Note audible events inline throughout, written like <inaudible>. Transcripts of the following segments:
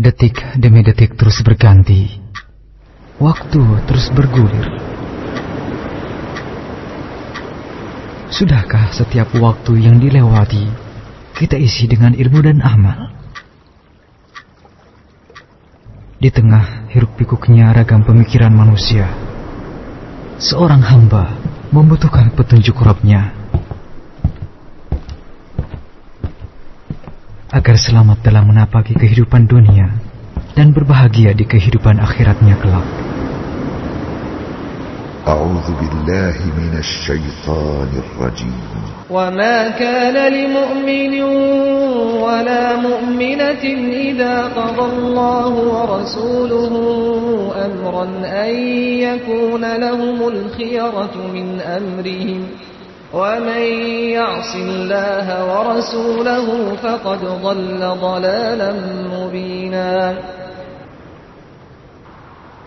Detik demi detik terus berganti. Waktu terus bergulir. Sudahkah setiap waktu yang dilewati kita isi dengan ilmu dan amal? Di tengah hiruk pikuknya ragam pemikiran manusia, seorang hamba membutuhkan petunjuk Rabbnya agar selamat dalam menapaki kehidupan dunia dan berbahagia di kehidupan akhiratnya kelak. أعوذ بالله من الشيطان الرجيم وما كان لمؤمن ولا مؤمنة إذا قضى الله ورسوله أمرا أن يكون لهم الخيرة من أمرهم ومن يعص الله ورسوله فقد ضل ضلالا مبينا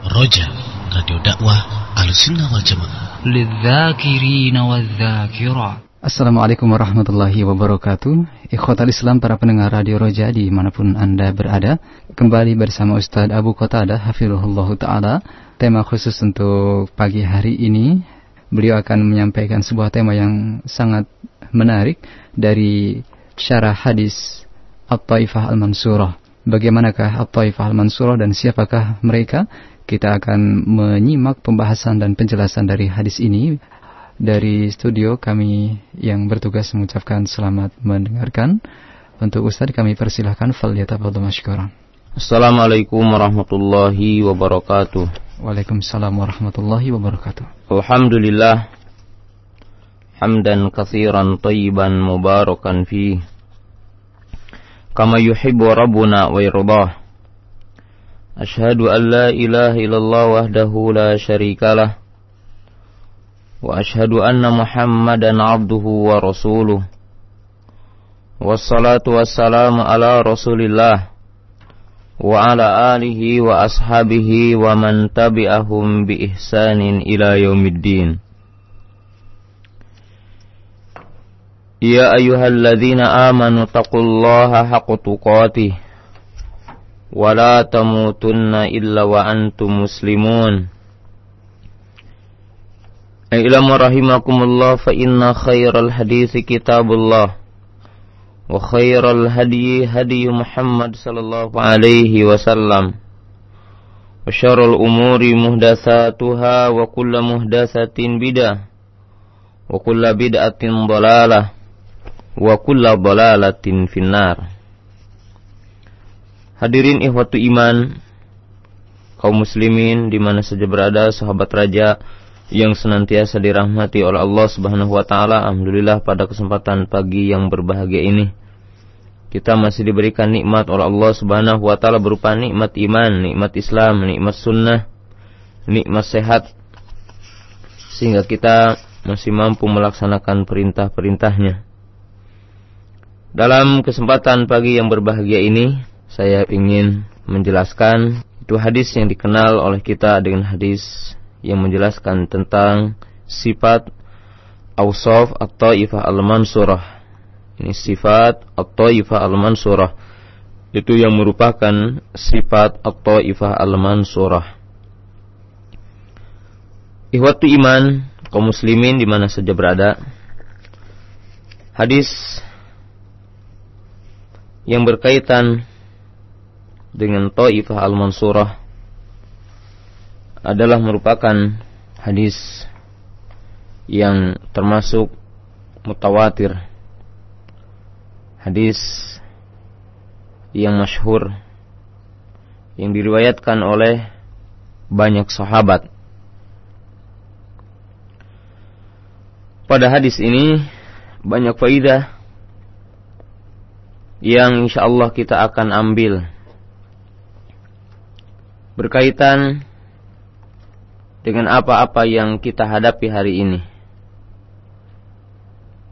Roja, Radio Dakwah Ahlussunnah wal Jamaah. للذاكرين والذاكرات Assalamualaikum warahmatullahi wabarakatuh Ikhwatal Islam para pendengar Radio Roja dimanapun Anda berada Kembali bersama Ustadz Abu Qatadah Hafizullah Ta'ala Tema khusus untuk pagi hari ini Beliau akan menyampaikan sebuah tema yang sangat menarik Dari syarah hadis At-Taifah Al-Mansurah Bagaimanakah At-Taifah Al-Mansurah dan siapakah mereka kita akan menyimak pembahasan dan penjelasan dari hadis ini dari studio kami yang bertugas mengucapkan selamat mendengarkan. Untuk Ustaz kami persilahkan. Assalamualaikum warahmatullahi wabarakatuh. Waalaikumsalam warahmatullahi wabarakatuh. Alhamdulillah hamdan katsiran tayyiban mubarakan fi kama yuhibbu rabbuna wa yardah. Ashhadu an la ilaha illallah wahdahu la syarika lah wa ashhadu anna Muhammadan abduhu wa rasuluh. Wassalatu wassalamu ala Rasulillah wa ala alihi wa ashabihi wa man tabi'ahum bi ihsanin ila yaumiddin. Ya ayyuhalladzina amanu taqullaha haqqa tuqatih wa la tamutunna illa wa antum muslimun. Ilamu rahimakumullah fa inna khairal hadi Muhammad sallallahu alaihi wasallam. Wa syarrul umuri muhdatsatuha wa kullu muhdatsatin bidah. Wa kullu bid'atin dhalalah wa kullu dhalalatin finnar. Hadirin ihwatu iman kaum muslimin di mana saja berada sahabat raja yang senantiasa dirahmati oleh Allah Subhanahu wa taala. Alhamdulillah pada kesempatan pagi yang berbahagia ini kita masih diberikan nikmat oleh Allah Subhanahu wa taala berupa nikmat iman, nikmat Islam, nikmat sunnah, nikmat sehat sehingga kita masih mampu melaksanakan perintah-perintahnya. Dalam kesempatan pagi yang berbahagia ini, saya ingin menjelaskan itu hadis yang dikenal oleh kita dengan hadis yang menjelaskan tentang sifat awsaf at-taifah al-mansurah. Ini sifat at-taifah al-mansurah. Itu yang merupakan sifat at-taifah al-mansurah. Ihwatu iman kaum muslimin di mana saja berada. Hadis yang berkaitan dengan Taifah Al-Mansurah adalah merupakan hadis yang termasuk mutawatir. Hadis yang masyhur yang diriwayatkan oleh banyak sahabat. Pada hadis ini banyak faidah yang insya Allah kita akan ambil berkaitan dengan apa-apa yang kita hadapi hari ini.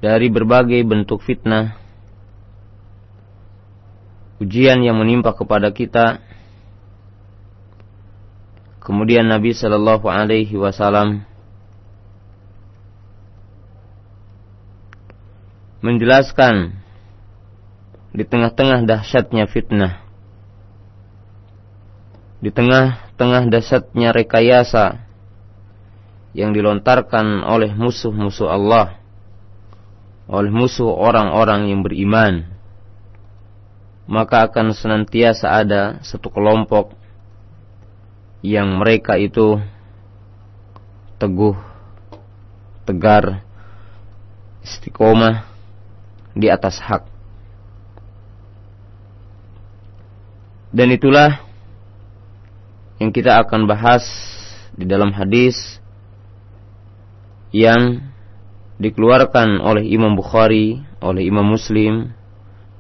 Dari berbagai bentuk fitnah, ujian yang menimpa kepada kita, kemudian Nabi Shallallahu Alaihi Wasallam menjelaskan di tengah-tengah dahsyatnya fitnah di tengah-tengah dasarnya rekayasa yang dilontarkan oleh musuh-musuh Allah, oleh musuh orang-orang yang beriman, maka akan senantiasa ada satu kelompok yang mereka itu teguh, tegar, istiqomah di atas hak. Dan itulah yang kita akan bahas di dalam hadis yang dikeluarkan oleh Imam Bukhari, oleh Imam Muslim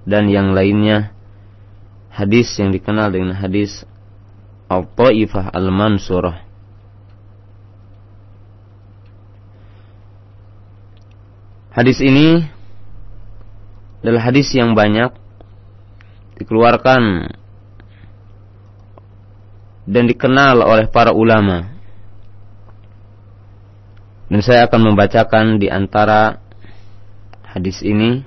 dan yang lainnya hadis yang dikenal dengan hadis Al-Taifah Al-Mansurah. Hadis ini adalah hadis yang banyak dikeluarkan dan dikenal oleh para ulama dan saya akan membacakan di antara hadis ini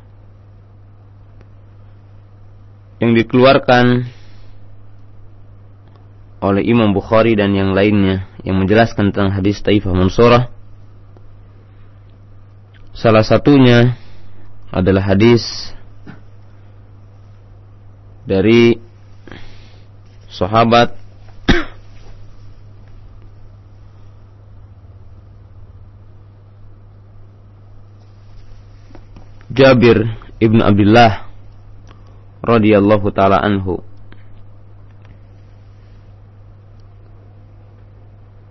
yang dikeluarkan oleh Imam Bukhari dan yang lainnya yang menjelaskan tentang hadis Taifah Mansurah. Salah satunya adalah hadis dari sahabat Jabir ibn Abdullah radhiyallahu taala anhu.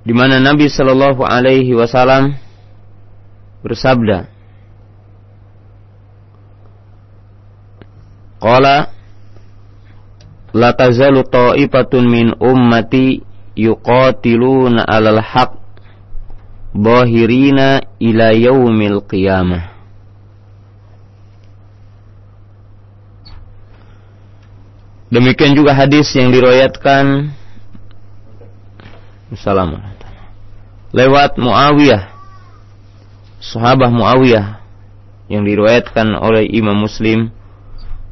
Di mana Nabi sallallahu alaihi wasallam bersabda Qala la tazalu ta'ifatun min ummati yuqatiluna 'alal haqq bahirina ila yaumil qiyamah Demikian juga hadis yang diriwayatkan Assalamualaikum lewat Muawiyah sahabat Muawiyah yang diriwayatkan oleh Imam Muslim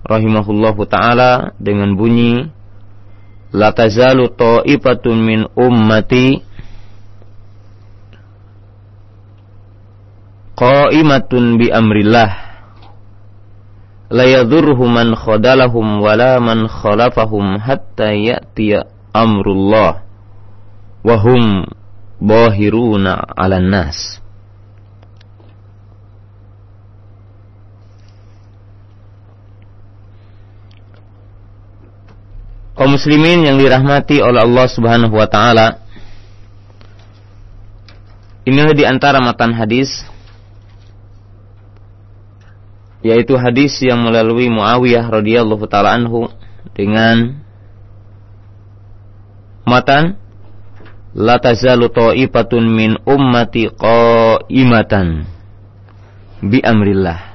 rahimahullahu taala dengan bunyi la tazalu ta'ifatun min ummati qa'imatun bi amrillah la man khadalahum wala man khalafahum hatta ya'tiya amrullah. Wa hum bahiruna 'alan nas. Kaum muslimin yang dirahmati oleh Allah Subhanahu wa taala inilah di antara matan hadis yaitu hadis yang melalui Muawiyah radhiyallahu taala anhu dengan matan la tazalu ta'ifatun min ummati qa'imatan bi amrillah.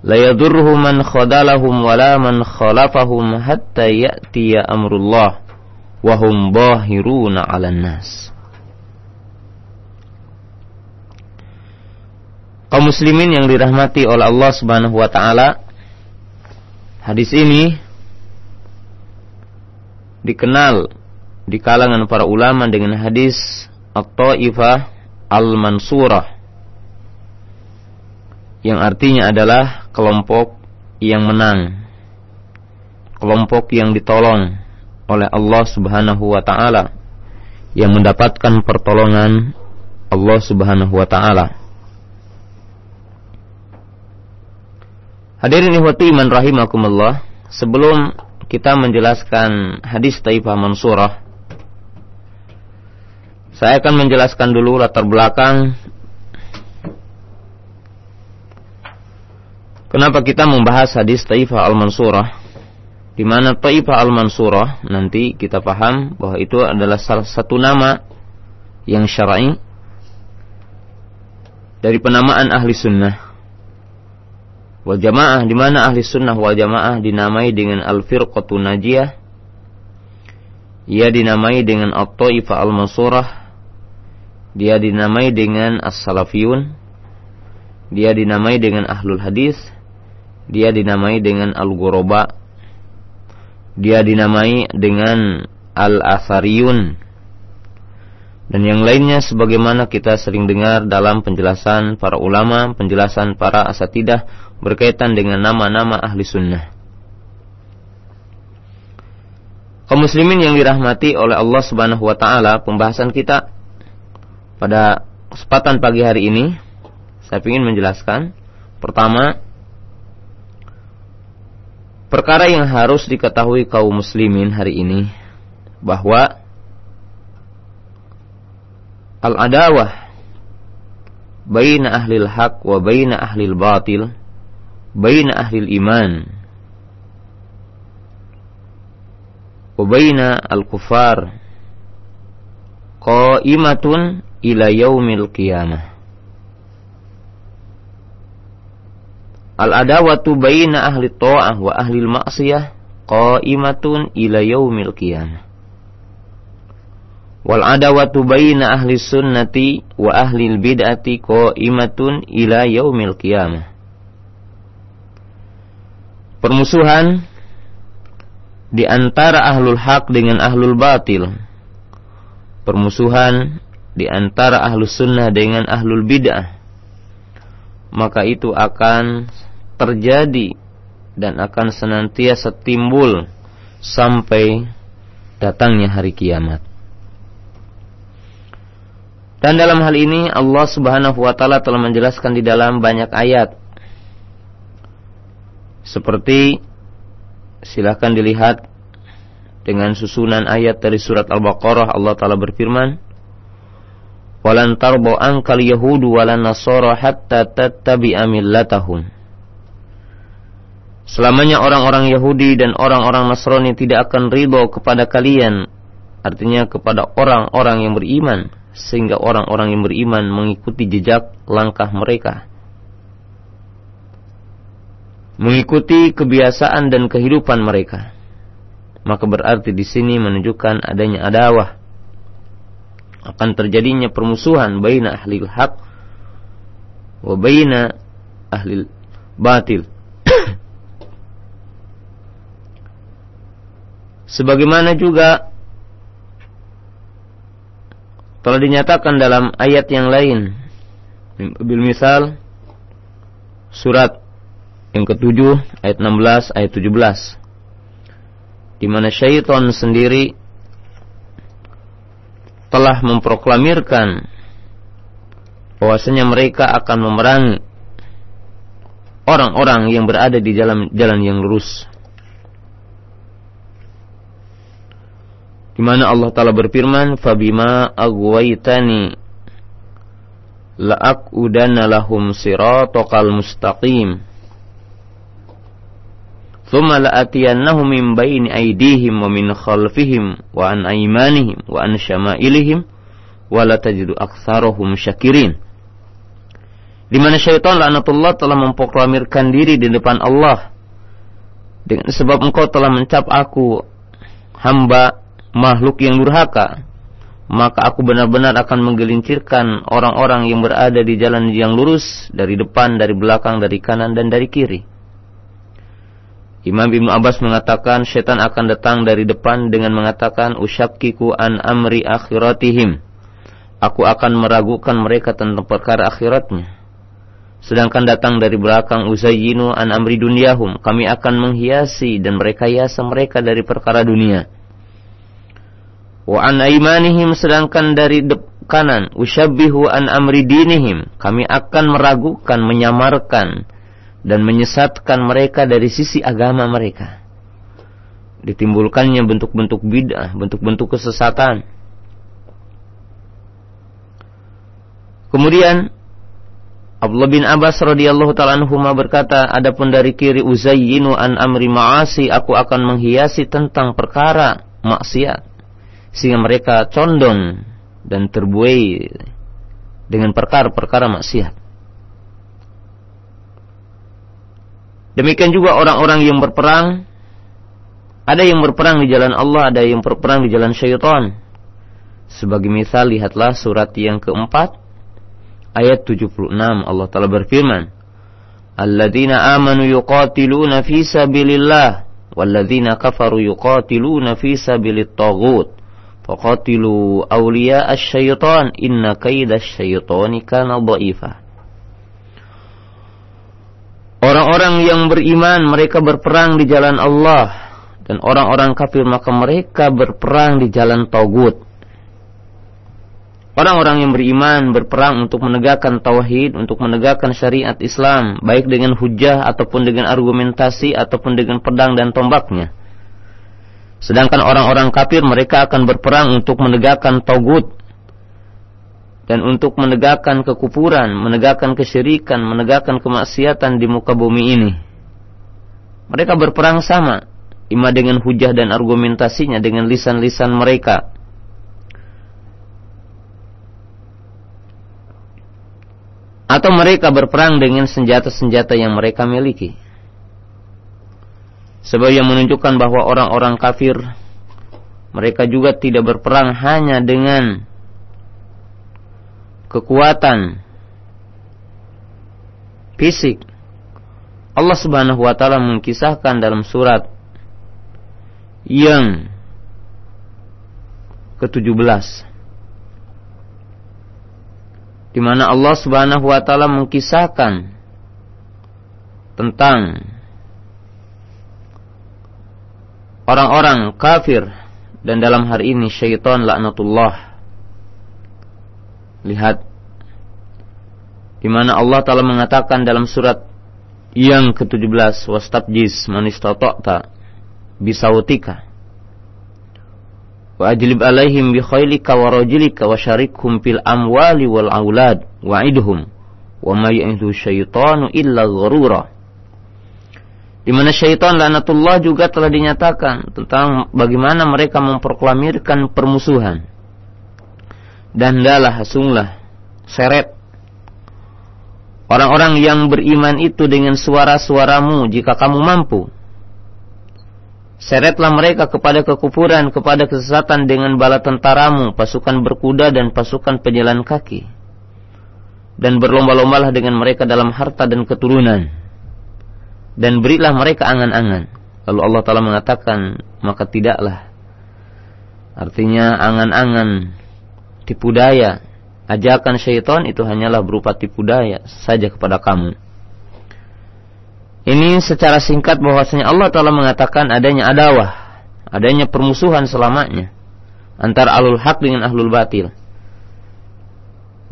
La yadurruhu man khadalahum wala man khalafahum hatta ya'tiya amrullah wa hum bahiruna 'alan nas kaum muslimin yang dirahmati oleh Allah Subhanahu wa taala hadis ini dikenal di kalangan para ulama dengan hadis At-Taifah Al-Mansurah yang artinya adalah kelompok yang menang kelompok yang ditolong oleh Allah Subhanahu wa taala yang mendapatkan pertolongan Allah Subhanahu wa taala Hadirin ihwati iman rahimakumullah, sebelum kita menjelaskan hadis Taifah Mansurah, saya akan menjelaskan dulu latar belakang Kenapa kita membahas hadis Taifah Al-Mansurah? Di mana Taifah Al-Mansurah nanti kita paham bahwa itu adalah salah satu nama yang syar'i dari penamaan ahli sunnah wal jamaah di mana ahli sunnah wal jamaah dinamai dengan al firqatun najiyah? Ia dinamai dengan at-taifah al-mansurah. Dia dinamai dengan as-salafiyun. Dia dinamai dengan ahlul hadis. Dia dinamai dengan al-ghuraba. Dia dinamai dengan al-athariyun dan yang lainnya sebagaimana kita sering dengar dalam penjelasan para ulama, penjelasan para asatidah berkaitan dengan nama-nama ahli sunnah. Kaum muslimin yang dirahmati oleh Allah Subhanahu wa taala, pembahasan kita pada kesempatan pagi hari ini saya ingin menjelaskan pertama perkara yang harus diketahui kaum muslimin hari ini bahwa al-adawah baina ahlil haq wa baina ahlil batil baina ahlil iman wa al-kufar qaimatun ila yaumil qiyamah Al-adawatu baina ahli ta'ah wa ahli ma'siyah qaimatun ila yaumil qiyamah. Wal adawatu baina ahli sunnati wa ahli bid'ati qaimatun ila yaumil qiyamah. Permusuhan di antara ahlul haq dengan ahlul batil. Permusuhan di antara ahlus sunnah dengan ahlul bid'ah. Maka itu akan terjadi dan akan senantiasa timbul sampai datangnya hari kiamat. Dan dalam hal ini Allah Subhanahu wa taala telah menjelaskan di dalam banyak ayat. Seperti silahkan dilihat dengan susunan ayat dari surat Al-Baqarah Allah taala berfirman, "Walan tarbu ankal yahudu walan hatta tattabi'a millatahum." Selamanya orang-orang Yahudi dan orang-orang Nasrani tidak akan ridho kepada kalian, artinya kepada orang-orang yang beriman, sehingga orang-orang yang beriman mengikuti jejak langkah mereka. Mengikuti kebiasaan dan kehidupan mereka. Maka berarti di sini menunjukkan adanya adawah. Akan terjadinya permusuhan baina ahli hak wa baina ahli batil. <coughs> Sebagaimana juga telah dinyatakan dalam ayat yang lain. Bil misal surat yang ketujuh ayat 16 ayat 17 di mana syaitan sendiri telah memproklamirkan bahwasanya mereka akan memerangi orang-orang yang berada di jalan jalan yang lurus. Di mana Allah taala berfirman fabima aghwaytani la'aqudanna lahum siratal mustaqim thumma la'atiyannahum min baini aydihim wa min khalfihim wa an aymanihim wa an syama'ilihim wa la tajidu aktsarahum syakirin di mana syaitan laknatullah telah memproklamirkan diri di depan Allah dengan sebab engkau telah mencap aku hamba makhluk yang durhaka, maka aku benar-benar akan menggelincirkan orang-orang yang berada di jalan yang lurus dari depan, dari belakang, dari kanan dan dari kiri. Imam Ibn Abbas mengatakan setan akan datang dari depan dengan mengatakan usyakkiku an amri akhiratihim. Aku akan meragukan mereka tentang perkara akhiratnya. Sedangkan datang dari belakang uzayyinu an amri dunyahum. Kami akan menghiasi dan mereka hiasa mereka dari perkara dunia Wa an aimanihim sedangkan dari kanan usyabbihu an amri dinihim kami akan meragukan menyamarkan dan menyesatkan mereka dari sisi agama mereka. Ditimbulkannya bentuk-bentuk bid'ah bentuk-bentuk kesesatan. Kemudian Abdullah bin Abbas radhiyallahu taala anhu berkata, adapun dari kiri uzayyinu an amri ma'asi, aku akan menghiasi tentang perkara maksiat. Sehingga mereka condong dan terbuai dengan perkara-perkara maksiat. Demikian juga orang-orang yang berperang, ada yang berperang di jalan Allah, ada yang berperang di jalan syaitan. Sebagai misal lihatlah surat yang keempat ayat 76 Allah Taala berfirman, "Alladzina amanu yuqatiluna fi sabilillah walladzina kafaru yuqatiluna fi sabilit taghut. Faqatilu awliya asy-syaitan inna kaida syaitani kana dha'ifa Orang-orang yang beriman mereka berperang di jalan Allah dan orang-orang kafir maka mereka berperang di jalan Togut. Orang-orang yang beriman berperang untuk menegakkan tauhid, untuk menegakkan syariat Islam, baik dengan hujah ataupun dengan argumentasi ataupun dengan pedang dan tombaknya. Sedangkan orang-orang kafir mereka akan berperang untuk menegakkan togut dan untuk menegakkan kekufuran, menegakkan kesyirikan, menegakkan kemaksiatan di muka bumi ini. Mereka berperang sama, ima dengan hujah dan argumentasinya dengan lisan-lisan mereka atau mereka berperang dengan senjata-senjata yang mereka miliki. Sebab yang menunjukkan bahwa orang-orang kafir mereka juga tidak berperang hanya dengan kekuatan fisik. Allah Subhanahu wa taala mengkisahkan dalam surat yang ke-17 di mana Allah Subhanahu wa taala mengkisahkan tentang orang-orang kafir dan dalam hari ini syaitan laknatullah lihat di mana Allah taala mengatakan dalam surat yang ke-17 wastabjis man istata'ta bisautika wa ajlib alaihim bi khailika wa rajulika wa syarikhum fil amwali wal aulad wa'idhum wa ma ya'idu syaitanu illa ghurura di mana syaitan lanatullah juga telah dinyatakan tentang bagaimana mereka memproklamirkan permusuhan dan dalah hasunglah seret orang-orang yang beriman itu dengan suara-suaramu jika kamu mampu Seretlah mereka kepada kekufuran, kepada kesesatan dengan bala tentaramu, pasukan berkuda dan pasukan pejalan kaki. Dan berlomba-lombalah dengan mereka dalam harta dan keturunan. Dan berilah mereka angan-angan. Lalu Allah Ta'ala mengatakan, maka tidaklah. Artinya angan-angan, tipu daya, ajakan syaitan itu hanyalah berupa tipu daya saja kepada kamu ini secara singkat bahwasanya Allah Ta'ala mengatakan adanya adawah, adanya permusuhan selamanya antara alul haq dengan ahlul batil.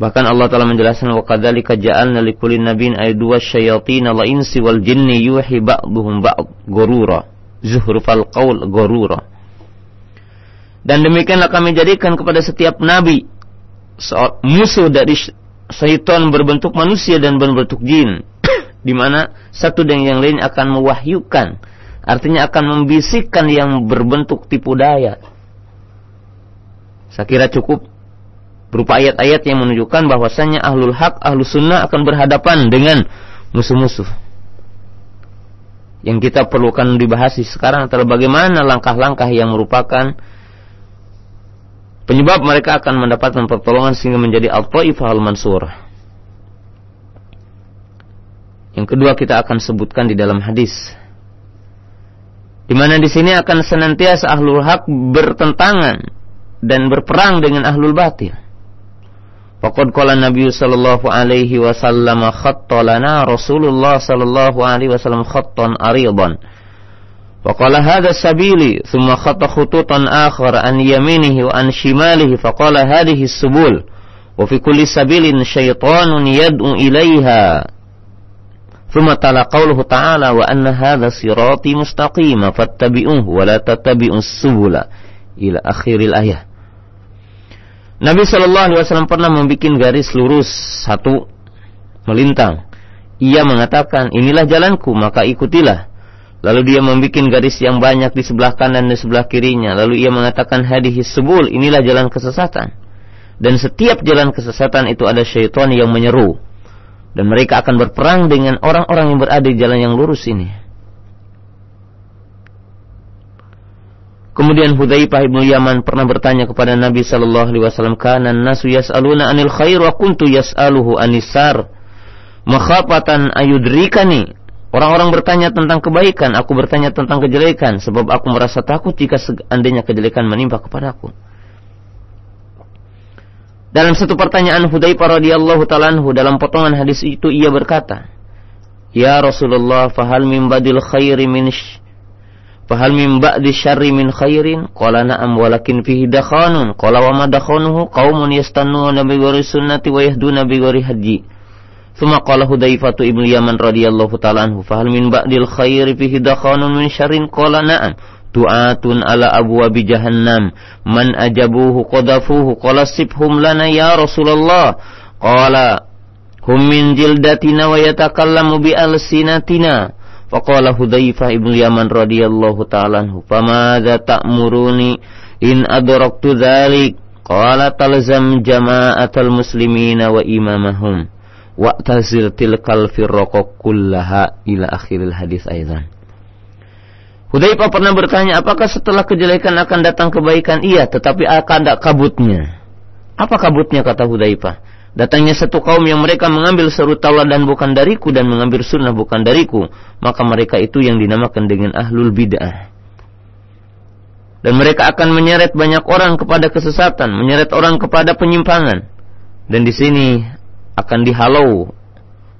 Bahkan Allah Ta'ala menjelaskan wa kadzalika ja'alna likulli nabiyyin aydwa syayatin la insi wal jinni yuhi ba'dhum ba'd gurura zuhrufal qaul gurura. Dan demikianlah kami jadikan kepada setiap nabi musuh dari syaitan berbentuk manusia dan berbentuk jin <coughs> di mana satu dan yang lain akan mewahyukan, artinya akan membisikkan yang berbentuk tipu daya. Saya kira cukup berupa ayat-ayat yang menunjukkan bahwasanya ahlul hak, ahlus sunnah akan berhadapan dengan musuh-musuh. Yang kita perlukan dibahas sekarang adalah bagaimana langkah-langkah yang merupakan penyebab mereka akan mendapatkan pertolongan sehingga menjadi al-taifah al-mansurah. Yang kedua kita akan sebutkan di dalam hadis. Di mana di sini akan senantiasa ahlul hak bertentangan dan berperang dengan ahlul batil. Faqad qala Nabi sallallahu alaihi wasallam khatta lana Rasulullah sallallahu alaihi wasallam khattan aridan. فقال هذا سبيلي ثم خط خطوطا آخر عن يمينه وعن شماله فقال هذه السبول وفي كل سبيل شيطان يدعو إليها ثم تلا قوله تعالى وأن هذا صراطي مستقيم فاتبعوه ولا تتبعوا السبل إلى آخر الآية Nabi Shallallahu Alaihi Wasallam pernah membuat garis lurus satu melintang. Ia mengatakan, inilah jalanku, maka ikutilah. Lalu dia membuat garis yang banyak di sebelah kanan dan di sebelah kirinya. Lalu ia mengatakan, hadihis subul, inilah jalan kesesatan. Dan setiap jalan kesesatan itu ada syaitan yang menyeru dan mereka akan berperang dengan orang-orang yang berada di jalan yang lurus ini. Kemudian Hudzaifah bin Yaman pernah bertanya kepada Nabi sallallahu alaihi wasallam, "Kana nasu yas'aluna 'anil khair wa kuntu yas'aluhu anisar makhafatan ayudrikani." Orang-orang bertanya tentang kebaikan, aku bertanya tentang kejelekan, sebab aku merasa takut jika seandainya kejelekan menimpa kepadaku. Dalam satu pertanyaan Hudzaifah radhiyallahu taala dalam potongan hadis itu ia berkata, "Ya Rasulullah, fahal min badil khairi min Fahal min ba'di syarri min khairin? Qala na'am walakin fihi dakhanun. Qala wa ma dakhanuhu qaumun yastannuna bi ghairi sunnati wa yahduna bi ghairi Thumma qala Hudzaifah ibn Yaman radhiyallahu ta'ala anhu, fahal min ba'dil khairi fihi dakhanun min syarrin? Qala na'am. Tu'atun ala abwabi jahannam. Man ajabuhu qadafuhu. Qala sibhum lana ya Rasulullah. Qala hum min jildatina wa yatakallamu bi alsinatina. Faqala Hudzaifah ibn Yaman radhiyallahu ta'ala anhu, "Famadza ta'muruni in adraktu dzalik?" Qala talzam jama'atal muslimina wa imamahum wa tazil tilkal firraqa kullaha ila akhiril hadis aidan. Hudzaifah pernah bertanya, apakah setelah kejelekan akan datang kebaikan? Iya, tetapi akan ada kabutnya. Apa kabutnya kata Hudzaifah? Datangnya satu kaum yang mereka mengambil seru dan bukan dariku dan mengambil sunnah bukan dariku, maka mereka itu yang dinamakan dengan ahlul bid'ah. Dan mereka akan menyeret banyak orang kepada kesesatan, menyeret orang kepada penyimpangan. Dan di sini akan dihalau,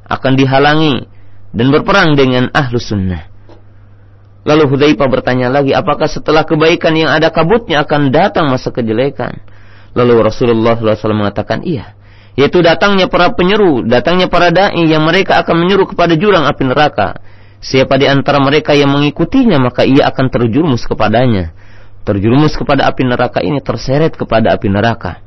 akan dihalangi dan berperang dengan ahlu sunnah. Lalu Hudzaifah bertanya lagi, apakah setelah kebaikan yang ada kabutnya akan datang masa kejelekan? Lalu Rasulullah SAW mengatakan, iya yaitu datangnya para penyeru, datangnya para dai yang mereka akan menyeru kepada jurang api neraka. Siapa di antara mereka yang mengikutinya maka ia akan terjerumus kepadanya. Terjerumus kepada api neraka ini terseret kepada api neraka.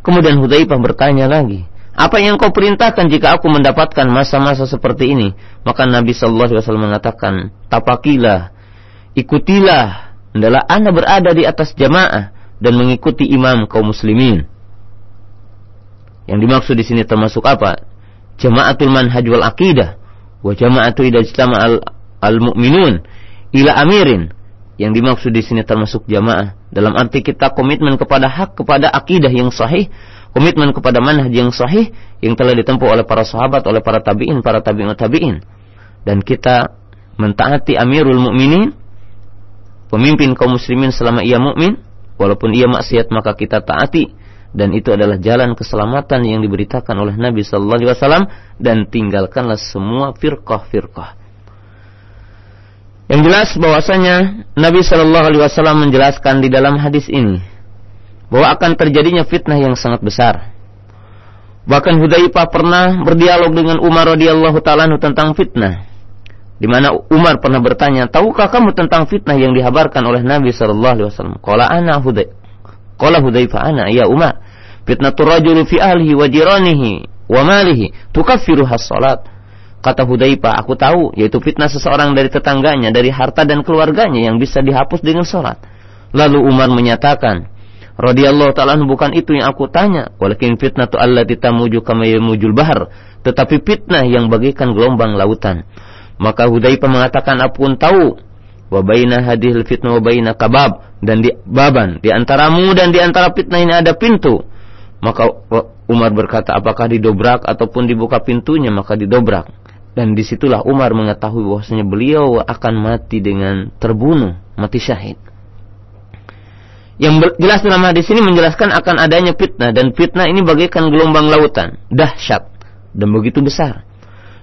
Kemudian Hudzaifah bertanya lagi, apa yang kau perintahkan jika aku mendapatkan masa-masa seperti ini? Maka Nabi Shallallahu Alaihi Wasallam mengatakan, tapakilah, ikutilah, adalah anda berada di atas jamaah dan mengikuti imam kaum muslimin. Yang dimaksud di sini termasuk apa? Jamaatul manhaj wal aqidah wa jamaatu idza al, al mu'minun ila amirin. Yang dimaksud di sini termasuk jamaah dalam arti kita komitmen kepada hak kepada akidah yang sahih, komitmen kepada manhaj yang sahih yang telah ditempuh oleh para sahabat, oleh para tabi'in, para tabi'in tabi'in. Dan kita mentaati Amirul Mukminin, pemimpin kaum muslimin selama ia mukmin Walaupun ia maksiat maka kita taati dan itu adalah jalan keselamatan yang diberitakan oleh Nabi sallallahu alaihi wasallam dan tinggalkanlah semua firqah-firqah. Yang jelas bahwasanya Nabi sallallahu alaihi wasallam menjelaskan di dalam hadis ini bahwa akan terjadinya fitnah yang sangat besar. Bahkan Hudzaifah pernah berdialog dengan Umar radhiyallahu taala tentang fitnah di mana Umar pernah bertanya, "Tahukah kamu tentang fitnah yang dihabarkan oleh Nabi sallallahu alaihi wasallam?" Qala ana Hudai. Qala Hudzaifah ana ya Umar. Fitnatur rajuli fi ahlihi wa jiranihi wa malihi tukaffiru has-salat. Kata Hudzaifah, aku tahu yaitu fitnah seseorang dari tetangganya, dari harta dan keluarganya yang bisa dihapus dengan salat. Lalu Umar menyatakan, radhiyallahu taala bukan itu yang aku tanya, walakin fitnatu allati tamuju kama yamujul bahar, tetapi fitnah yang bagaikan gelombang lautan. Maka Hudzaifah mengatakan aku pun tahu wa baina fitnah wa baina kabab dan di baban di antaramu dan di antara fitnah ini ada pintu. Maka Umar berkata apakah didobrak ataupun dibuka pintunya maka didobrak. Dan di situlah Umar mengetahui bahwasanya beliau akan mati dengan terbunuh, mati syahid. Yang jelas dalam hadis ini menjelaskan akan adanya fitnah dan fitnah ini bagaikan gelombang lautan, dahsyat dan begitu besar.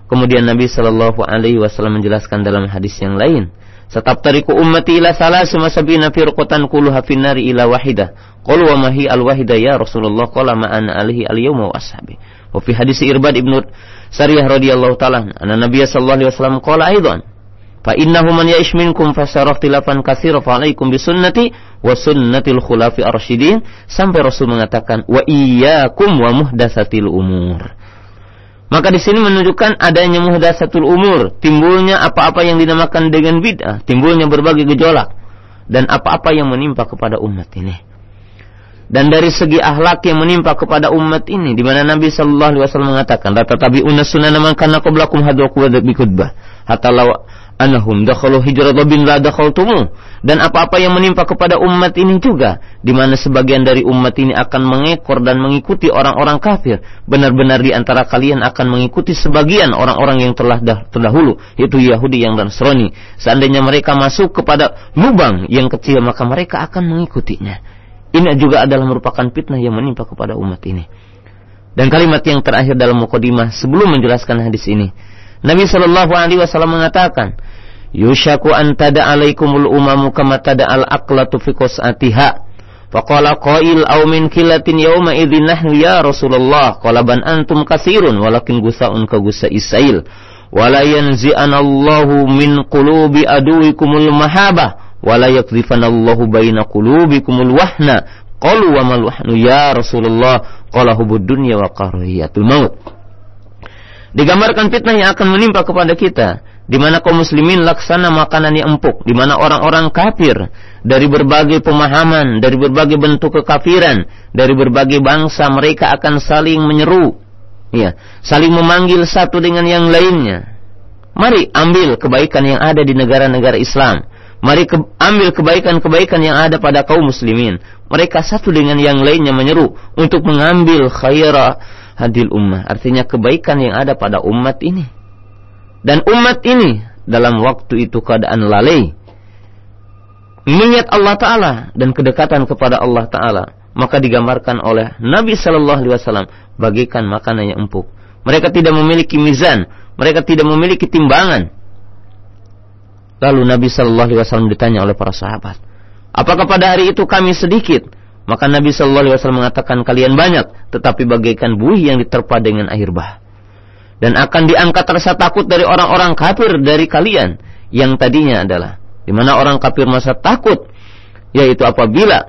Kemudian Nabi Shallallahu Alaihi Wasallam menjelaskan dalam hadis yang lain, Setab tariku ummati ila salah sabina firqatan kulluha finnari ila wahida. Qul wa mahi al wahida ya Rasulullah qala ma alihi al yawma wa ashabi. Wa fi hadis Irbad ibnu Sariyah radhiyallahu taala anna Nabi sallallahu alaihi wasallam qala aidan fa innahu man ya'ish minkum fasara ikhtilafan katsira fa alaikum bi sunnati wa sunnatil khulafi ar-rasyidin sampai Rasul mengatakan wa iyyakum wa muhdatsatil umur. Maka di sini menunjukkan adanya muhdatsatul umur, timbulnya apa-apa yang dinamakan dengan bid'ah, timbulnya berbagai gejolak dan apa-apa yang menimpa kepada umat ini. Dan dari segi akhlak yang menimpa kepada umat ini di mana Nabi sallallahu alaihi wasallam mengatakan tetapi unna sunana man kana qablakum hadu bikutbah hatta law anahum dakhalu hijrat bin la dakhaltumu. Dan apa-apa yang menimpa kepada umat ini juga di mana sebagian dari umat ini akan mengekor dan mengikuti orang-orang kafir. Benar-benar di antara kalian akan mengikuti sebagian orang-orang yang telah dah, terdahulu yaitu Yahudi yang Nasrani. Seandainya mereka masuk kepada lubang yang kecil maka mereka akan mengikutinya ini juga adalah merupakan fitnah yang menimpa kepada umat ini. Dan kalimat yang terakhir dalam mukadimah sebelum menjelaskan hadis ini Nabi Shallallahu Alaihi Wasallam mengatakan, Yushaku an tada alaikumul umamu kama tada al aqlatu fi qas'atiha. Faqala qail aw min kilatin yawma idzin nahnu ya Rasulullah qala ban antum kasirun walakin gusaun ka gusa isail wala yanzi'anallahu min qulubi aduwikumul mahaba wala yakdhifanallahu baina qulubikumul wahna. Qalu wa mal wahnu ya Rasulullah. Qala hubud dunya wa karahiyatul maut. Digambarkan fitnah yang akan menimpa kepada kita, di mana kaum muslimin laksana makanan yang empuk, di mana orang-orang kafir. Dari berbagai pemahaman, dari berbagai bentuk kekafiran, dari berbagai bangsa mereka akan saling menyeru, ya, saling memanggil satu dengan yang lainnya. Mari ambil kebaikan yang ada di negara-negara Islam. Mari ke, ambil kebaikan-kebaikan yang ada pada kaum muslimin. Mereka satu dengan yang lainnya menyeru untuk mengambil khairah hadil ummah. Artinya kebaikan yang ada pada umat ini. Dan umat ini dalam waktu itu keadaan lalai. Mengingat Allah Ta'ala dan kedekatan kepada Allah Ta'ala. Maka digambarkan oleh Nabi Shallallahu Alaihi Wasallam bagikan makanan yang empuk. Mereka tidak memiliki mizan, mereka tidak memiliki timbangan. Lalu Nabi Shallallahu Alaihi Wasallam ditanya oleh para sahabat, apakah pada hari itu kami sedikit? Maka Nabi Shallallahu Alaihi Wasallam mengatakan kalian banyak, tetapi bagaikan buih yang diterpa dengan air bah. Dan akan diangkat rasa takut dari orang-orang kafir dari kalian yang tadinya adalah di mana orang kafir masa takut, yaitu apabila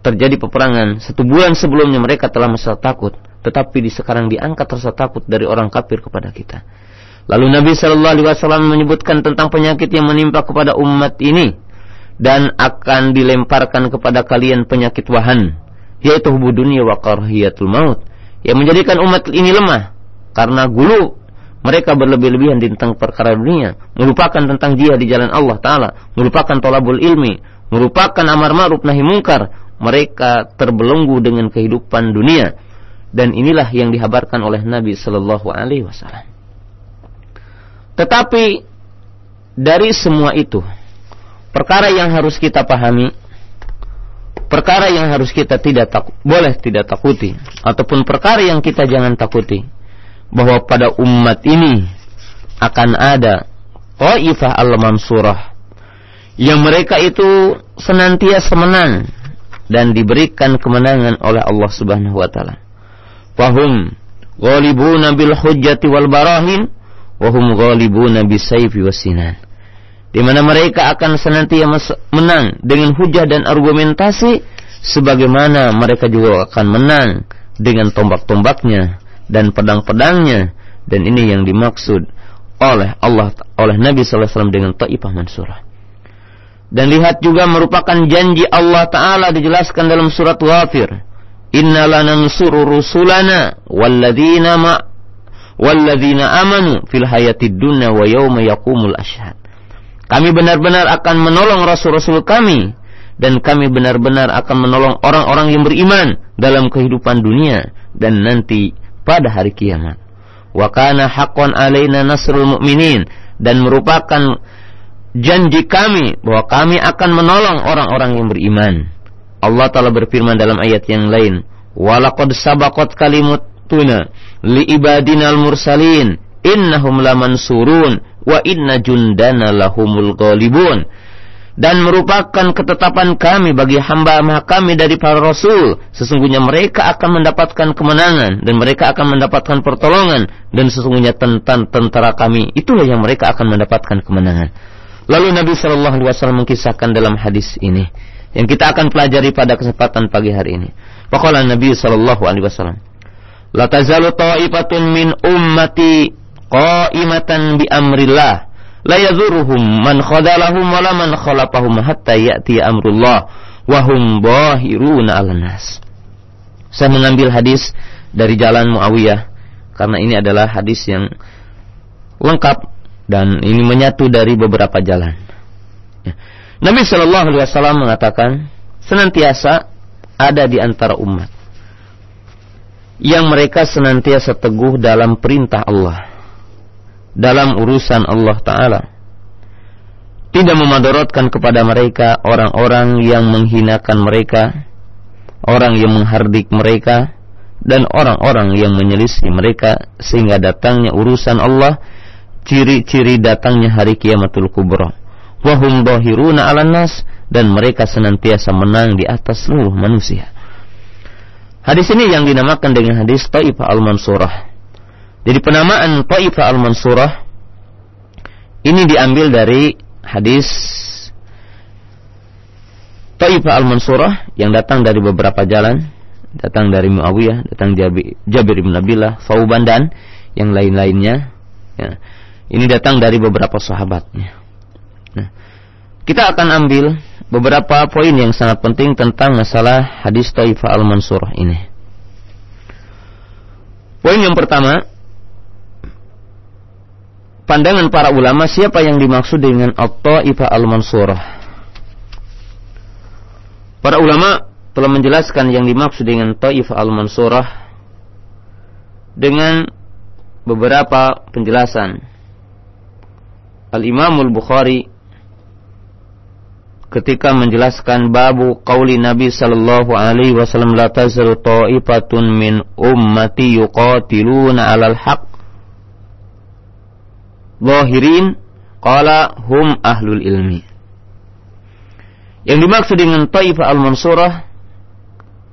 terjadi peperangan satu bulan sebelumnya mereka telah masa takut, tetapi di sekarang diangkat rasa takut dari orang kafir kepada kita. Lalu Nabi Shallallahu Alaihi Wasallam menyebutkan tentang penyakit yang menimpa kepada umat ini dan akan dilemparkan kepada kalian penyakit wahan yaitu hubud dunia wa karhiyatul maut yang menjadikan umat ini lemah karena gulu. Mereka berlebih-lebihan tentang perkara dunia melupakan tentang jihad di jalan Allah taala melupakan tolabul ilmi merupakan amar ma'ruf nahi mungkar. Mereka terbelenggu dengan kehidupan dunia. Dan inilah yang dihabarkan oleh Nabi sallallahu alaihi wasallam tetapi dari semua itu perkara yang harus kita pahami, perkara yang harus kita tidak tak, boleh tidak takuti, ataupun perkara yang kita jangan takuti, bahwa pada umat ini akan ada Ta'ifah al-Mansurah yang mereka itu senantiasa menang dan diberikan kemenangan oleh Allah Subhanahu wa taala. Fahum ghalibuna bil hujjati wal barahin wa hum ghalibuna bisayfi wasinan di mana mereka akan senantiasa menang dengan hujah dan argumentasi sebagaimana mereka juga akan menang dengan tombak-tombaknya dan pedang-pedangnya dan ini yang dimaksud oleh Allah oleh Nabi sallallahu alaihi wasallam dengan Taifah Mansurah. Dan lihat juga merupakan janji Allah taala dijelaskan dalam surat Ghafir. Inna rusulana walladzina ma walladzina amanu fil hayatid dunya wa yauma yaqumul ashhad. Kami benar-benar akan menolong rasul-rasul kami dan kami benar-benar akan menolong orang-orang yang beriman dalam kehidupan dunia dan nanti pada hari kiamat. Wa kana haqqan alaina nasrul mu'minin dan merupakan janji kami bahwa kami akan menolong orang-orang yang beriman. Allah Ta'ala berfirman dalam ayat yang lain, "Walaqad sabaqat kalimatuna li ibadinal mursalin innahum lamansurun wa inna jundana lahumul ghalibun. Dan merupakan ketetapan kami bagi hamba-hamba kami dari para rasul. Sesungguhnya mereka akan mendapatkan kemenangan dan mereka akan mendapatkan pertolongan dan sesungguhnya tentang tentara kami. Itulah yang mereka akan mendapatkan kemenangan. Lalu Nabi Shallallahu alaihi wasallam mengkisahkan dalam hadis ini yang kita akan pelajari pada kesempatan pagi hari ini. Faqala Nabi Shallallahu alaihi wasallam La tazalu ta'ifatun min ummati qa'imatan bi amrillah la yazuruhum man khadalahum wala man khalafahum hatta ya'ti amrullah wa hum bahiruna 'alan nas. Saya mengambil hadis dari jalan Muawiyah karena ini adalah hadis yang lengkap dan ini menyatu dari beberapa jalan. Ya. Nabi Shallallahu Alaihi Wasallam mengatakan senantiasa ada di antara umat yang mereka senantiasa teguh dalam perintah Allah, dalam urusan Allah Taala, tidak memadorotkan kepada mereka orang-orang yang menghinakan mereka, orang yang menghardik mereka, dan orang-orang yang menyelisih mereka sehingga datangnya urusan Allah ciri-ciri datangnya hari kiamatul kubra wahum dohiruna ala nas dan mereka senantiasa menang di atas seluruh manusia hadis ini yang dinamakan dengan hadis Taifah al-Mansurah jadi penamaan Taifah al-Mansurah ini diambil dari hadis Taifah al-Mansurah yang datang dari beberapa jalan datang dari Muawiyah, datang Jabir, bin Nabilah, Fauban dan yang lain-lainnya. Ya. Ini datang dari beberapa sahabatnya. Nah, kita akan ambil beberapa poin yang sangat penting tentang masalah hadis Taifah al-Mansurah ini. Poin yang pertama, pandangan para ulama siapa yang dimaksud dengan At-Taifah al-Mansurah. Para ulama telah menjelaskan yang dimaksud dengan Taif al-Mansurah dengan beberapa penjelasan. Al-Imam al-Bukhari ketika menjelaskan babu qauli Nabi sallallahu alaihi wasallam la tazal ta'ifatun min ummati yuqatiluna 'alal haqq zahirin qala hum ahlul ilmi. Yang dimaksud dengan Taifah al-Mansurah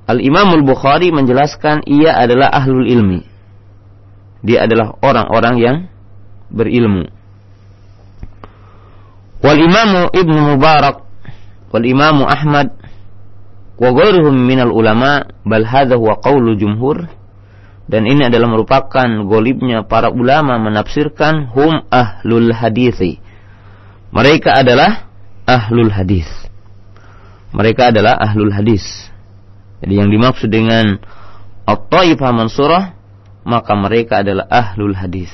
Al-Imamul Bukhari menjelaskan ia adalah ahlul ilmi. Dia adalah orang-orang yang berilmu. Wal Imamu Ibnu Mubarak wal Imamu Ahmad wa ghairuhum minal ulama bal hadha huwa jumhur dan ini adalah merupakan golibnya para ulama menafsirkan hum ahlul hadithi. Mereka adalah ahlul hadis. Mereka adalah ahlul hadis. Jadi yang dimaksud dengan At-Taifah Mansurah maka mereka adalah ahlul hadis.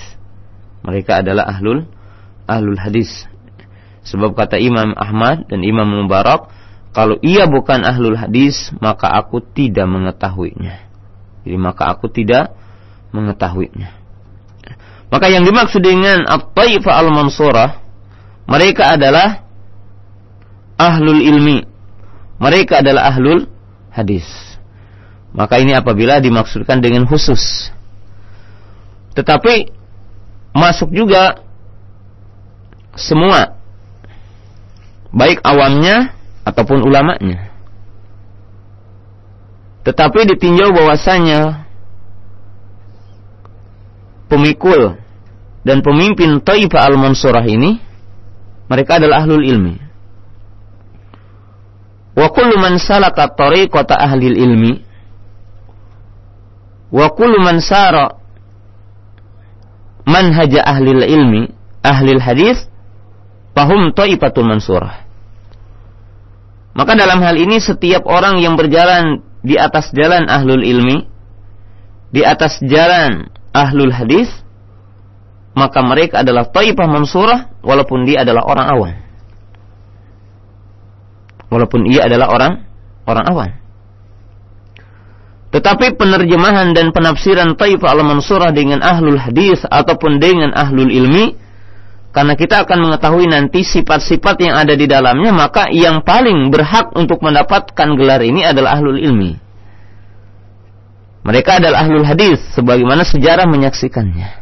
Mereka adalah ahlul ahlul hadis. Sebab kata Imam Ahmad dan Imam Mubarak, kalau ia bukan ahlul hadis, maka aku tidak mengetahuinya. Jadi maka aku tidak mengetahuinya. Maka yang dimaksud dengan At-Taifah Al-Mansurah, mereka adalah ahlul ilmi. Mereka adalah ahlul hadis. Maka ini apabila dimaksudkan dengan khusus. Tetapi masuk juga semua baik awamnya ataupun ulamanya. Tetapi ditinjau bahwasanya pemikul dan pemimpin Taifah al-Mansurah ini mereka adalah ahlul ilmi. Wa kullu man salaka tariqata ahli ilmi wa kullu man sara manhaja ahli ilmi ahli hadis fahum taifatul mansurah. Maka dalam hal ini setiap orang yang berjalan di atas jalan ahlul ilmi, di atas jalan ahlul hadis, maka mereka adalah taifah mansurah walaupun dia adalah orang awam walaupun ia adalah orang orang awam. Tetapi penerjemahan dan penafsiran Taifah al-Mansurah dengan ahlul hadis ataupun dengan ahlul ilmi karena kita akan mengetahui nanti sifat-sifat yang ada di dalamnya maka yang paling berhak untuk mendapatkan gelar ini adalah ahlul ilmi. Mereka adalah ahlul hadis sebagaimana sejarah menyaksikannya.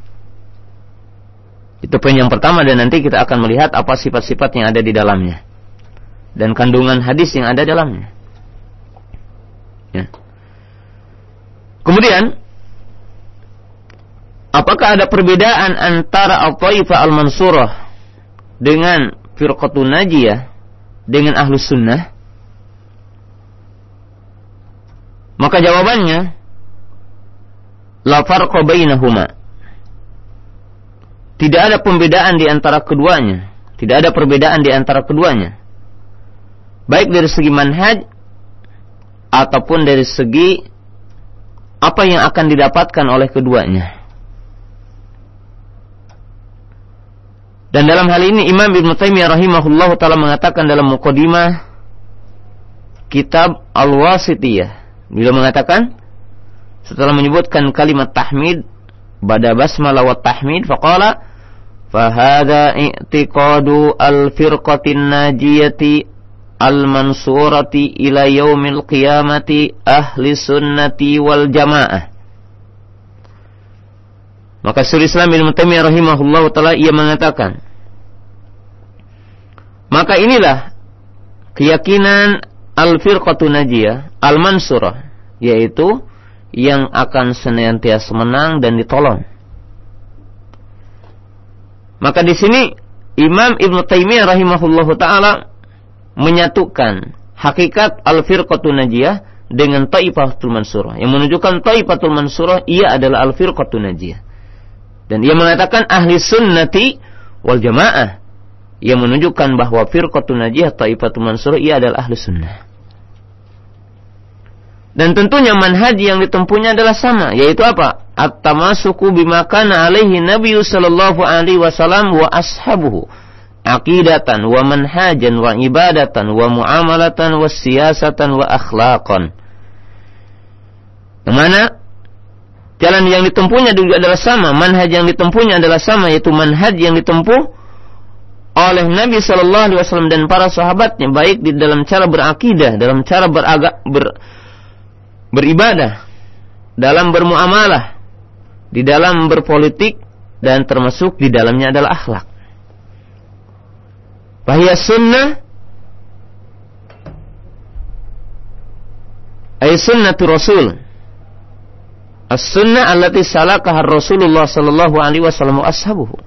Itu poin yang pertama dan nanti kita akan melihat apa sifat-sifat yang ada di dalamnya dan kandungan hadis yang ada dalamnya. Ya. Kemudian, apakah ada perbedaan antara Al-Taifah Al-Mansurah dengan Firqatun Najiyah dengan Ahlus Sunnah? Maka jawabannya, La farqa bainahuma. Tidak ada pembedaan di antara keduanya. Tidak ada perbedaan di antara keduanya baik dari segi manhaj ataupun dari segi apa yang akan didapatkan oleh keduanya. Dan dalam hal ini Imam Ibn Taimiyah rahimahullah taala mengatakan dalam mukadimah kitab Al-Wasitiyah. Beliau mengatakan setelah menyebutkan kalimat tahmid pada basmalah wa tahmid faqala fahada i'tiqadu al-firqatin najiyati al-mansurati ila yaumil qiyamati ahli sunnati wal jamaah. Maka Syaikhul Islam bin Taimiyah rahimahullah taala ia mengatakan Maka inilah keyakinan al-firqatun najiyah al-mansurah yaitu yang akan senantiasa menang dan ditolong. Maka di sini Imam Ibn Taimiyah rahimahullahu taala menyatukan hakikat al-firqatun najiyah dengan taifatul mansurah yang menunjukkan taifatul mansurah ia adalah al-firqatun najiyah dan ia mengatakan ahli sunnati wal jamaah. Yang menunjukkan bahwa firqatun najiyah taifatul mansurah ia adalah ahli sunnah. Dan tentunya manhaj yang ditempuhnya adalah sama yaitu apa? At-tamasuku bima kana alaihi nabi sallallahu alaihi wasallam wa ashabuhu. Aqidatan wa manhajan wa ibadatan wa muamalatan wa siyasatan wa akhlaqan. Yang mana jalan yang ditempuhnya juga adalah sama, manhaj yang ditempuhnya adalah sama yaitu manhaj yang ditempuh oleh Nabi Shallallahu Alaihi Wasallam dan para sahabatnya baik di dalam cara berakidah, dalam cara beragak ber, beribadah, dalam bermuamalah, di dalam berpolitik dan termasuk di dalamnya adalah akhlak. Bahaya sunnah ay sunnatu rasul as-sunnah allati salakaha Rasulullah sallallahu alaihi wasallam ashabuhu.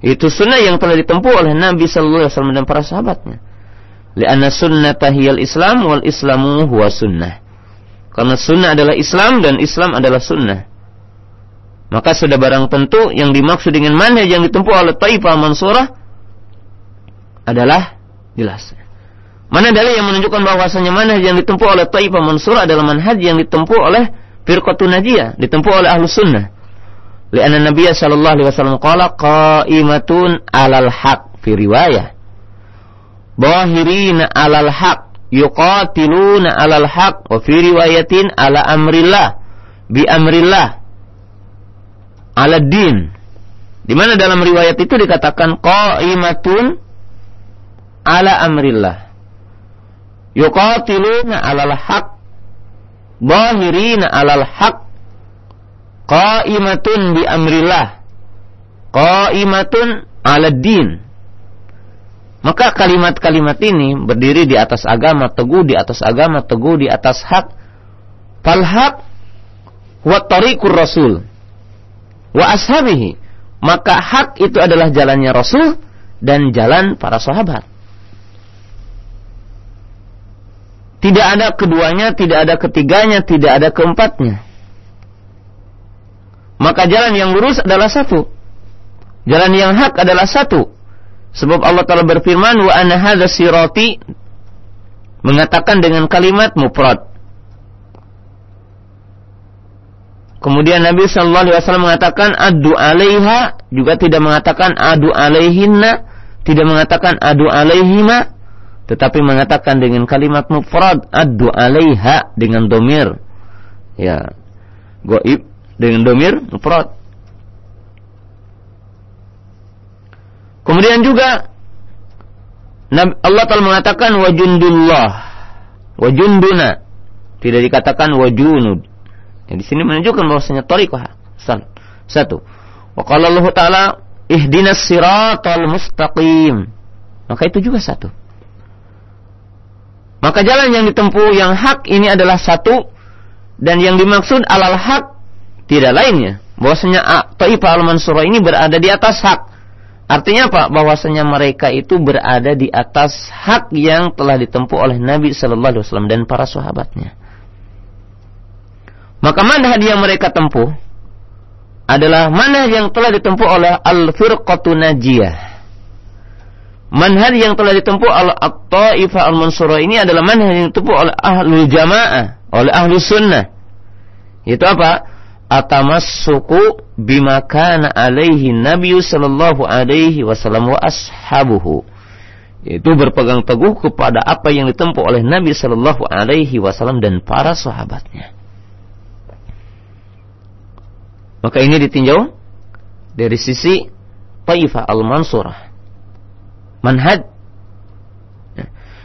Itu sunnah yang telah ditempuh oleh Nabi sallallahu alaihi wasallam dan para sahabatnya. Lianna sunnata hiyal islam wal islamu huwa sunnah. Karena sunnah adalah Islam dan Islam adalah sunnah. Maka sudah barang tentu yang dimaksud dengan manhaj yang ditempuh oleh Taifah Mansurah adalah jelas. Mana dalil yang menunjukkan bahwasanya manhaj yang ditempuh oleh Taifah Mansur adalah manhaj yang ditempuh oleh Firqatun Najiyah, ditempuh oleh Ahlus Sunnah. Lianna Nabi sallallahu alaihi wasallam qala qa'imatun 'alal haq fi riwayah. Bahirina 'alal haq yuqatiluna 'alal haq wa fi riwayatin 'ala amrillah bi amrillah 'ala din. Di mana dalam riwayat itu dikatakan qa'imatun ala amrillah. Yuqatiluna alal haq. Zahirina alal haq. Qaimatun bi amrillah. Qaimatun ala din. Maka kalimat-kalimat ini berdiri di atas agama, teguh di atas agama, teguh di atas hak. Fal haq wa tariqur rasul wa ashabihi. Maka hak itu adalah jalannya Rasul dan jalan para sahabat. Tidak ada keduanya, tidak ada ketiganya, tidak ada keempatnya. Maka jalan yang lurus adalah satu. Jalan yang hak adalah satu. Sebab Allah Ta'ala berfirman, Wa hadha sirati, mengatakan dengan kalimat mufrad. Kemudian Nabi Shallallahu Alaihi Wasallam mengatakan adu alaiha juga tidak mengatakan adu alaihinna, tidak mengatakan adu alaihima, tetapi mengatakan dengan kalimat mufrad addu alaiha dengan domir. Ya. Goib dengan domir mufrad. Kemudian juga Allah telah mengatakan wajundullah. Wajunduna. Tidak dikatakan wajunud. Ya, di sini menunjukkan bahwasanya tariqah satu. Wa qala Allah taala ihdinas siratal mustaqim. Maka itu juga satu maka jalan yang ditempuh yang hak ini adalah satu dan yang dimaksud alal hak tidak lainnya. Bahwasanya Taifah al-Mansurah ini berada di atas hak. Artinya apa? Bahwasanya mereka itu berada di atas hak yang telah ditempuh oleh Nabi Sallallahu Alaihi Wasallam dan para sahabatnya. Maka mana yang mereka tempuh adalah mana yang telah ditempuh oleh al-firqatun najiyah manhaj yang telah ditempuh oleh At-Taifah Al-Mansurah ini adalah manhaj yang ditempuh oleh ahlu jamaah, oleh ahlu sunnah. Itu apa? Atamassuku bima kana alaihi Nabi sallallahu alaihi wasallam wa ashabuhu. Itu berpegang teguh kepada apa yang ditempuh oleh Nabi sallallahu alaihi wasallam dan para sahabatnya. Maka ini ditinjau dari sisi Taifah al-Mansurah. Manhaj.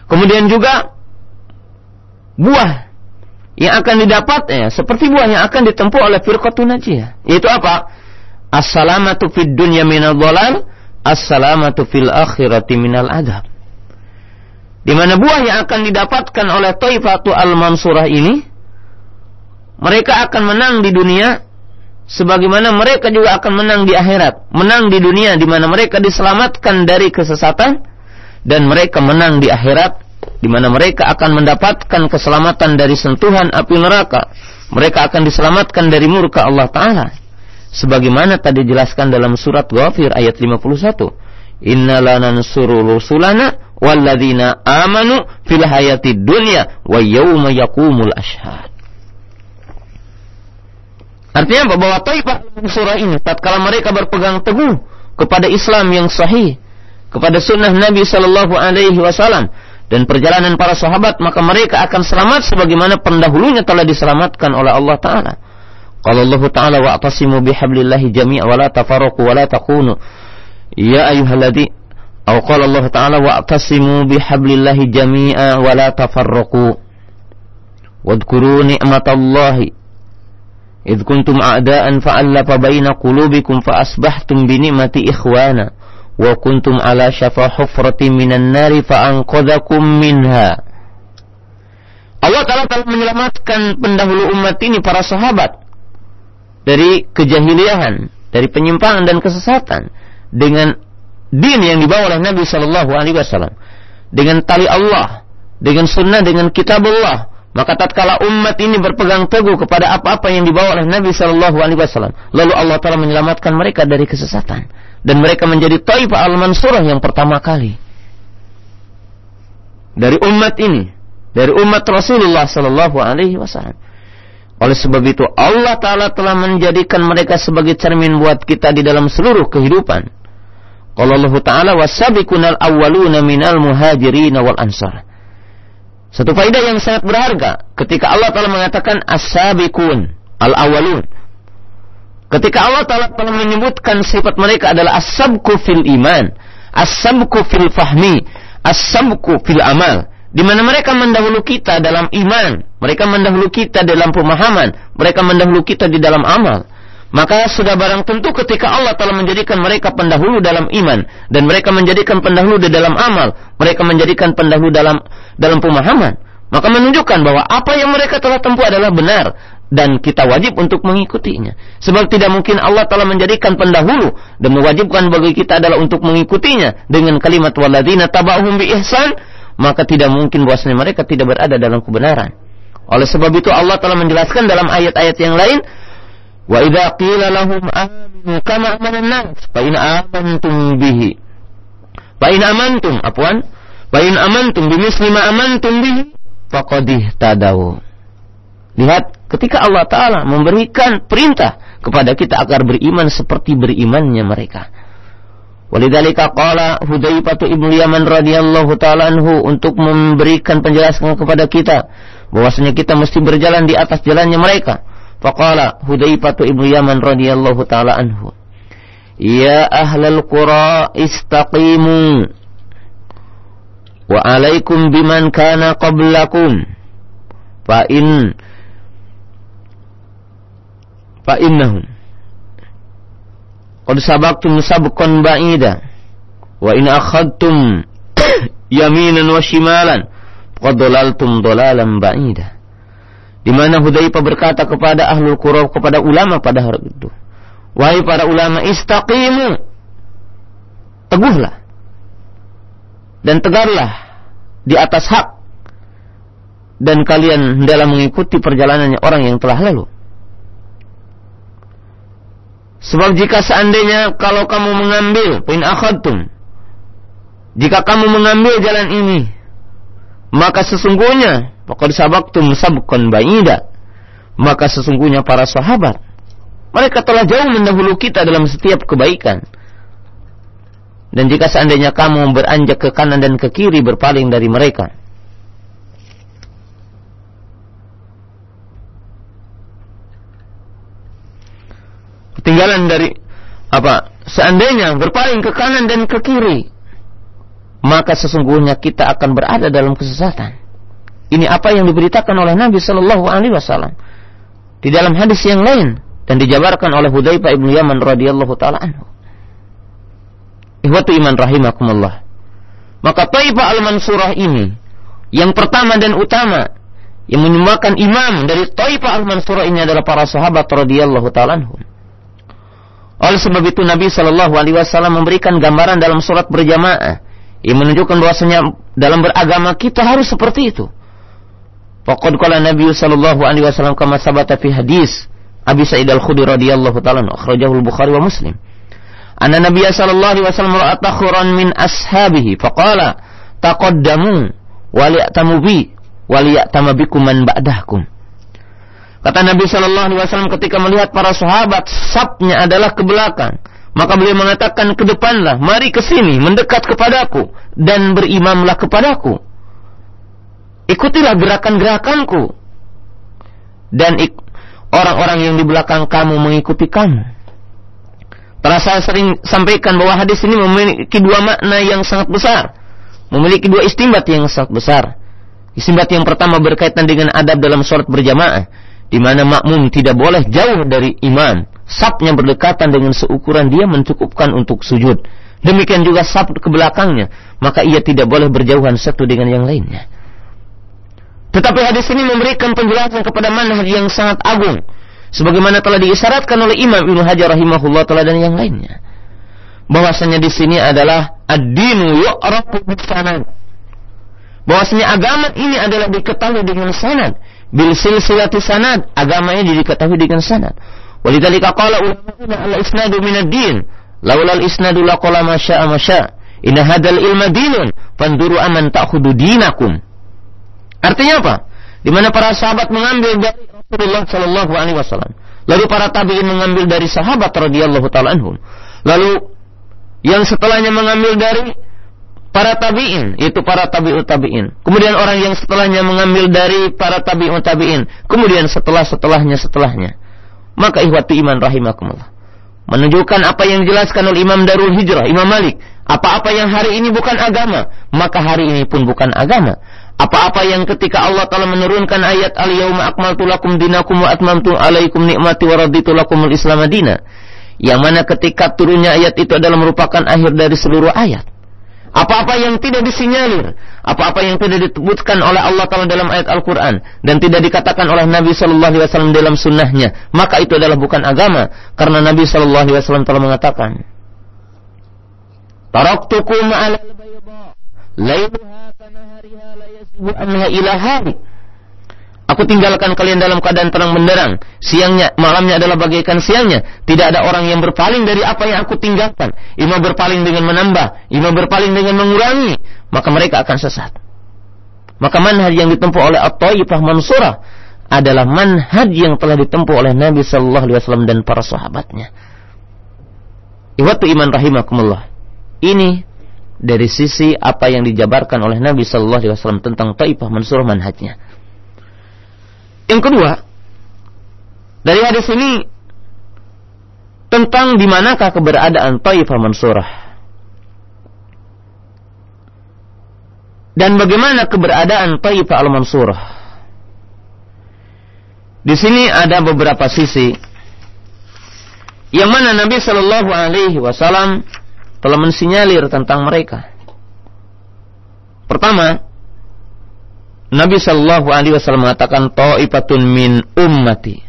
Kemudian juga buah yang akan didapat ya, seperti buah yang akan ditempuh oleh firqatun najiyah. Yaitu apa? Assalamatu fid dunya minal dhalal, assalamatu fil akhirati minal adab. Di mana buah yang akan didapatkan oleh Taifatu al-Mansurah ini mereka akan menang di dunia sebagaimana mereka juga akan menang di akhirat, menang di dunia di mana mereka diselamatkan dari kesesatan dan mereka menang di akhirat di mana mereka akan mendapatkan keselamatan dari sentuhan api neraka. Mereka akan diselamatkan dari murka Allah Ta'ala. Sebagaimana tadi dijelaskan dalam surat Ghafir ayat 51. Inna lanansuru rusulana walladzina amanu fil hayati dunya wa yawma yakumul ashhad. Artinya? Bahwa Taifah surah ini tatkala mereka berpegang teguh kepada Islam yang sahih, kepada sunnah Nabi sallallahu alaihi wasallam, dan perjalanan para sahabat maka mereka akan selamat sebagaimana pendahulunya telah diselamatkan oleh Allah taala. Qala Allah taala wa atasimu bihablillahi jami'a wa la tafarraqu wa takunu ya ayyuhalladzi atau qala Allah taala wa atasimu bihablillahi jami'a wa la tafarraqu wadhkuru ni'matallahi إذ kuntum a'da'an fa'allafa baina qulubikum fa asbahtum bi ni'mati ikhwana wa kuntum ala syafa hufratin minan nari fa anqadhakum minha. Allah Ta'ala telah menyelamatkan pendahulu umat ini para sahabat dari kejahiliahan, dari penyimpangan dan kesesatan dengan din yang dibawa oleh Nabi sallallahu Alaihi Wasallam, dengan tali Allah, dengan sunnah, dengan kitab Allah, maka tatkala umat ini berpegang teguh kepada apa-apa yang dibawa oleh Nabi Shallallahu Alaihi Wasallam, lalu Allah Taala menyelamatkan mereka dari kesesatan dan mereka menjadi Taifah al-Mansurah yang pertama kali dari umat ini, dari umat Rasulullah sallallahu alaihi wasallam. Oleh sebab itu Allah taala telah menjadikan mereka sebagai cermin buat kita di dalam seluruh kehidupan. Kalau Allah taala wasabiqunal awwaluna minal muhajirin wal ansar. Satu faedah yang sangat berharga ketika Allah telah mengatakan as-sabiqun al-awwalun Ketika Allah Ta'ala telah menyebutkan sifat mereka adalah as-sabku fil iman, as-sabku fil fahmi, as-sabku fil amal. Di mana mereka mendahulu kita dalam iman, mereka mendahulu kita dalam pemahaman, mereka mendahulu kita di dalam amal. Maka sudah barang tentu ketika Allah telah menjadikan mereka pendahulu dalam iman dan mereka menjadikan pendahulu di dalam amal, mereka menjadikan pendahulu dalam dalam pemahaman, maka menunjukkan bahwa apa yang mereka telah tempuh adalah benar dan kita wajib untuk mengikutinya. Sebab tidak mungkin Allah telah menjadikan pendahulu dan mewajibkan bagi kita adalah untuk mengikutinya dengan kalimat waladina tabahum bi ihsan, maka tidak mungkin bahwasanya mereka tidak berada dalam kebenaran. Oleh sebab itu Allah telah menjelaskan dalam ayat-ayat yang lain, wa idza qila lahum aminu kama amanan nas fa in amantum bihi fa in amantum afwan fa in amantum bimisli ma bihi faqad ihtadaw Lihat ketika Allah Ta'ala memberikan perintah kepada kita agar beriman seperti berimannya mereka. Walidzalika qala Hudzaifah ibnu Yaman radhiyallahu taala anhu untuk memberikan penjelasan kepada kita bahwasanya kita mesti berjalan di atas jalannya mereka. Faqala Hudzaifah ibnu Yaman radhiyallahu taala anhu Ya ahlal qura istaqimu wa alaikum biman kana qablakum. Fa in fa innahum. Qad sabaqtum sabqan ba'ida. Wa in akhadtum <coughs> yaminan wa shimalan qad dalaltum dalalan ba'ida di mana Hudzaifah berkata kepada ahlul qura kepada ulama pada hari itu wahai para ulama istaqimu. Teguhlah. Dan tegarlah di atas hak. Dan kalian dalam mengikuti perjalanannya orang yang telah lalu. Sebab jika seandainya kalau kamu mengambil poin akhadtum jika kamu mengambil jalan ini maka sesungguhnya faqad sabaqtum sabqan ba'ida maka sesungguhnya para sahabat mereka telah jauh mendahulu kita dalam setiap kebaikan. Dan jika seandainya kamu beranjak ke kanan dan ke kiri berpaling dari mereka, ketinggalan dari apa? Seandainya berpaling ke kanan dan ke kiri, maka sesungguhnya kita akan berada dalam kesesatan. Ini apa yang diberitakan oleh Nabi Shallallahu Alaihi Wasallam di dalam hadis yang lain dan dijabarkan oleh Hudzaifah ibnu Yaman radhiyallahu taala anhu. Iman rahimakumullah. Maka Taifah al-Mansurah ini yang pertama dan utama yang menyumbangkan imam dari Taifah al-Mansurah ini adalah para sahabat radhiyallahu taala anhum. Oleh sebab itu Nabi Shallallahu Alaihi Wasallam memberikan gambaran dalam surat berjamaah yang menunjukkan bahwasanya dalam beragama kita harus seperti itu. Faqad qala Nabi Shallallahu Alaihi Wasallam kama sabata fi hadis Abi Sa'id Al-Khudri radhiyallahu taala akhrajahu Al-Bukhari wa Muslim. Anna Nabi sallallahu alaihi wasallam ra'a takhuran min ashabihi faqala taqaddamu wa li'tamu bi wa li'tama bikum man ba'dakum. Kata Nabi sallallahu alaihi wasallam ketika melihat para sahabat sapnya adalah ke belakang, maka beliau mengatakan ke depanlah, mari ke sini mendekat kepadaku dan berimamlah kepadaku. Ikutilah gerakan-gerakanku dan orang-orang yang di belakang kamu mengikuti kamu. Para saya sering sampaikan bahwa hadis ini memiliki dua makna yang sangat besar. Memiliki dua istimbat yang sangat besar. Istimbat yang pertama berkaitan dengan adab dalam sholat berjamaah. Di mana makmum tidak boleh jauh dari imam. Sapnya berdekatan dengan seukuran dia mencukupkan untuk sujud. Demikian juga sap ke belakangnya. Maka ia tidak boleh berjauhan satu dengan yang lainnya. Tetapi hadis ini memberikan penjelasan kepada manhaj yang sangat agung. Sebagaimana telah diisyaratkan oleh Imam Ibnu Hajar rahimahullah taala dan yang lainnya. Bahwasanya di sini adalah ad-dinu yu'rafu sanad. Bahwasanya agama ini adalah diketahui dengan sanad. Bil silsilati sanad, agama ini diketahui dengan sanad. Walidzalika qala ulama al-isnadu min ad-din. Laula al-isnadu laqala ma syaa ma syaa. Inna hadzal ilma dinun, fanduru aman ta'khudhu dinakum. Artinya apa? Di mana para sahabat mengambil dari Rasulullah Shallallahu Alaihi Wasallam. Lalu para tabiin mengambil dari sahabat radhiyallahu taala anhum. Lalu yang setelahnya mengambil dari para tabiin, itu para tabiut tabiin. Kemudian orang yang setelahnya mengambil dari para tabiut tabiin. Kemudian setelah setelahnya setelahnya. Maka ihwati iman rahimakumullah. Menunjukkan apa yang dijelaskan oleh Imam Darul Hijrah, Imam Malik. Apa-apa yang hari ini bukan agama, maka hari ini pun bukan agama. Apa-apa yang ketika Allah telah menurunkan ayat al-yauma akmaltu lakum dinakum wa atmamtu alaikum nikmati wa raditu islam madina. Yang mana ketika turunnya ayat itu adalah merupakan akhir dari seluruh ayat. Apa-apa yang tidak disinyalir, apa-apa yang tidak disebutkan oleh Allah Taala dalam ayat Al-Quran dan tidak dikatakan oleh Nabi Shallallahu Alaihi Wasallam dalam sunnahnya, maka itu adalah bukan agama, karena Nabi Shallallahu Alaihi Wasallam telah mengatakan, Taraktukum ala al-bayda, Aku tinggalkan kalian dalam keadaan terang benderang. Siangnya, malamnya adalah bagaikan siangnya. Tidak ada orang yang berpaling dari apa yang aku tinggalkan. Ima berpaling dengan menambah, ima berpaling dengan mengurangi. Maka mereka akan sesat. Maka manhaj yang ditempuh oleh At-Taifah Mansurah adalah manhaj yang telah ditempuh oleh Nabi Sallallahu Alaihi Wasallam dan para sahabatnya. Iwatu iman rahimakumullah. Ini dari sisi apa yang dijabarkan oleh Nabi Shallallahu Alaihi Wasallam tentang Taifah Mansurah manhajnya. Yang kedua, dari hadis ini tentang di manakah keberadaan Taifah Mansurah dan bagaimana keberadaan Taifah Al Mansurah. Di sini ada beberapa sisi yang mana Nabi Shallallahu Alaihi Wasallam telah mensinyalir tentang mereka. Pertama, Nabi Shallallahu Alaihi Wasallam mengatakan ta'ifatun min ummati.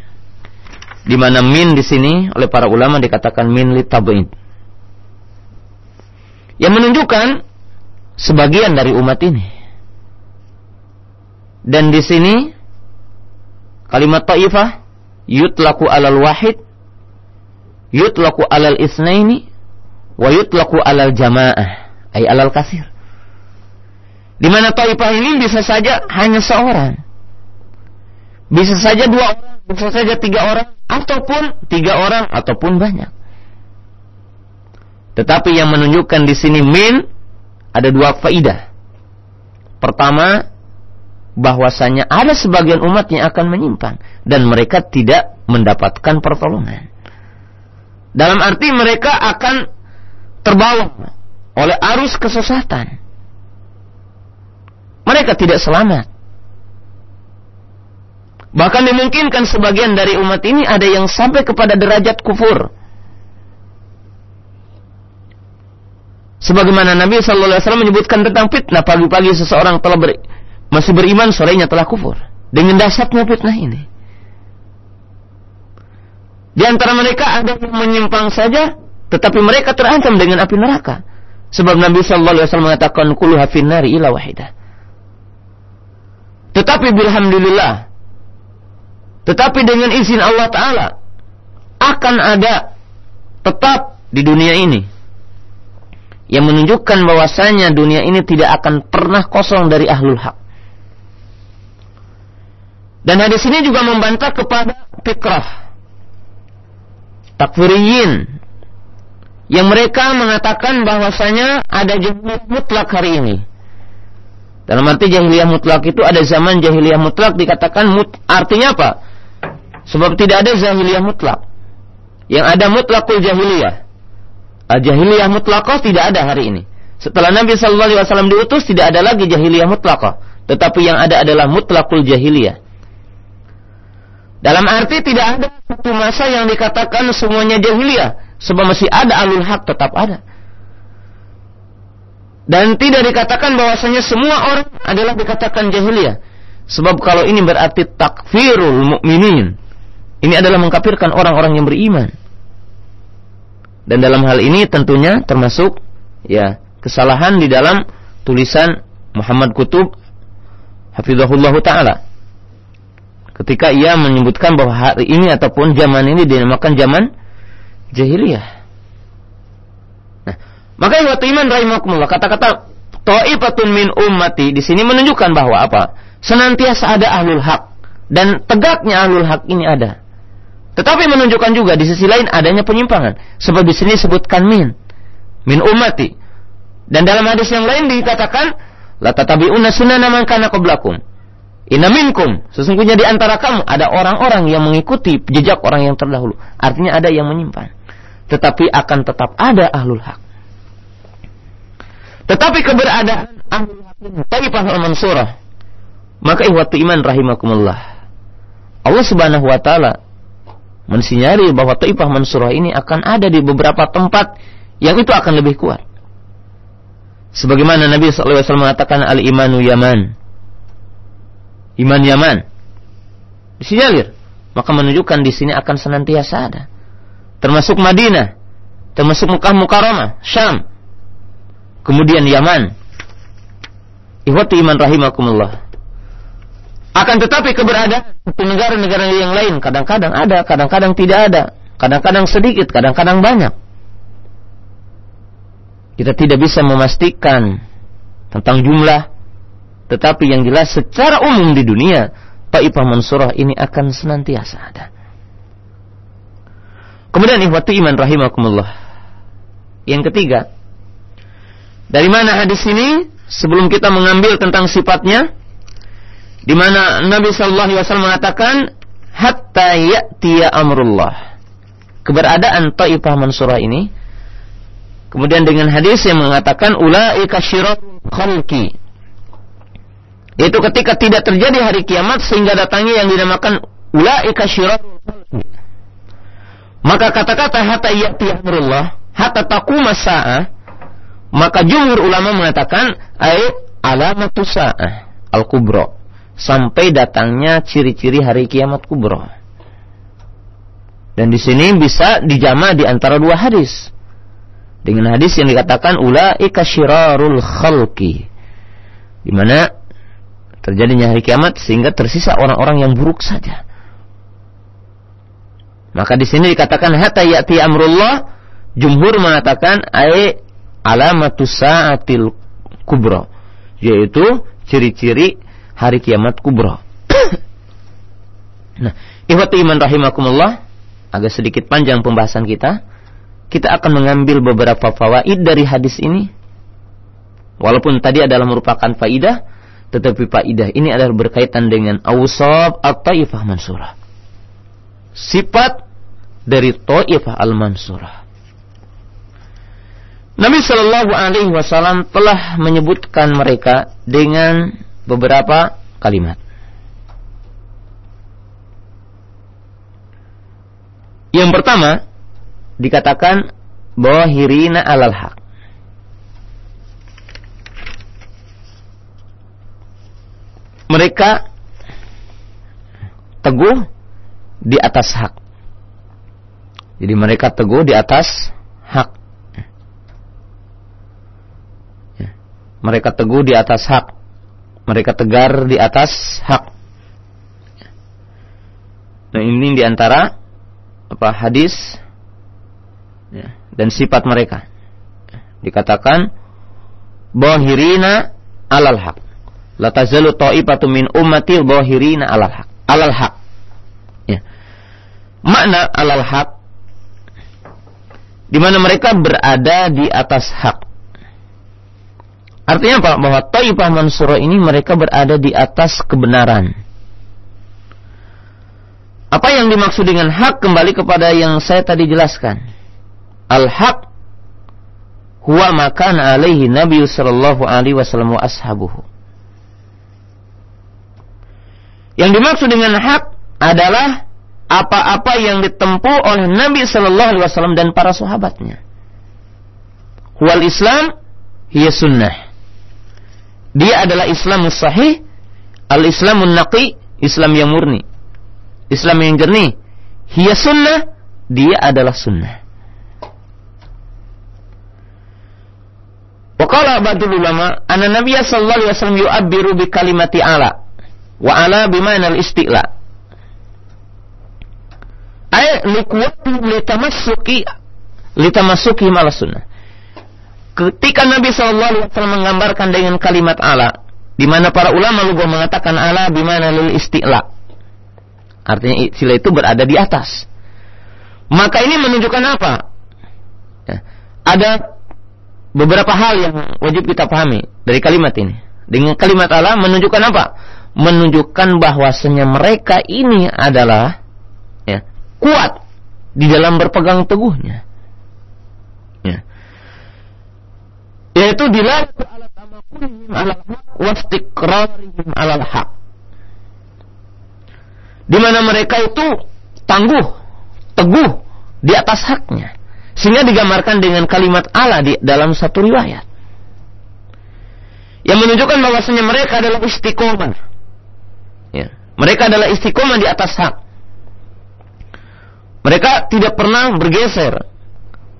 Di mana min di sini oleh para ulama dikatakan min li. Yang menunjukkan sebagian dari umat ini. Dan di sini kalimat ta'ifah yutlaku alal wahid yutlaku alal isnaini wa yutlaqu alal jamaah ay alal kasir di mana taifah ini bisa saja hanya seorang bisa saja dua orang bisa saja tiga orang ataupun tiga orang ataupun banyak. Tetapi yang menunjukkan di sini min ada dua faidah. Pertama, bahwasanya ada sebagian umat yang akan menyimpang dan mereka tidak mendapatkan pertolongan. Dalam arti mereka akan terbawa oleh arus kesesatan. Mereka tidak selamat. Bahkan dimungkinkan sebagian dari umat ini ada yang sampai kepada derajat kufur. Sebagaimana Nabi Shallallahu Alaihi Wasallam menyebutkan tentang fitnah pagi-pagi seseorang telah ber, masih beriman sorenya telah kufur dengan dahsyatnya fitnah ini. Di antara mereka ada yang menyimpang saja, tetapi mereka terancam dengan api neraka. Sebab Nabi Shallallahu Alaihi Wasallam mengatakan kulu hafin nari ila wahidah. Tetapi bilhamdulillah, tetapi dengan izin Allah Taala akan ada tetap di dunia ini yang menunjukkan bahwasanya dunia ini tidak akan pernah kosong dari ahlul hak. Dan hadis ini juga membantah kepada fikrah takfiriyin yang mereka mengatakan bahwasanya ada jahiliyah mutlak hari ini. Dalam arti jahiliyah mutlak itu ada zaman jahiliyah mutlak dikatakan mut, artinya apa? Sebab tidak ada jahiliyah mutlak. Yang ada mutlakul jahiliyah. Al-jahiliyah mutlakah tidak ada hari ini. Setelah Nabi Shallallahu Alaihi Wasallam diutus tidak ada lagi jahiliyah mutlakah. Tetapi yang ada adalah mutlakul jahiliyah. Dalam arti tidak ada satu masa yang dikatakan semuanya jahiliyah. Sebab masih ada alul hak tetap ada. Dan tidak dikatakan bahwasanya semua orang adalah dikatakan jahiliyah. Sebab kalau ini berarti takfirul mukminin. Ini adalah mengkafirkan orang-orang yang beriman. Dan dalam hal ini tentunya termasuk ya kesalahan di dalam tulisan Muhammad Kutub hafizahullah taala ketika ia menyebutkan bahwa hari ini ataupun zaman ini dinamakan zaman jahiliyah. Maka yang iman rahimakumullah kata-kata ta'ifatun min ummati di sini menunjukkan bahwa apa? Senantiasa ada ahlul hak dan tegaknya ahlul hak ini ada. Tetapi menunjukkan juga di sisi lain adanya penyimpangan. Sebab di sini disebutkan min. Min ummati. Dan dalam hadis yang lain dikatakan la tatabi'unna sunana man kana qablakum. Inna minkum, sesungguhnya di antara kamu ada orang-orang yang mengikuti jejak orang yang terdahulu. Artinya ada yang menyimpang. Tetapi akan tetap ada ahlul hak. Tetapi keberadaan ahlul hak ini taifah al-mansurah. Maka ihwatu iman rahimakumullah. Allah Subhanahu wa taala mensinyari bahwa taifah mansurah ini akan ada di beberapa tempat yang itu akan lebih kuat. Sebagaimana Nabi SAW mengatakan al-imanu yaman iman Yaman. Disinyalir. Maka menunjukkan di sini akan senantiasa ada. Termasuk Madinah, termasuk Mekah Mukarramah, Syam. Kemudian Yaman. Ihwati iman rahimakumullah. Akan tetapi keberadaan negara-negara yang lain kadang-kadang ada, kadang-kadang tidak ada, kadang-kadang sedikit, kadang-kadang banyak. Kita tidak bisa memastikan tentang jumlah tetapi yang jelas secara umum di dunia, Taifah Mansurah ini akan senantiasa ada. Kemudian ikhwati iman rahimakumullah. Yang ketiga, dari mana hadis ini? Sebelum kita mengambil tentang sifatnya, di mana Nabi Shallallahu Alaihi Wasallam mengatakan, hatta ya'tiya amrullah. Keberadaan Taifah Mansurah ini, kemudian dengan hadis yang mengatakan, ulaika syirat khalqi itu ketika tidak terjadi hari kiamat sehingga datangnya yang dinamakan ulaika syirat. Maka kata-kata hatta ya'ti amrullah, hatta taquma maka jumhur ulama mengatakan ay alamatu sa'ah al-kubra sampai datangnya ciri-ciri hari kiamat kubro. Dan di sini bisa dijama di antara dua hadis. Dengan hadis yang dikatakan ulaika syirarul khalqi. Di mana terjadinya hari kiamat sehingga tersisa orang-orang yang buruk saja. Maka di sini dikatakan hatta ya'ti amrullah, jumhur mengatakan ai alamatu sa'atil kubra, yaitu ciri-ciri hari kiamat kubra. <coughs> Nah, ihwati iman rahimakumullah, agak sedikit panjang pembahasan kita. Kita akan mengambil beberapa fawaid dari hadis ini. Walaupun tadi adalah merupakan faidah, tetapi faidah ini adalah berkaitan dengan awsab at-taifah mansurah. Sifat dari taifah al-mansurah. Nabi Shallallahu Alaihi Wasallam telah menyebutkan mereka dengan beberapa kalimat. Yang pertama dikatakan bahwa hirina alal haq. Mereka teguh di atas hak. Jadi mereka teguh di atas hak. Ya. Mereka teguh di atas hak. Mereka tegar di atas hak. Nah ini di antara apa hadis ya, dan sifat mereka. Dikatakan bahirina alal haq. La tazalu ta'ifatu min ummati bahirina alal haq. Alal haq. Ya. Makna alal haq di mana mereka berada di atas hak artinya apa bahwa ta'ifah mansura ini mereka berada di atas kebenaran apa yang dimaksud dengan hak kembali kepada yang saya tadi jelaskan. Al-haq huwa makan alaihi Nabi sallallahu alaihi wasallam wa ashabuhu. Yang dimaksud dengan hak adalah apa-apa yang ditempuh oleh Nabi sallallahu alaihi wasallam dan para sahabatnya. Huwal Islam hiya sunnah. Dia adalah Islam sahih, al-Islamun naqi, Islam yang murni. Islam yang jernih. Hiya sunnah, dia adalah sunnah. Waqala ba'dul ulama, anna Nabiya sallallahu alaihi wasallam yu'abbiru bi kalimati ala wa ala bimana al-isti'la. Ay liquwati litamassuki litamassuki mala sunnah. Ketika Nabi wasallam menggambarkan dengan kalimat ala, di mana para ulama lugu mengatakan ala bimana lil isti'la. Artinya sila itu berada di atas. Maka ini menunjukkan apa? Ya. Ada beberapa hal yang wajib kita pahami dari kalimat ini. Dengan kalimat Allah menunjukkan apa? Menunjukkan bahwasanya mereka ini adalah ya, kuat di dalam berpegang teguhnya. Ya. Yaitu di mana mereka itu tangguh, teguh di atas haknya. Sehingga digambarkan dengan kalimat Allah di dalam satu riwayat. Yang menunjukkan bahwasanya mereka adalah istiqomah. Ya. Mereka adalah istiqomah di atas hak. Mereka tidak pernah bergeser.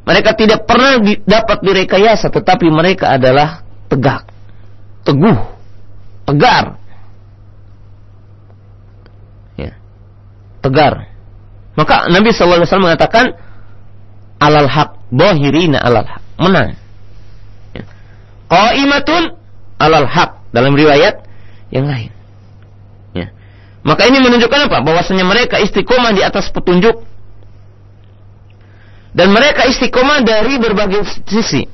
Mereka tidak pernah di, dapat direkayasa, tetapi mereka adalah tegak, teguh, tegar tegar. Maka Nabi SAW mengatakan alal haq, bohirina alal haq, menang. Ya. Qaimatun alal haq dalam riwayat yang lain. Ya. Maka ini menunjukkan apa? Bahwasanya mereka istiqomah di atas petunjuk dan mereka istiqomah dari berbagai sisi.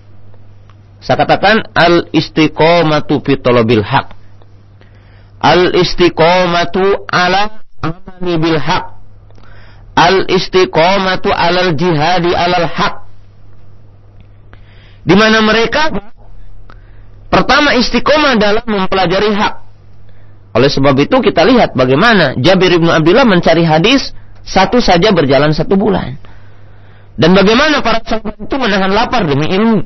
Saya katakan al istiqomatu fi talabil haq. Al istiqomatu ala amani bil haq al istiqomatu alal jihadi alal haq di mana mereka pertama istiqomah dalam mempelajari hak oleh sebab itu kita lihat bagaimana Jabir bin Abdullah mencari hadis satu saja berjalan satu bulan dan bagaimana para sahabat itu menahan lapar demi ilmu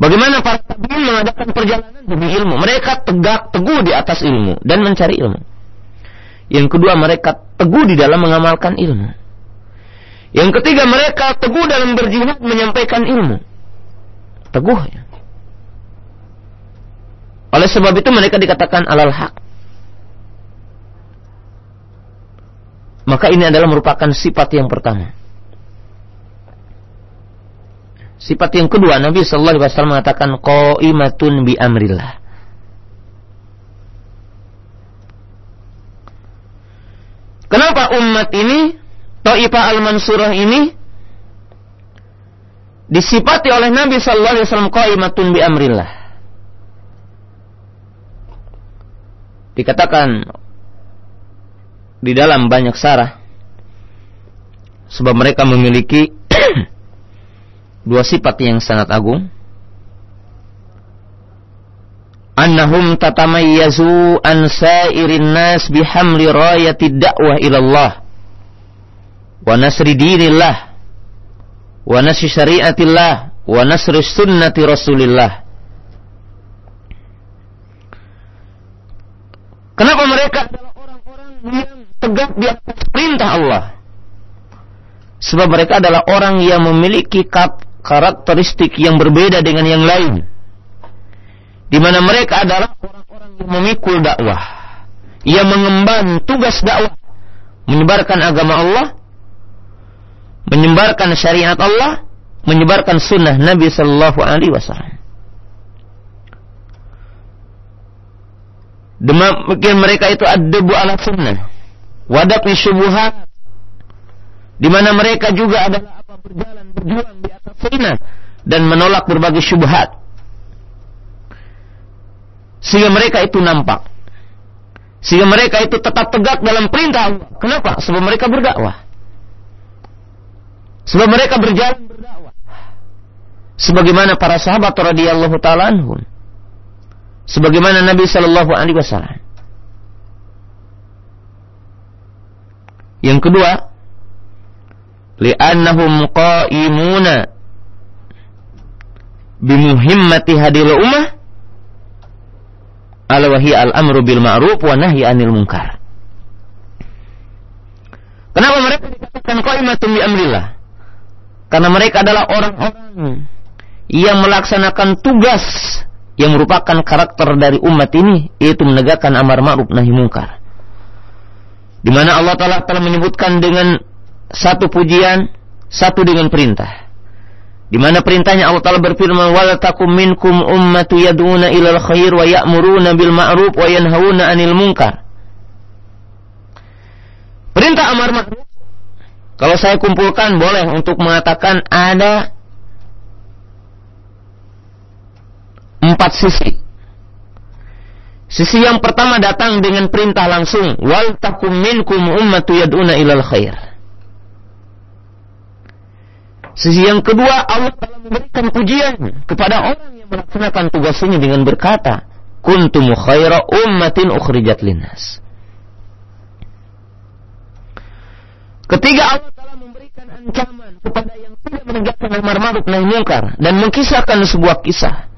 Bagaimana para tabi'in mengadakan perjalanan demi ilmu? Mereka tegak teguh di atas ilmu dan mencari ilmu. Yang kedua mereka teguh di dalam mengamalkan ilmu. Yang ketiga mereka teguh dalam berjihad menyampaikan ilmu. Teguh ya. Oleh sebab itu mereka dikatakan alal haq. Maka ini adalah merupakan sifat yang pertama. Sifat yang kedua Nabi sallallahu alaihi wasallam mengatakan qaimatun bi amrillah. Kenapa umat ini, Ta'ifah al-Mansurah ini, disifati oleh Nabi Sallallahu Alaihi Wasallam qaimatun bi amrillah. Dikatakan di dalam banyak sarah sebab mereka memiliki <clears throat> dua sifat yang sangat agung. Annahum tatamayyazu an sa'irin nas bihamli rayati da'wah ila Allah wa nasri dinillah. Wa nasri syariatillah. Wa nasri sunnati rasulillah. Kenapa mereka adalah orang-orang yang tegak di atas perintah Allah? Sebab mereka adalah orang yang memiliki karakteristik yang berbeda dengan yang lain. Di mana mereka adalah orang-orang yang memikul dakwah, yang mengemban tugas dakwah, menyebarkan agama Allah, menyebarkan syariat Allah, menyebarkan sunnah Nabi Sallallahu Alaihi Wasallam. Demikian mereka itu ad-debu ala sunnah, wadapi syubuhat, di mana mereka juga adalah apa? Berjalan berjuang di sunnah dan menolak berbagai syubhat sehingga mereka itu nampak. Sehingga mereka itu tetap tegak dalam perintah Allah. Kenapa? Sebab mereka berdakwah. Sebab mereka berjalan berdakwah. Sebagaimana para sahabat radhiyallahu taala anhum. Sebagaimana Nabi sallallahu alaihi wasallam. Yang kedua, li'annahum qa'imuna bimuhimmati hadil ummah ala wahi al-amru bil ma'ruf wa nahyi anil munkar. Kenapa mereka dikatakan qaimatun bi amrillah? Karena mereka adalah orang-orang yang melaksanakan tugas yang merupakan karakter dari umat ini yaitu menegakkan amar ma'ruf nahi munkar. Di mana Allah Taala telah menyebutkan dengan satu pujian, satu dengan perintah. Di mana perintahnya Allah Taala berfirman wala takum minkum ummatu yad'una ilal khair wa ya'muruna bil ma'ruf wa yanhauna 'anil munkar. Perintah amar ma'ruf kalau saya kumpulkan boleh untuk mengatakan ada empat sisi. Sisi yang pertama datang dengan perintah langsung wal takum minkum ummatu yad'una ilal khair. Sisi yang kedua, Allah telah memberikan pujian kepada orang yang melaksanakan tugas ini dengan berkata, Kuntum khaira ummatin ukhrijat linnas. Ketiga Allah telah memberikan ancaman kepada yang tidak menegakkan amar ma'ruf nahi munkar dan mengkisahkan sebuah kisah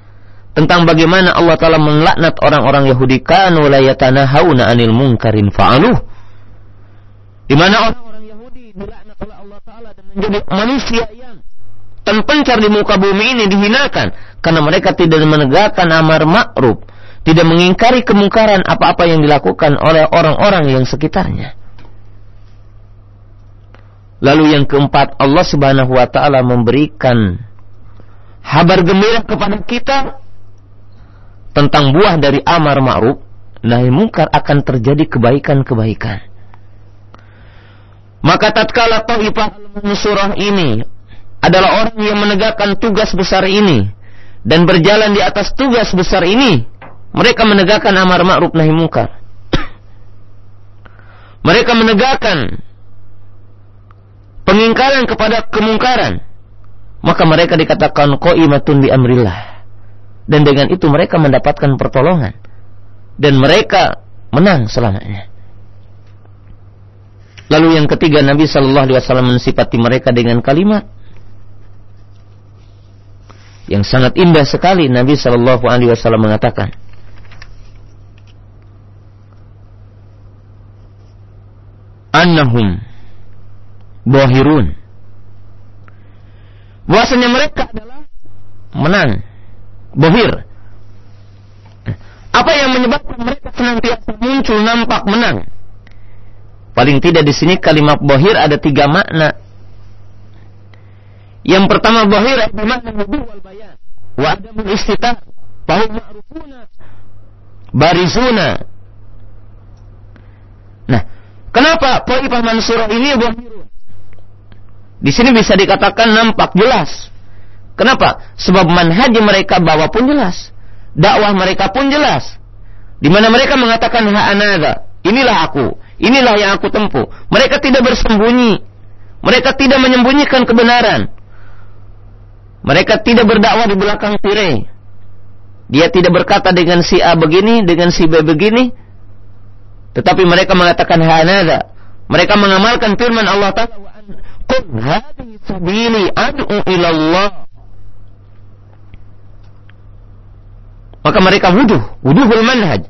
tentang bagaimana Allah telah melaknat orang-orang Yahudi kanu la yatanahawna anil munkarin fa'aluh. Di mana orang-orang Yahudi taala dan menjadi manusia yang terpencar di muka bumi ini dihinakan karena mereka tidak menegakkan amar ma'ruf, tidak mengingkari kemungkaran apa-apa yang dilakukan oleh orang-orang yang sekitarnya. Lalu yang keempat, Allah Subhanahu wa taala memberikan kabar gembira kepada kita tentang buah dari amar ma'ruf nahi mungkar akan terjadi kebaikan-kebaikan. Maka tatkala Taifah al-Mansurah ini adalah orang yang menegakkan tugas besar ini dan berjalan di atas tugas besar ini mereka menegakkan amar ma'ruf nahi munkar. <coughs> Mereka menegakkan pengingkaran kepada kemungkaran. Maka mereka dikatakan qaimatun bi amrillah. Dan dengan itu mereka mendapatkan pertolongan. Dan mereka menang selamanya Lalu yang ketiga Nabi Shallallahu Alaihi Wasallam mensifati mereka dengan kalimat yang sangat indah sekali. Nabi Shallallahu Alaihi Wasallam mengatakan annahum bohirun bahwasanya mereka adalah menang bohir apa yang menyebabkan mereka senantiasa muncul nampak menang paling tidak di sini kalimat bohir ada tiga makna yang pertama bahir bermakna wudu wal bayan wa adamul fahum ma'rufuna barizuna. Nah, Kenapa Taifah Mansurah ini zahirun? Di sini bisa dikatakan nampak jelas. Kenapa? Sebab manhaj mereka bawa pun jelas. Dakwah mereka pun jelas. Di mana mereka mengatakan ha anada, inilah aku, inilah yang aku tempuh. Mereka tidak bersembunyi. Mereka tidak menyembunyikan kebenaran. Mereka tidak berdakwah di belakang tirai. Dia tidak berkata dengan si A begini, dengan si B begini. Tetapi mereka mengatakan hanada. Mereka mengamalkan firman Allah Ta'ala. Qul hadhihi sabili ad'u ila Allah. Maka mereka wuduh, wuduhul manhaj.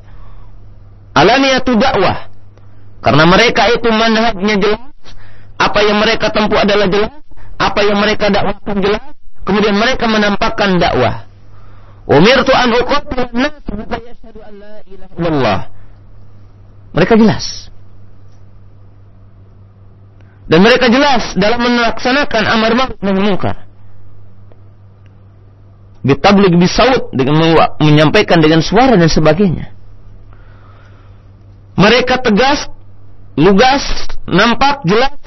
Alaniyatu dakwah. Karena mereka itu manhajnya jelas. Apa yang mereka tempuh adalah jelas. Apa yang mereka dakwahkan jelas. Kemudian mereka menampakkan dakwah. Umirtu an an. Mereka jelas. Dan mereka jelas dalam melaksanakan amar ma'ruf nahi munkar. Bitablig bisaut dengan menyampaikan dengan suara dan sebagainya. Mereka tegas, lugas, nampak, jelas.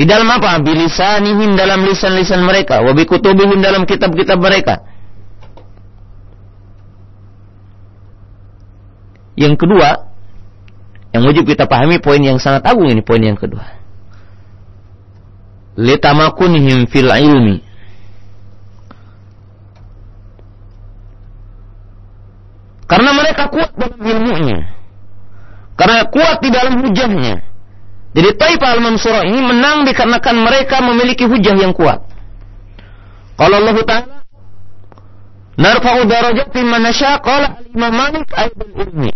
Di dalam apa? Bilisanihim dalam lisan-lisan mereka. Wabikutubihim dalam kitab-kitab mereka. Yang kedua, yang wajib kita pahami poin yang sangat agung ini poin yang kedua. Litamakunihim fil ilmi. Karena mereka kuat dalam ilmunya. Karena kuat di dalam hujahnya. Jadi Taifah al-Mansurah ini menang dikarenakan mereka memiliki hujah yang kuat. Kalau Allah Ta'ala Narfa'u darajatin man nasya qala al-Imam Malik ilmi.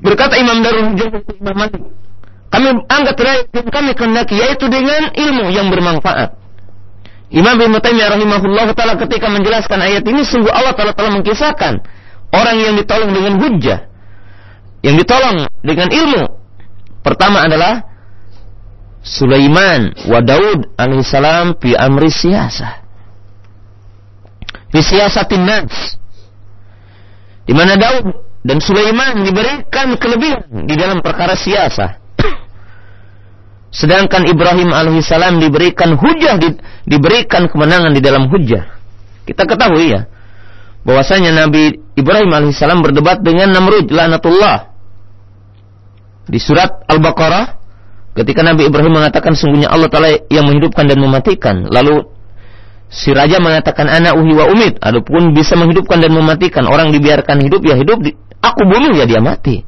Berkata Imam Darul Hujjah Imam Malik, kami angkat derajat yang kami kehendaki yaitu dengan ilmu yang bermanfaat. Imam bin Taimiyah rahimahullah taala ketika menjelaskan ayat ini sungguh Allah taala telah mengkisahkan orang yang ditolong dengan hujjah, yang ditolong dengan ilmu. Pertama adalah Sulaiman wa Daud alaihissalam fi amri siasa. Fi siasatin nas. Di mana Daud dan Sulaiman diberikan kelebihan di dalam perkara siasa. <coughs> Sedangkan Ibrahim alaihissalam diberikan hujah, di, diberikan kemenangan di dalam hujah. Kita ketahui ya, bahwasanya Nabi Ibrahim alaihissalam berdebat dengan Namrud lanatullah. Di surat Al-Baqarah, ketika Nabi Ibrahim mengatakan sungguhnya Allah Taala yang menghidupkan dan mematikan, lalu si raja mengatakan anak uhi wa umid, adapun bisa menghidupkan dan mematikan, orang dibiarkan hidup ya hidup, Aku bunuh ya dia mati.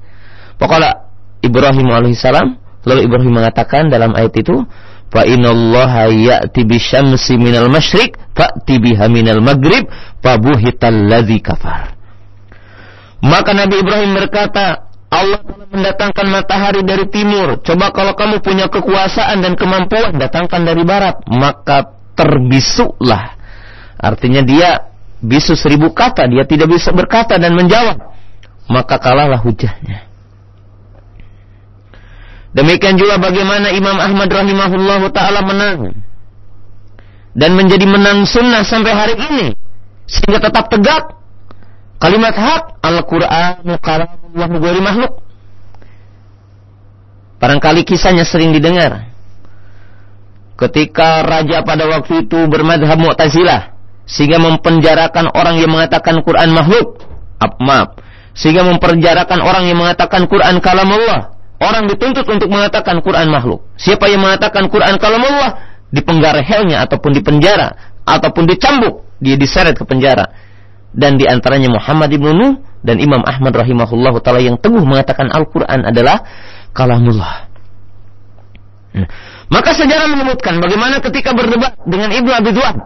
Pokoknya Ibrahim alaihissalam. Lalu Ibrahim mengatakan dalam ayat itu fa innallaha ya'ti bisyamsi minal masyriq fa'ti biha minal maghrib fabuhital ladzi kafar. Maka Nabi Ibrahim berkata, Allah telah mendatangkan matahari dari timur. Coba kalau kamu punya kekuasaan dan kemampuan, datangkan dari barat. Maka terbisuklah. Artinya dia bisu seribu kata. Dia tidak bisa berkata dan menjawab maka kalahlah hujahnya. Demikian juga bagaimana Imam Ahmad rahimahullahu taala menang dan menjadi menang sunnah sampai hari ini sehingga tetap tegak kalimat hak Al-Qur'an kalamullah makhluk. Barangkali kisahnya sering didengar. Ketika raja pada waktu itu bermadhab Mu'tazilah sehingga mempenjarakan orang yang mengatakan Quran makhluk. Maaf, sehingga memperjarakan orang yang mengatakan Quran kalam Allah. Orang dituntut untuk mengatakan Quran makhluk. Siapa yang mengatakan Quran kalam Allah dipenggar helnya ataupun dipenjara ataupun dicambuk, dia diseret ke penjara. Dan di antaranya Muhammad ibnu Nuh dan Imam Ahmad rahimahullah taala yang teguh mengatakan Al-Quran adalah kalamullah. Nah, maka sejarah menyebutkan bagaimana ketika berdebat dengan Ibnu Abi Duad,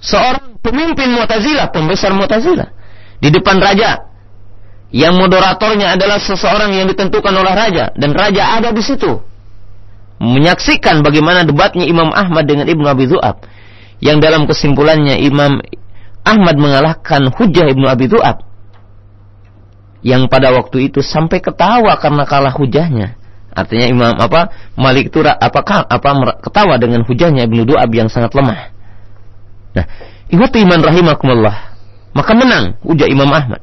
seorang pemimpin Mu'tazilah, pembesar Mu'tazilah, di depan raja yang moderatornya adalah seseorang yang ditentukan oleh raja dan raja ada di situ. Menyaksikan bagaimana debatnya Imam Ahmad dengan Ibnu Abi Du'ab yang dalam kesimpulannya Imam Ahmad mengalahkan hujah Ibnu Abi Du'ab yang pada waktu itu sampai ketawa karena kalah hujahnya. Artinya Imam apa Malik itu apakah apa ketawa dengan hujahnya Ibnu Du'ab yang sangat lemah. Nah itu iman rahimakumullah. Maka menang hujah Imam Ahmad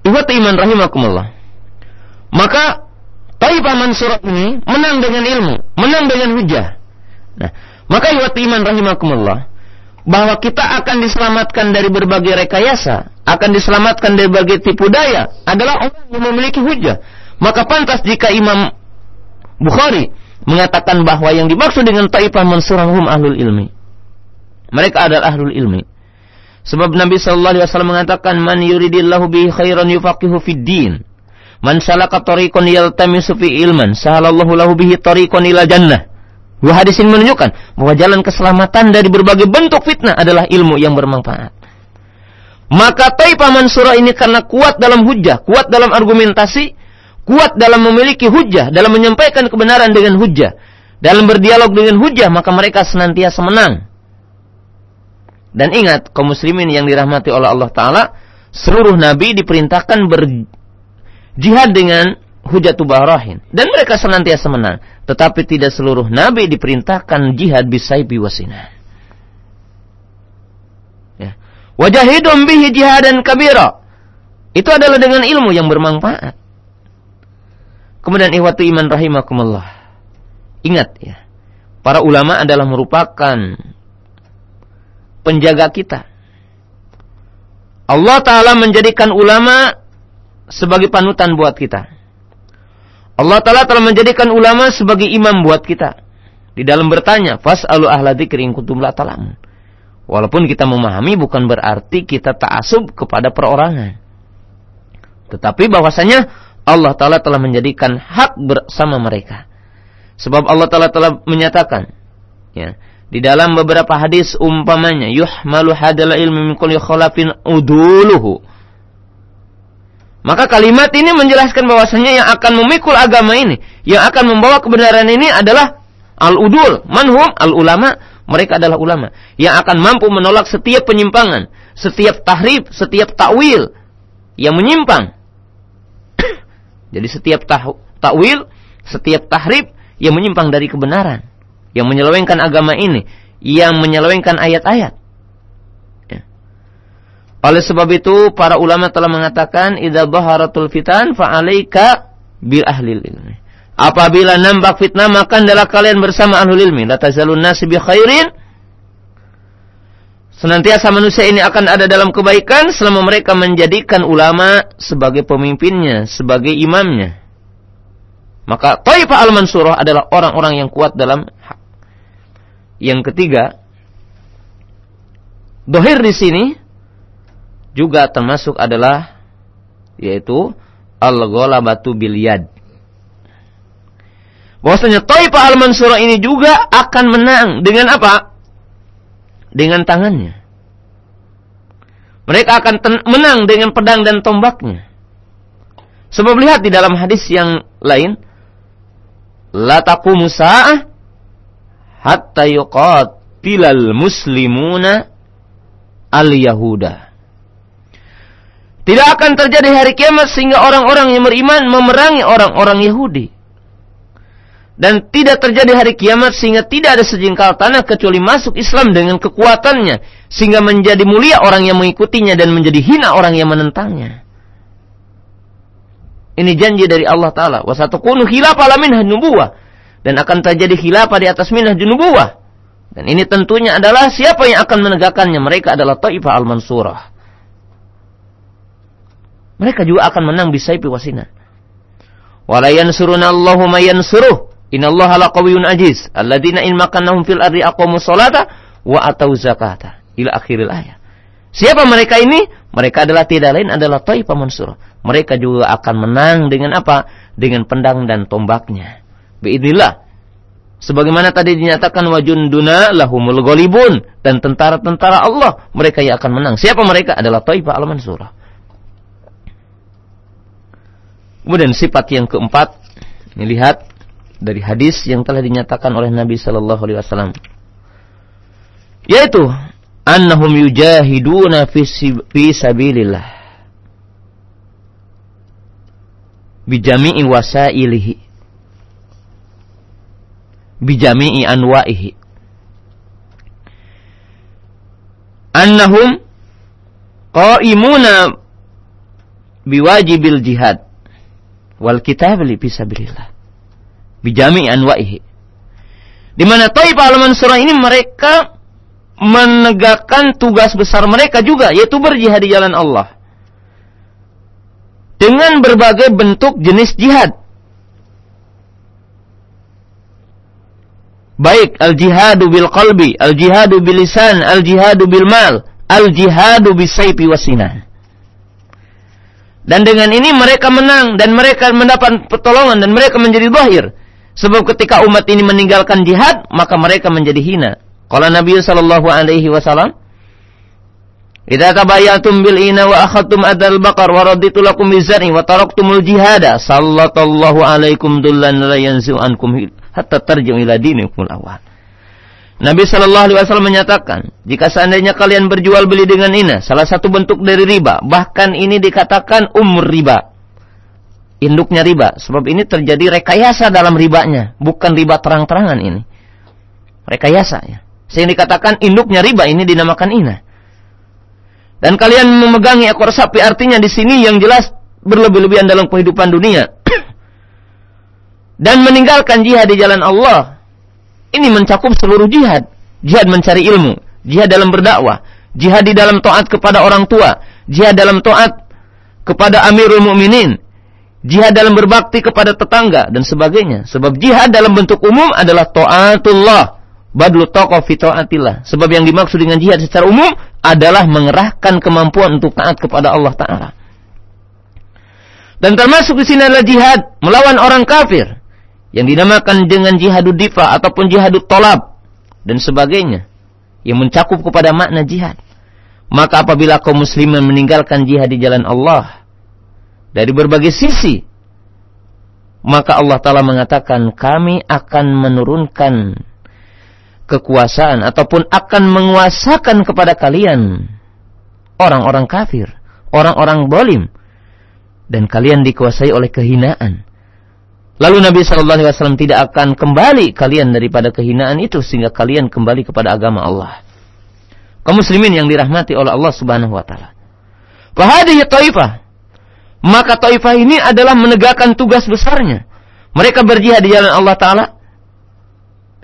Iwat iman rahimakumullah. Maka Taifah Mansurah ini menang dengan ilmu, menang dengan hujah. Nah, maka iwat iman rahimakumullah bahwa kita akan diselamatkan dari berbagai rekayasa, akan diselamatkan dari berbagai tipu daya adalah orang yang memiliki hujah. Maka pantas jika Imam Bukhari mengatakan bahwa yang dimaksud dengan taifah mansurah hum ahlul ilmi. Mereka adalah ahlul ilmi. Sebab Nabi sallallahu alaihi wasallam mengatakan man yuridillahu bihi khairan yufaqihu fid din. Man salaka tariqan yaltamisu fi ilman, sahalallahu lahu bihi tariqan ila jannah. Dua hadis ini menunjukkan bahwa jalan keselamatan dari berbagai bentuk fitnah adalah ilmu yang bermanfaat. Maka Taifah Mansurah ini karena kuat dalam hujah, kuat dalam argumentasi, kuat dalam memiliki hujah, dalam menyampaikan kebenaran dengan hujah, dalam berdialog dengan hujah, maka mereka senantiasa menang. Dan ingat, kaum muslimin yang dirahmati oleh Allah Ta'ala, seluruh nabi diperintahkan berjihad dengan hujatul barahin. Dan mereka senantiasa menang. Tetapi tidak seluruh nabi diperintahkan jihad bisaibi wasina. Ya. Wajahidum bihi jihadan kabira. Itu adalah dengan ilmu yang bermanfaat. Kemudian ihwatu iman rahimakumullah. Ingat ya. Para ulama adalah merupakan penjaga kita. Allah Ta'ala menjadikan ulama sebagai panutan buat kita. Allah Ta'ala telah menjadikan ulama sebagai imam buat kita. Di dalam bertanya, Fas'alu ahla dzikri kuntum la ta'lamun. Walaupun kita memahami bukan berarti kita ta'asub kepada perorangan. Tetapi bahwasanya Allah Ta'ala telah menjadikan hak bersama mereka. Sebab Allah Ta'ala telah menyatakan, ya, di dalam beberapa hadis umpamanya yuhmalu hadal ilmi min kulli khalafin uduluhu. Maka kalimat ini menjelaskan bahwasanya yang akan memikul agama ini, yang akan membawa kebenaran ini adalah al-udul, manhum al-ulama, mereka adalah ulama. Yang akan mampu menolak setiap penyimpangan, setiap tahrib, setiap takwil yang menyimpang. <coughs> Jadi setiap takwil, setiap tahrib yang menyimpang dari kebenaran yang menyelewengkan agama ini, yang menyelewengkan ayat-ayat. Ya. Oleh sebab itu, para ulama telah mengatakan, "Idza baharatul fitan fa'alaika bil ahli ilmi." Apabila nampak fitnah, maka adalah kalian bersama ahli ilmi. La tazalun khairin. Senantiasa manusia ini akan ada dalam kebaikan selama mereka menjadikan ulama sebagai pemimpinnya, sebagai imamnya. Maka Taifah al-Mansurah adalah orang-orang yang kuat dalam yang ketiga, dohir di sini juga termasuk adalah yaitu al-ghalabatu bil yad. Bahwasanya Taifah al-Mansurah ini juga akan menang dengan apa? Dengan tangannya. Mereka akan menang dengan pedang dan tombaknya. Sebab lihat di dalam hadis yang lain, la taqumu hatta yuqatilal muslimuna al-yahuda. Tidak akan terjadi hari kiamat sehingga orang-orang yang beriman memerangi orang-orang Yahudi. Dan tidak terjadi hari kiamat sehingga tidak ada sejengkal tanah kecuali masuk Islam dengan kekuatannya. Sehingga menjadi mulia orang yang mengikutinya dan menjadi hina orang yang menentangnya. Ini janji dari Allah Ta'ala. Wasatukunu khilafah lamin nubuwah dan akan terjadi khilafah di atas minah junubuwah. Dan ini tentunya adalah siapa yang akan menegakkannya. Mereka adalah Taifah al-Mansurah. Mereka juga akan menang bisaipi wasina. Wala yansuruna Allahu ma yansuruh. Innallaha laqawiyyun ajiz. Alladzina in makannahum fil ardi aqamu salata wa atau zakata. Ila akhiril ayat. Siapa mereka ini? Mereka adalah tidak lain adalah Taifah Mansurah. Mereka juga akan menang dengan apa? Dengan pedang dan tombaknya biidnillah. Sebagaimana tadi dinyatakan wajunduna lahumul ghalibun dan tentara-tentara Allah mereka yang akan menang. Siapa mereka? Adalah Taifah al-Mansurah. Kemudian sifat yang keempat, ini lihat dari hadis yang telah dinyatakan oleh Nabi sallallahu alaihi wasallam. Yaitu annahum yujahiduna fi sabilillah. Bijami'i wasailihi bijami'i anwa'ihi annahum qaimuna biwajibil jihad wal kitab li fisabilillah. Bijami anwa'ihi. Di mana Taifah al-Mansurah ini mereka menegakkan tugas besar mereka juga yaitu berjihad di jalan Allah. Dengan berbagai bentuk jenis jihad. Baik al-jihadu bil qalbi, al-jihadu bil lisan, al-jihadu bil mal, al-jihadu bis sayfi wasinan. Dan dengan ini mereka menang dan mereka mendapat pertolongan dan mereka menjadi zahir. Sebab ketika umat ini meninggalkan jihad, maka mereka menjadi hina. Kalau Nabi sallallahu alaihi wasallam, "Idza tabayatum bil ina wa akhadtum adal baqar wa raditu lakum bizari wa taraktumul jihada, sallallahu alaikum dullan la yanzu ankum hatta tarji'u ila dinikum awal. Nabi Shallallahu Alaihi Wasallam menyatakan, jika seandainya kalian berjual beli dengan ina, salah satu bentuk dari riba, bahkan ini dikatakan umur riba, induknya riba, sebab ini terjadi rekayasa dalam ribanya, bukan riba terang-terangan ini, rekayasa ya. Sehingga dikatakan induknya riba ini dinamakan ina. Dan kalian memegangi ekor sapi, artinya di sini yang jelas berlebih-lebihan dalam kehidupan dunia dan meninggalkan jihad di jalan Allah. Ini mencakup seluruh jihad. Jihad mencari ilmu, jihad dalam berdakwah, jihad di dalam taat kepada orang tua, jihad dalam taat kepada Amirul Mukminin, jihad dalam berbakti kepada tetangga dan sebagainya. Sebab jihad dalam bentuk umum adalah taatullah, badlu taqwa fi taatillah. Sebab yang dimaksud dengan jihad secara umum adalah mengerahkan kemampuan untuk taat kepada Allah taala. Dan termasuk di sini adalah jihad melawan orang kafir yang dinamakan dengan jihadud difa ataupun jihadud tolab dan sebagainya yang mencakup kepada makna jihad. Maka apabila kaum muslimin meninggalkan jihad di jalan Allah dari berbagai sisi, maka Allah Ta'ala mengatakan kami akan menurunkan kekuasaan ataupun akan menguasakan kepada kalian orang-orang kafir, orang-orang bolim, dan kalian dikuasai oleh kehinaan Lalu Nabi Shallallahu Alaihi Wasallam tidak akan kembali kalian daripada kehinaan itu sehingga kalian kembali kepada agama Allah. Kaum muslimin yang dirahmati oleh Allah Subhanahu Wa Taala. Fahadihi taifah. Maka taifah ini adalah menegakkan tugas besarnya. Mereka berjihad di jalan Allah Taala.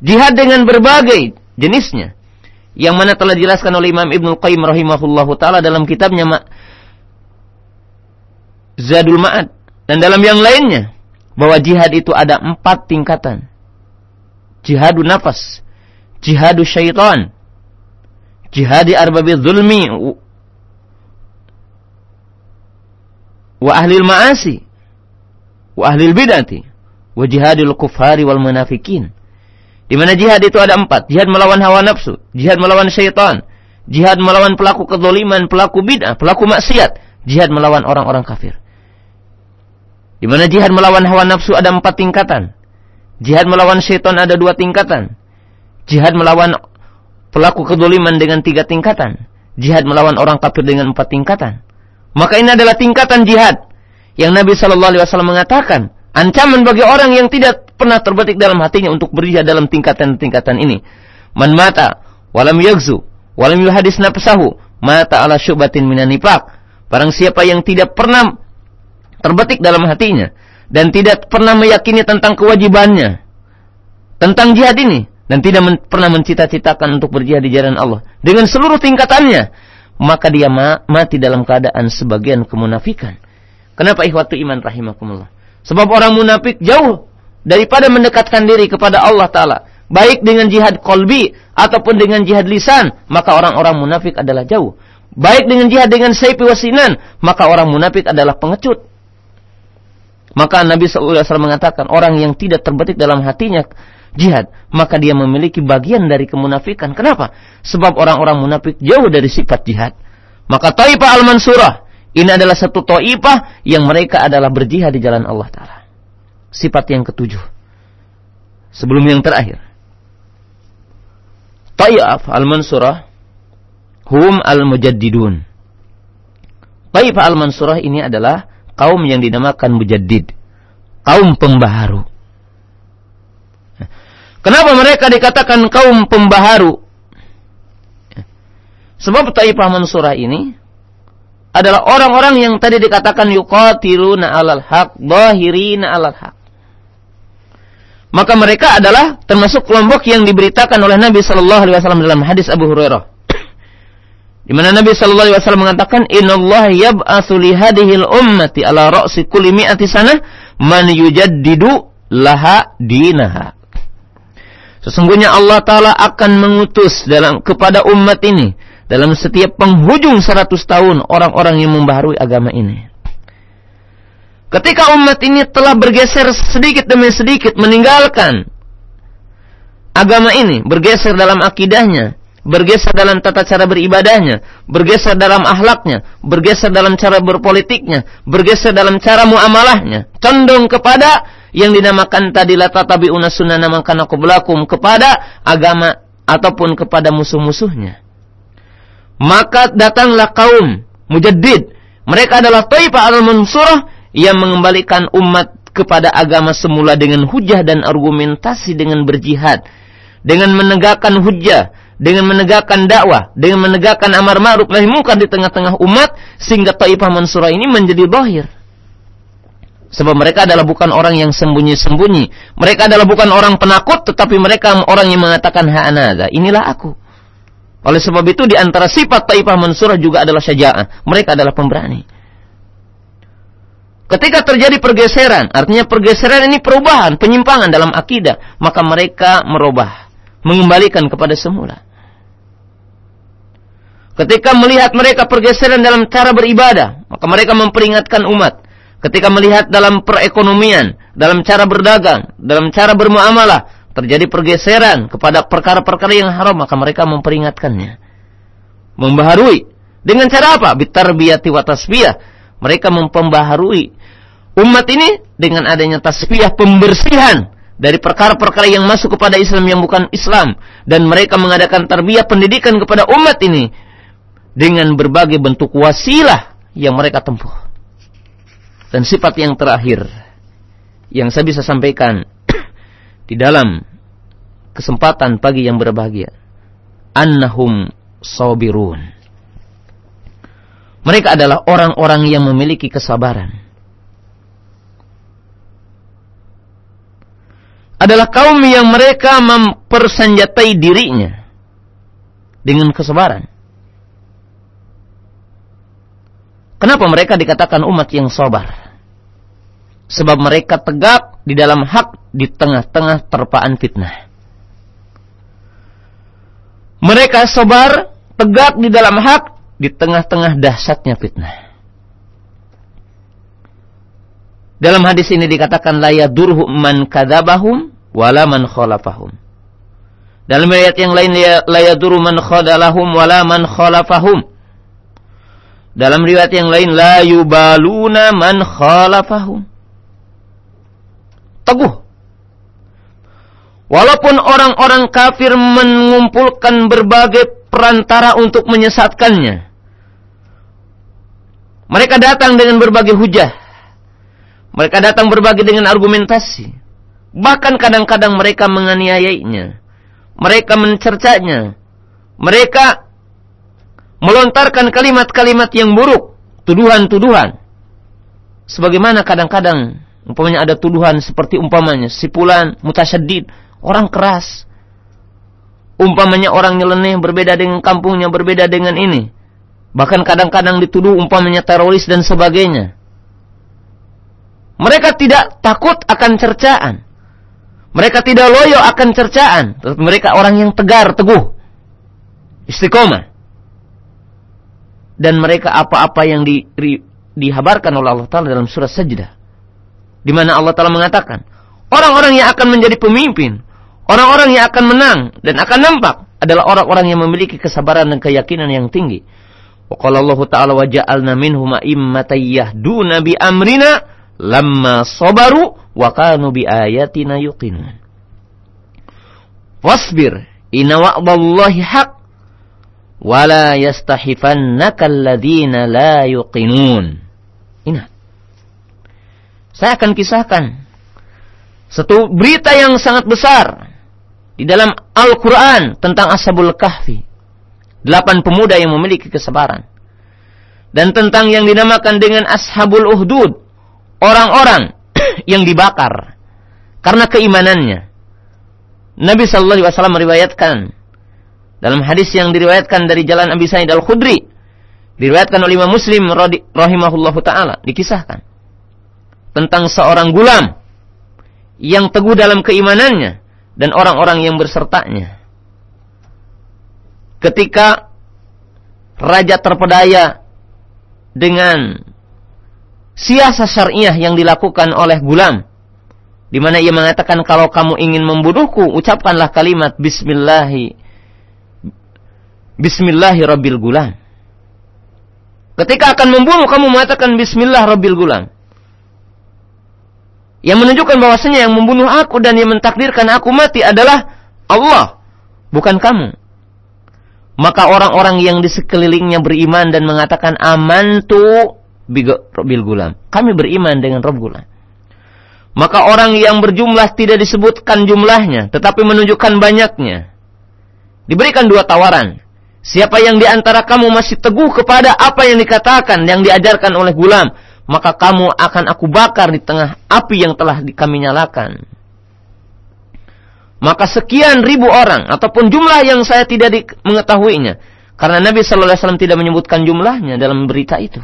Jihad dengan berbagai jenisnya. Yang mana telah dijelaskan oleh Imam Ibnu Qayyim rahimahullahu taala dalam kitabnya Zadul Ma'ad dan dalam yang lainnya bahwa jihad itu ada empat tingkatan. Jihadu nafas, jihadu syaitan, jihadi arbabi zulmi, wa ahlil ma'asi, wa ahlil bidati, wa jihadil kufari wal munafikin. Di mana jihad itu ada empat. Jihad melawan hawa nafsu, jihad melawan syaitan, jihad melawan pelaku kezaliman, pelaku bid'ah, pelaku maksiat, jihad melawan orang-orang kafir. Di mana jihad melawan hawa nafsu ada empat tingkatan. Jihad melawan syaitan ada dua tingkatan. Jihad melawan pelaku kedoliman dengan tiga tingkatan. Jihad melawan orang kafir dengan empat tingkatan. Maka ini adalah tingkatan jihad yang Nabi Wasallam mengatakan ancaman bagi orang yang tidak pernah terbetik dalam hatinya untuk berjihad dalam tingkatan-tingkatan ini. Man mata walam yagzu walam yuhadis nafsahu mata ala syubatin minan nifaq. Barang siapa yang tidak pernah terbetik dalam hatinya dan tidak pernah meyakini tentang kewajibannya tentang jihad ini dan tidak men pernah mencita-citakan untuk berjihad di jalan Allah. Dengan seluruh tingkatannya maka dia ma mati dalam keadaan sebagian kemunafikan. Kenapa ikhwatu iman rahimakumullah? Sebab orang munafik jauh daripada mendekatkan diri kepada Allah taala. Baik dengan jihad kolbi ataupun dengan jihad lisan maka orang-orang munafik adalah jauh. Baik dengan jihad dengan sayfi wasinan maka orang munafik adalah pengecut maka Nabi SAW mengatakan orang yang tidak terbetik dalam hatinya jihad, maka dia memiliki bagian dari kemunafikan. Kenapa? Sebab orang-orang munafik jauh dari sifat jihad. Maka Taifah Al-Mansurah ini adalah satu Taifah yang mereka adalah berjihad di jalan Allah Taala. Sifat yang ketujuh. Sebelum yang terakhir. Taifah Al-Mansurah hum al-mujaddidun. Taifah Al-Mansurah ini adalah kaum yang dinamakan mujaddid, kaum pembaharu. Kenapa mereka dikatakan kaum pembaharu? Sebab Taifah Mansurah ini adalah orang-orang yang tadi dikatakan yuqatiluna 'alal haq, dhahirina 'alal haq. Maka mereka adalah termasuk kelompok yang diberitakan oleh Nabi sallallahu alaihi wasallam dalam hadis Abu Hurairah. Di mana Nabi sallallahu alaihi wasallam mengatakan, "Innallaha yab'atsu li hadhil ummati ala ra'si kulli mi'ati sanah man yujaddidu laha dinaha." Sesungguhnya Allah Ta'ala akan mengutus dalam kepada umat ini dalam setiap penghujung 100 tahun orang-orang yang membaharui agama ini. Ketika umat ini telah bergeser sedikit demi sedikit meninggalkan agama ini, bergeser dalam akidahnya, bergeser dalam tata cara beribadahnya, bergeser dalam ahlaknya, bergeser dalam cara berpolitiknya, bergeser dalam cara muamalahnya, condong kepada yang dinamakan tadi la tatabi'una sunnana man kana qablakum kepada agama ataupun kepada musuh-musuhnya. Maka datanglah kaum mujaddid. Mereka adalah Taifah al-Mansurah yang mengembalikan umat kepada agama semula dengan hujah dan argumentasi dengan berjihad, dengan menegakkan hujah, dengan menegakkan dakwah, dengan menegakkan amar ma'ruf nahi munkar di tengah-tengah umat sehingga Taifah Mansurah ini menjadi bahir. Sebab mereka adalah bukan orang yang sembunyi-sembunyi. Mereka adalah bukan orang penakut, tetapi mereka orang yang mengatakan ha'anada. Inilah aku. Oleh sebab itu di antara sifat Taifah Mansurah juga adalah syaja'ah. Mereka adalah pemberani. Ketika terjadi pergeseran, artinya pergeseran ini perubahan, penyimpangan dalam akidah, maka mereka merubah, mengembalikan kepada semula. Ketika melihat mereka pergeseran dalam cara beribadah, maka mereka memperingatkan umat. Ketika melihat dalam perekonomian, dalam cara berdagang, dalam cara bermuamalah, terjadi pergeseran kepada perkara-perkara yang haram, maka mereka memperingatkannya. Membaharui. Dengan cara apa? Bitarbiyati wa tasbiyah. Mereka mempembaharui umat ini dengan adanya tasbih pembersihan dari perkara-perkara yang masuk kepada Islam yang bukan Islam dan mereka mengadakan tarbiyah pendidikan kepada umat ini dengan berbagai bentuk wasilah yang mereka tempuh. Dan sifat yang terakhir yang saya bisa sampaikan <clears throat> di dalam kesempatan pagi yang berbahagia annahum sabirun. Mereka adalah orang-orang yang memiliki kesabaran adalah kaum yang mereka mempersenjatai dirinya dengan kesabaran. Kenapa mereka dikatakan umat yang sabar? Sebab mereka tegak di dalam hak di tengah-tengah terpaan fitnah. Mereka sabar, tegak di dalam hak di tengah-tengah dahsyatnya fitnah. Dalam hadis ini dikatakan la yadurhu man kadzabahum wala man khalafahum. Dalam ayat yang lain la yadurru man khadalahum wala man khalafahum. Dalam riwayat yang lain la yubaluna man khalafahum. Teguh. Walaupun orang-orang kafir mengumpulkan berbagai perantara untuk menyesatkannya. Mereka datang dengan berbagai hujah mereka datang berbagi dengan argumentasi. Bahkan kadang-kadang mereka menganiayainya. Mereka mencercanya. Mereka melontarkan kalimat-kalimat yang buruk. Tuduhan-tuduhan. Sebagaimana kadang-kadang umpamanya ada tuduhan seperti umpamanya sipulan mutasyadid, orang keras. Umpamanya orang nyeleneh berbeda dengan kampungnya, berbeda dengan ini. Bahkan kadang-kadang dituduh umpamanya teroris dan sebagainya. Mereka tidak takut akan cercaan. Mereka tidak loyo akan cercaan. Tetapi mereka orang yang tegar, teguh. Istiqomah. Dan mereka apa-apa yang di, di, dihabarkan oleh Allah Ta'ala dalam surah sajdah. Di mana Allah Ta'ala mengatakan, orang-orang yang akan menjadi pemimpin, orang-orang yang akan menang dan akan nampak adalah orang-orang yang memiliki kesabaran dan keyakinan yang tinggi. Wa qala Allah Ta'ala wa ja'alna minhum a'immatan yahduna bi amrina lamma sabaru wa kanu bi ayatina yuqinun. Wasbir inna wa'dallahi haq wa la yastahifannaka alladhina la yuqinun. Ingat. Saya akan kisahkan satu berita yang sangat besar di dalam Al-Quran tentang Ashabul Kahfi. Delapan pemuda yang memiliki kesabaran. dan tentang yang dinamakan dengan ashabul uhdud, orang-orang <clears throat> yang dibakar karena keimanannya. Nabi sallallahu alaihi wasallam meriwayatkan dalam hadis yang diriwayatkan dari jalan Abi Sa'id Al-Khudri diriwayatkan oleh Imam Muslim rahimahullahu taala dikisahkan tentang seorang gulam yang teguh dalam keimanannya dan orang-orang yang bersertanya. Ketika raja terpedaya dengan siasat syariah yang dilakukan oleh gulam di mana ia mengatakan kalau kamu ingin membunuhku ucapkanlah kalimat bismillahi bismillahi rabbil gulam ketika akan membunuh kamu mengatakan bismillah yang menunjukkan bahwasanya yang membunuh aku dan yang mentakdirkan aku mati adalah Allah bukan kamu maka orang-orang yang di sekelilingnya beriman dan mengatakan amantu bil gulam. Kami beriman dengan Rob gulam. Maka orang yang berjumlah tidak disebutkan jumlahnya, tetapi menunjukkan banyaknya. Diberikan dua tawaran. Siapa yang di antara kamu masih teguh kepada apa yang dikatakan, yang diajarkan oleh gulam, maka kamu akan aku bakar di tengah api yang telah kami nyalakan. Maka sekian ribu orang ataupun jumlah yang saya tidak mengetahuinya karena Nabi Shallallahu Alaihi Wasallam tidak menyebutkan jumlahnya dalam berita itu.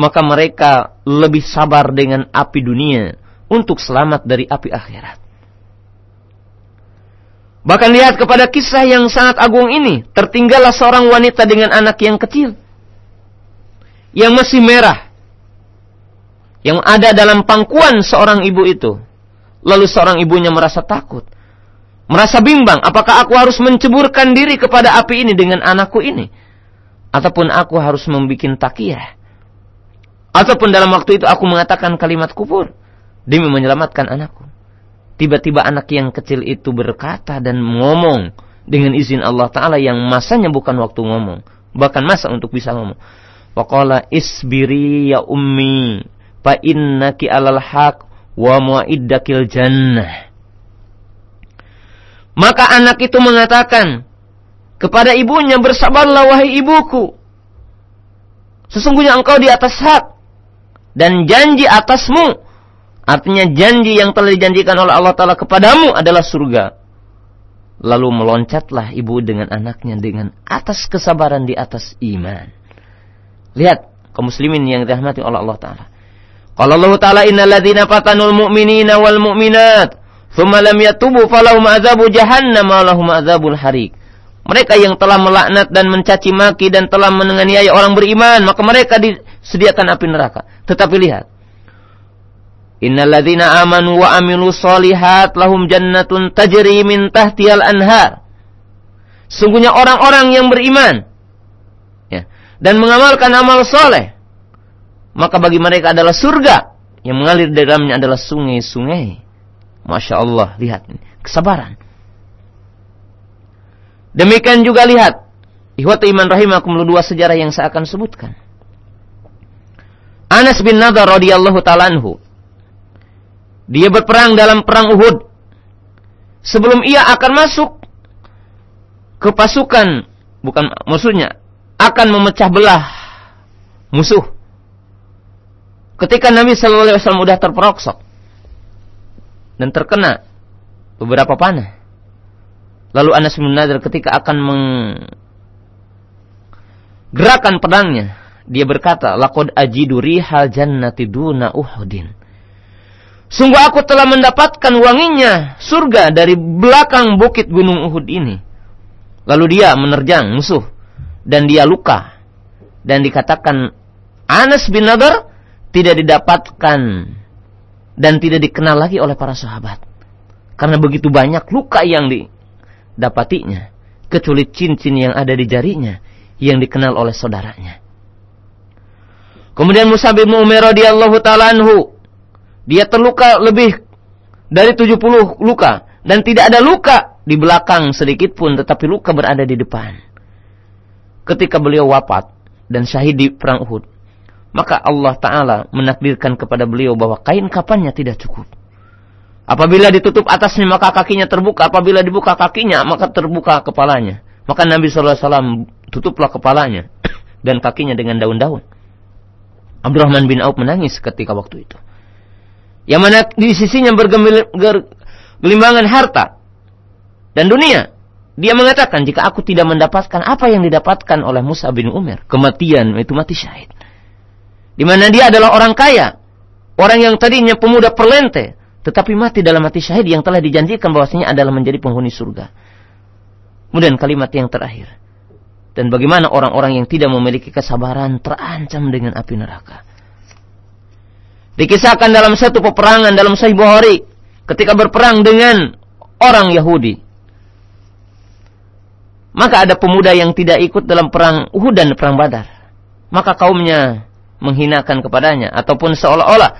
Maka mereka lebih sabar dengan api dunia untuk selamat dari api akhirat bahkan lihat kepada kisah yang sangat agung ini tertinggallah seorang wanita dengan anak yang kecil yang masih merah yang ada dalam pangkuan seorang ibu itu Lalu seorang ibunya merasa takut. Merasa bimbang, apakah aku harus menceburkan diri kepada api ini dengan anakku ini? Ataupun aku harus membuat takiyah? Ataupun dalam waktu itu aku mengatakan kalimat kufur demi menyelamatkan anakku. Tiba-tiba anak yang kecil itu berkata dan ngomong dengan izin Allah Ta'ala yang masanya bukan waktu ngomong. Bahkan masa untuk bisa ngomong. Waqala isbiri ya ummi fa innaki alal haq wa mu'iddakil jannah. Maka anak itu mengatakan kepada ibunya, bersabarlah wahai ibuku. Sesungguhnya engkau di atas hak. Dan janji atasmu. Artinya janji yang telah dijanjikan oleh Allah Ta'ala kepadamu adalah surga. Lalu meloncatlah ibu dengan anaknya dengan atas kesabaran di atas iman. Lihat kaum muslimin yang dirahmati oleh Allah Ta'ala. Qala Allah Ta'ala innal ladzina fatanul mu'minina wal mu'minat thumma lam yatubu falahum adzabu jahannam wa lahum adzabul harik. Mereka yang telah melaknat dan mencaci maki dan telah menganiaya orang beriman, maka mereka disediakan api neraka. Tetapi lihat. Innal ladzina amanu wa amilu solihat lahum jannatun tajri min tahtiyal anhar. Sungguhnya orang-orang yang beriman ya, dan mengamalkan amal soleh maka bagi mereka adalah surga yang mengalir di dalamnya adalah sungai-sungai. Masya Allah, lihat kesabaran. Demikian juga lihat ihwat iman rahimakum dua sejarah yang saya akan sebutkan. Anas bin Nadar radhiyallahu taala Dia berperang dalam perang Uhud. Sebelum ia akan masuk ke pasukan bukan maksudnya akan memecah belah musuh Ketika Nabi Shallallahu Alaihi sudah terperoksok dan terkena beberapa panah, lalu Anas bin Nadir ketika akan menggerakkan pedangnya, dia berkata, "Laqad ajidu rihal jannati duna Uhudin." Sungguh aku telah mendapatkan wanginya surga dari belakang bukit gunung Uhud ini. Lalu dia menerjang musuh dan dia luka dan dikatakan Anas bin Nadar tidak didapatkan dan tidak dikenal lagi oleh para sahabat. Karena begitu banyak luka yang didapatinya, kecuali cincin yang ada di jarinya yang dikenal oleh saudaranya. Kemudian Musa bin Umar radhiyallahu taala anhu, dia terluka lebih dari 70 luka dan tidak ada luka di belakang sedikit pun tetapi luka berada di depan. Ketika beliau wafat dan syahid di perang Uhud, maka Allah Ta'ala menakdirkan kepada beliau bahwa kain kapannya tidak cukup. Apabila ditutup atasnya maka kakinya terbuka, apabila dibuka kakinya maka terbuka kepalanya. Maka Nabi SAW tutuplah kepalanya. <coughs> dan kakinya dengan daun-daun. Abdurrahman bin Auf menangis ketika waktu itu. Yang mana di sisinya bergelimbangan harta dan dunia. Dia mengatakan, jika aku tidak mendapatkan apa yang didapatkan oleh Musa bin Umar, kematian itu mati syahid. Di mana dia adalah orang kaya, orang yang tadinya pemuda perlente, tetapi mati dalam mati syahid yang telah dijanjikan bahwasanya adalah menjadi penghuni surga. Kemudian kalimat yang terakhir. Dan bagaimana orang-orang yang tidak memiliki kesabaran terancam dengan api neraka. Dikisahkan dalam satu peperangan dalam Sahih Bukhari ketika berperang dengan orang Yahudi. Maka ada pemuda yang tidak ikut dalam perang Uhud dan perang Badar. Maka kaumnya menghinakan kepadanya ataupun seolah-olah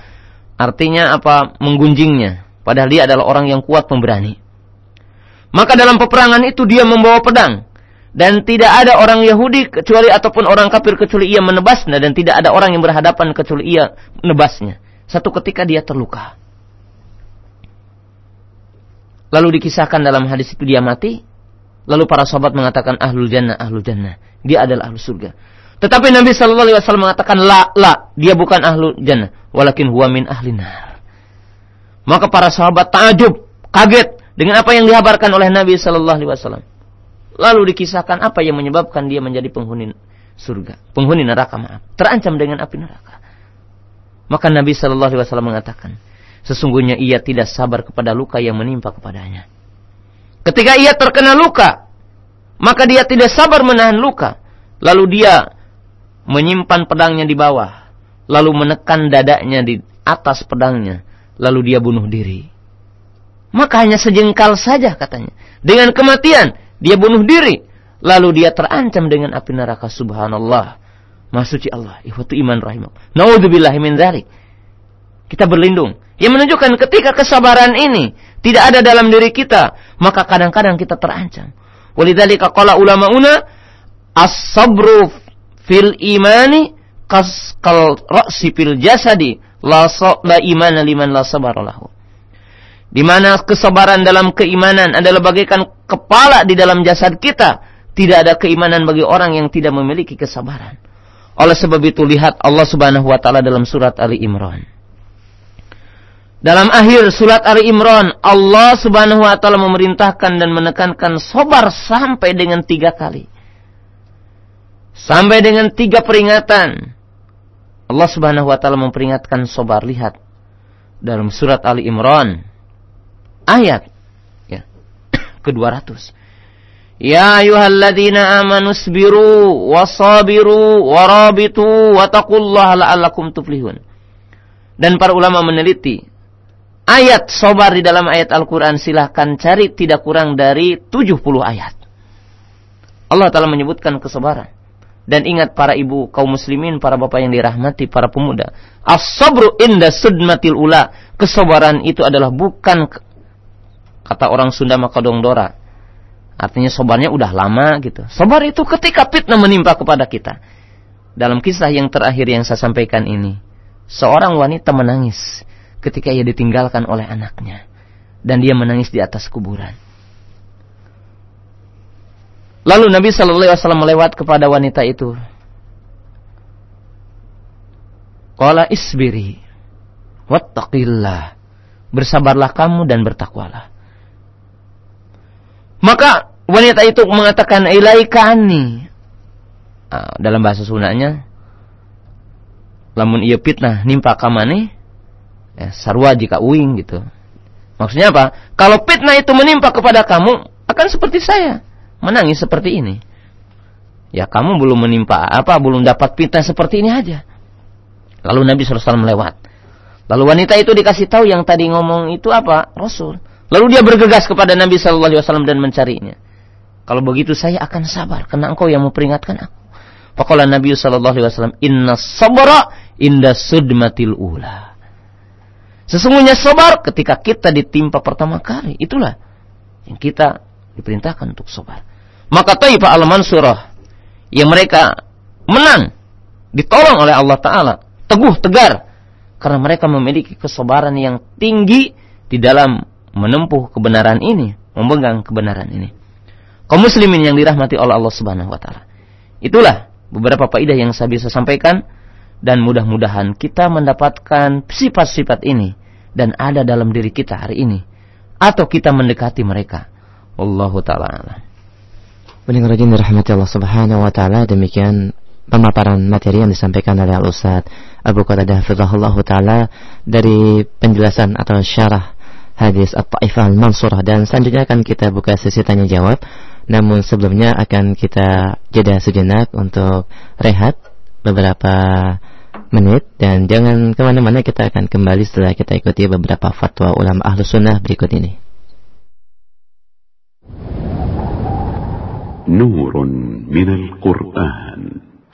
artinya apa menggunjingnya padahal dia adalah orang yang kuat pemberani. Maka dalam peperangan itu dia membawa pedang dan tidak ada orang Yahudi kecuali ataupun orang kafir kecuali ia menebasnya dan tidak ada orang yang berhadapan kecuali ia menebasnya. Satu ketika dia terluka. Lalu dikisahkan dalam hadis itu dia mati. Lalu para sahabat mengatakan ahlul jannah, ahlul jannah. Dia adalah ahlul surga. Tetapi Nabi Shallallahu Alaihi Wasallam mengatakan la la dia bukan ahlul jannah, walakin huwa min ahli nar. Maka para sahabat takjub, kaget dengan apa yang dihabarkan oleh Nabi Shallallahu Alaihi Wasallam. Lalu dikisahkan apa yang menyebabkan dia menjadi penghuni surga, penghuni neraka maaf, terancam dengan api neraka. Maka Nabi Shallallahu Alaihi Wasallam mengatakan, sesungguhnya ia tidak sabar kepada luka yang menimpa kepadanya. Ketika ia terkena luka, maka dia tidak sabar menahan luka, lalu dia menyimpan pedangnya di bawah, lalu menekan dadanya di atas pedangnya, lalu dia bunuh diri. Maka hanya sejengkal saja katanya. Dengan kematian, dia bunuh diri. Lalu dia terancam dengan api neraka subhanallah. Masuci Allah. Ihwatu iman rahimah. Naudzubillahi min dzalik. Kita berlindung. Yang menunjukkan ketika kesabaran ini tidak ada dalam diri kita, maka kadang-kadang kita terancam. Walidzalika qala ulama'una as-sabru fil imani kas kal ra'si fil jasadi la, imana liman la sabara lahu di mana kesabaran dalam keimanan adalah bagaikan kepala di dalam jasad kita, tidak ada keimanan bagi orang yang tidak memiliki kesabaran. Oleh sebab itu lihat Allah Subhanahu wa taala dalam surat Ali Imran. Dalam akhir surat Ali Imran, Allah Subhanahu wa taala memerintahkan dan menekankan sabar sampai dengan tiga kali. Sampai dengan tiga peringatan. Allah Subhanahu wa taala memperingatkan sabar. Lihat dalam surat Ali Imran ayat ya <clears throat> ke-200. Ya ayyuhalladzina amanu sabiru wasabiru warabitu wattaqullaha la'allakum tuflihun. Dan para ulama meneliti ayat sobar di dalam ayat Al-Qur'an silahkan cari tidak kurang dari 70 ayat. Allah telah menyebutkan kesabaran. Dan ingat para ibu kaum muslimin, para bapak yang dirahmati, para pemuda. As-sabru inda sudmatil ula. Kesabaran itu adalah bukan Kata orang Sunda Makodong Dora. Artinya sobarnya udah lama gitu. Sobar itu ketika fitnah menimpa kepada kita. Dalam kisah yang terakhir yang saya sampaikan ini. Seorang wanita menangis ketika ia ditinggalkan oleh anaknya. Dan dia menangis di atas kuburan. Lalu Nabi Shallallahu Alaihi Wasallam melewat kepada wanita itu. Qala isbiri wattaqillah. Bersabarlah kamu dan bertakwalah. Maka wanita itu mengatakan ilaikani. Nah, dalam bahasa Sundanya lamun ia fitnah nimpa kamane ya, sarwa jika uing gitu. Maksudnya apa? Kalau fitnah itu menimpa kepada kamu akan seperti saya, menangis seperti ini. Ya kamu belum menimpa apa, belum dapat fitnah seperti ini aja. Lalu Nabi SAW melewat. Lalu wanita itu dikasih tahu yang tadi ngomong itu apa? Rasul. Lalu dia bergegas kepada Nabi Shallallahu Alaihi Wasallam dan mencarinya. Kalau begitu saya akan sabar karena engkau yang memperingatkan aku. Pakola Nabi Shallallahu Alaihi Wasallam Inna sabara inda sudmatil ula. Sesungguhnya sabar ketika kita ditimpa pertama kali. Itulah yang kita diperintahkan untuk sabar. Maka Taifah al-Mansurah yang mereka menang ditolong oleh Allah Ta'ala teguh tegar karena mereka memiliki kesabaran yang tinggi di dalam menempuh kebenaran ini, memegang kebenaran ini. Kaum muslimin yang dirahmati oleh Allah Subhanahu wa taala. Itulah beberapa faidah yang saya bisa sampaikan dan mudah-mudahan kita mendapatkan sifat-sifat ini dan ada dalam diri kita hari ini atau kita mendekati mereka. Wallahu taala. Mendengar rajin dirahmati Allah Subhanahu wa taala demikian pemaparan materi yang disampaikan oleh Al Ustaz Abu Qatadah Fidhahullah taala dari penjelasan atau syarah hadis At-Ta'ifah Al-Mansurah dan selanjutnya akan kita buka sesi tanya jawab. Namun sebelumnya akan kita jeda sejenak untuk rehat beberapa menit dan jangan ke mana-mana kita akan kembali setelah kita ikuti beberapa fatwa ulama ahlu sunnah berikut ini. Nurun minal Qur'an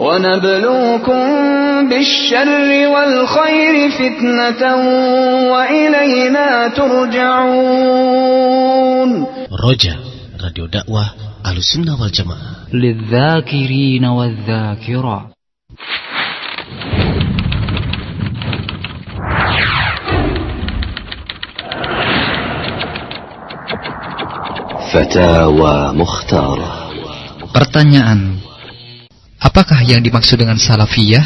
ونبلوكم بالشر والخير فتنة وإلينا ترجعون. رجاء راديو دعوة على السنة والجماعة. للذاكرين والذاكرات فتاوى مختارة. Pertanyaan. Apakah yang dimaksud dengan salafiyah?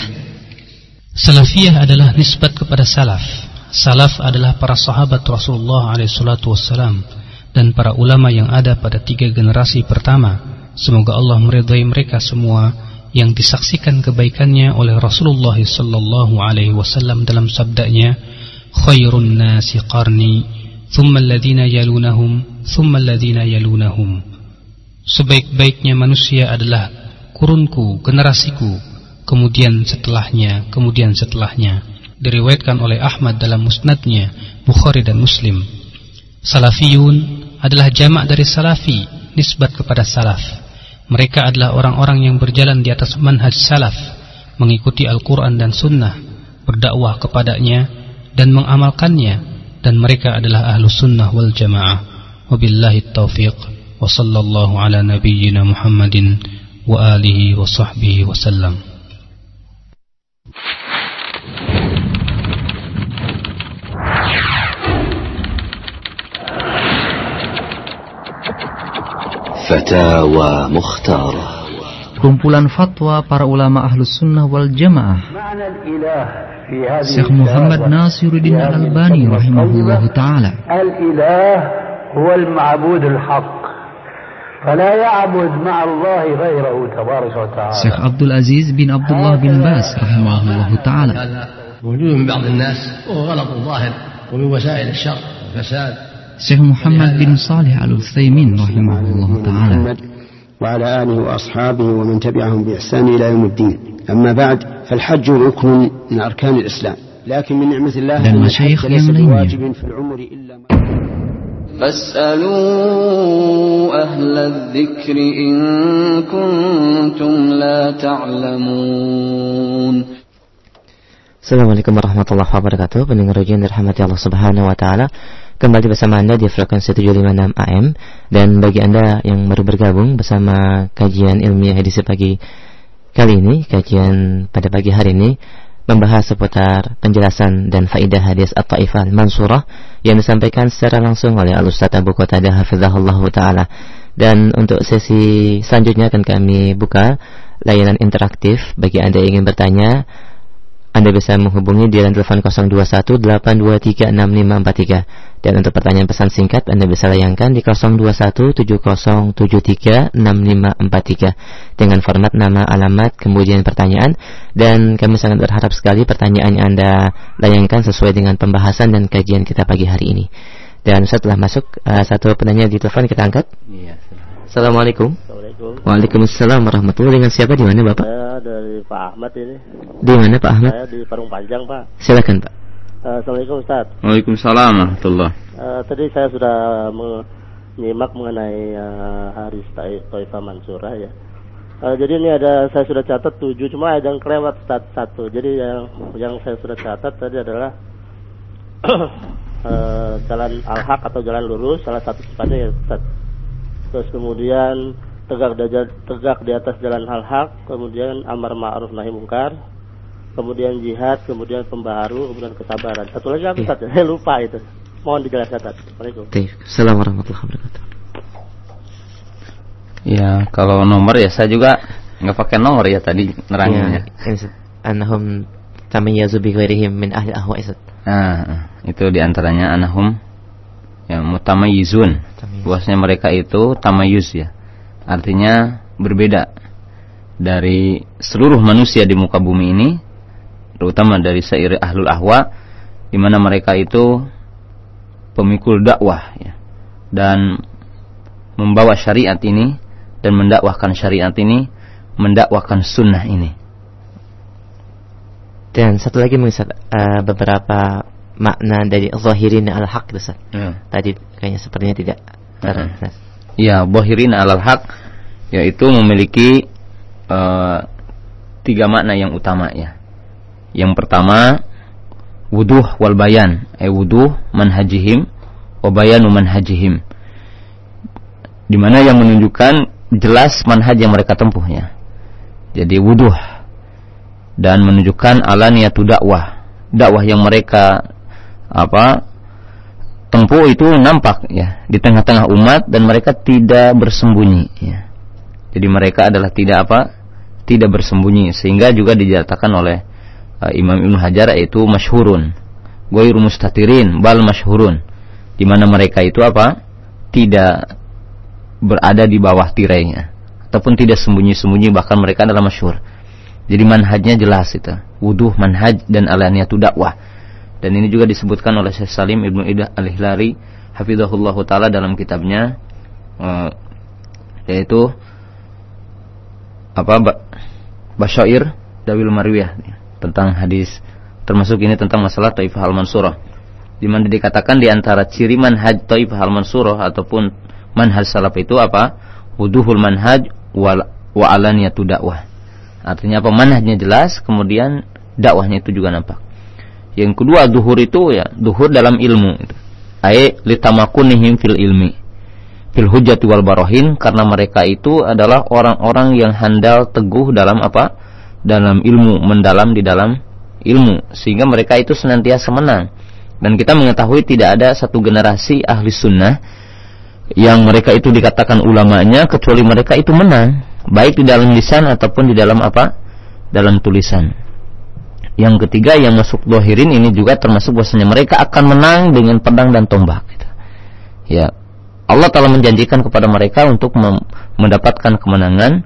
Salafiyah adalah nisbat kepada salaf. Salaf adalah para sahabat Rasulullah SAW dan para ulama yang ada pada tiga generasi pertama. Semoga Allah meridai mereka semua yang disaksikan kebaikannya oleh Rasulullah sallallahu alaihi wasallam dalam sabdanya khairun nasi qarni thumma alladhina yalunahum thumma alladhina yalunahum sebaik-baiknya manusia adalah kurunku, generasiku, kemudian setelahnya, kemudian setelahnya. Diriwayatkan oleh Ahmad dalam musnadnya, Bukhari dan Muslim. Salafiyun adalah jamak dari salafi, nisbat kepada salaf. Mereka adalah orang-orang yang berjalan di atas manhaj salaf, mengikuti Al-Quran dan Sunnah, berdakwah kepadanya, dan mengamalkannya, dan mereka adalah ahlu sunnah wal jamaah. Wabillahi taufiq, wa sallallahu ala nabiyyina Muhammadin وآله وصحبه وسلم فتاوى مختارة kumpulan fatwa para ulama ahlus sunnah wal jamaah Syekh Muhammad Nasiruddin Al-Albani rahimahullah ta'ala Al-ilah huwa al-ma'bud al-haq فلا يعبد مع الله غيره تبارك وتعالى. شيخ عبد العزيز بن عبد الله بن باز رحمه الله تعالى. هذا موجود من بعض الناس وهو غلط ظاهر ومن وسائل الشر والفساد. شيخ محمد بن صالح العثيمين رحمه الله تعالى. وعلى آله وأصحابه ومن تبعهم بإحسان إلى يوم الدين. أما بعد فالحج ركن من أركان الإسلام. لكن من نعمة الله أن الحج ليس بواجب في العمر إلا فاسألوا أهل الذكر إن كنتم لا تعلمون Assalamualaikum warahmatullahi wabarakatuh Pendengar ujian dirahmati Allah subhanahu wa ta'ala Kembali bersama Anda di frekuensi 756 AM Dan bagi Anda yang baru bergabung bersama kajian ilmiah edisi pagi kali ini Kajian pada pagi hari ini membahas seputar penjelasan dan faidah hadis At-Taifah Mansurah yang disampaikan secara langsung oleh Al-Ustaz Abu Qatadah Hafizahullah Ta'ala. Dan untuk sesi selanjutnya akan kami buka layanan interaktif bagi Anda yang ingin bertanya anda bisa menghubungi di telepon 0218236543 dan untuk pertanyaan pesan singkat Anda bisa layangkan di 0217073653 dengan format nama, alamat, kemudian pertanyaan dan kami sangat berharap sekali pertanyaan yang Anda layangkan sesuai dengan pembahasan dan kajian kita pagi hari ini. Dan setelah masuk uh, satu penanya di telepon kita angkat. Iya. Assalamualaikum. Assalamualaikum. Waalaikumsalam warahmatullahi Dengan siapa di mana Bapak? Saya dari Pak Ahmad ini. Di mana Pak Ahmad? Saya di Parung Panjang, Pak. Silakan Pak. Uh, Assalamualaikum Ustaz. Waalaikumsalam warahmatullah. Uh, tadi saya sudah menyimak mengenai uh, Haris Taifah Mansura ya. Uh, jadi ini ada saya sudah catat tujuh, cuma ada yang kelewat stat satu. Jadi yang yang saya sudah catat tadi adalah uh, <coughs> jalan al-haq atau jalan lurus, salah satu sifatnya ya Ustaz. Terus kemudian tegak di, tegak di atas jalan al-haq, kemudian amar ma'ruf nahi mungkar, kemudian jihad, kemudian pembaharu, kemudian kesabaran. Satu lagi apa Ustaz? Saya lupa itu. Mohon dijelaskan Ustaz. Assalamualaikum. Assalamualaikum warahmatullahi wabarakatuh. Ya, kalau nomor ya saya juga nggak pakai nomor ya tadi neranginnya. Ya, anahum tamayyazu bi ghairihim min ahli ahwa Nah, itu di antaranya anahum yang mutamayyizun. Luasnya mereka itu tamayuz ya. Artinya berbeda dari seluruh manusia di muka bumi ini, terutama dari seiri ahlul ahwa, di mana mereka itu pemikul dakwah ya. Dan membawa syariat ini dan mendakwahkan syariat ini, mendakwahkan sunnah ini. Dan satu lagi Ustaz, uh, beberapa makna dari zahirin al-haq Ustaz. Ya. Tadi kayaknya sepertinya tidak <laughs> Ya, zahirin al-haq yaitu memiliki uh, tiga makna yang utama ya. Yang pertama wuduh wal bayan, eh wuduh manhajihim wa bayanu manhajihim. Di mana yang menunjukkan jelas manhaj yang mereka tempuhnya. Jadi wuduh dan menunjukkan alaniyatu dakwah. Dakwah yang mereka apa tempuh itu nampak ya di tengah-tengah umat dan mereka tidak bersembunyi ya. Jadi mereka adalah tidak apa? tidak bersembunyi sehingga juga dinyatakan oleh uh, Imam Ibnu Hajar yaitu masyhurun. Ghairu mustatirin bal masyhurun. Di mana mereka itu apa? tidak berada di bawah tirainya ataupun tidak sembunyi-sembunyi bahkan mereka adalah masyhur. Jadi manhajnya jelas itu. Wuduh manhaj dan alaniyatu dakwah. Dan ini juga disebutkan oleh Syekh Salim Ibnu Idah Al-Hilari hafizahullah taala dalam kitabnya uh, yaitu apa Basyair Dawil Marwiyah tentang hadis termasuk ini tentang masalah Taifah Al-Mansurah di mana dikatakan di antara ciri manhaj Taifah Al-Mansurah ataupun manhaj salaf itu apa? Wuduhul manhaj wal, wa alaniyatu dakwah. Artinya apa? Manhajnya jelas, kemudian dakwahnya itu juga nampak. Yang kedua, duhur itu ya, duhur dalam ilmu. Ai litamakunihim fil ilmi. Fil hujjati wal barohin karena mereka itu adalah orang-orang yang handal teguh dalam apa? Dalam ilmu, mendalam di dalam ilmu sehingga mereka itu senantiasa menang. Dan kita mengetahui tidak ada satu generasi ahli sunnah yang mereka itu dikatakan ulamanya kecuali mereka itu menang baik di dalam lisan ataupun di dalam apa dalam tulisan yang ketiga yang masuk dohirin ini juga termasuk bahwasanya mereka akan menang dengan pedang dan tombak gitu. ya Allah telah menjanjikan kepada mereka untuk mendapatkan kemenangan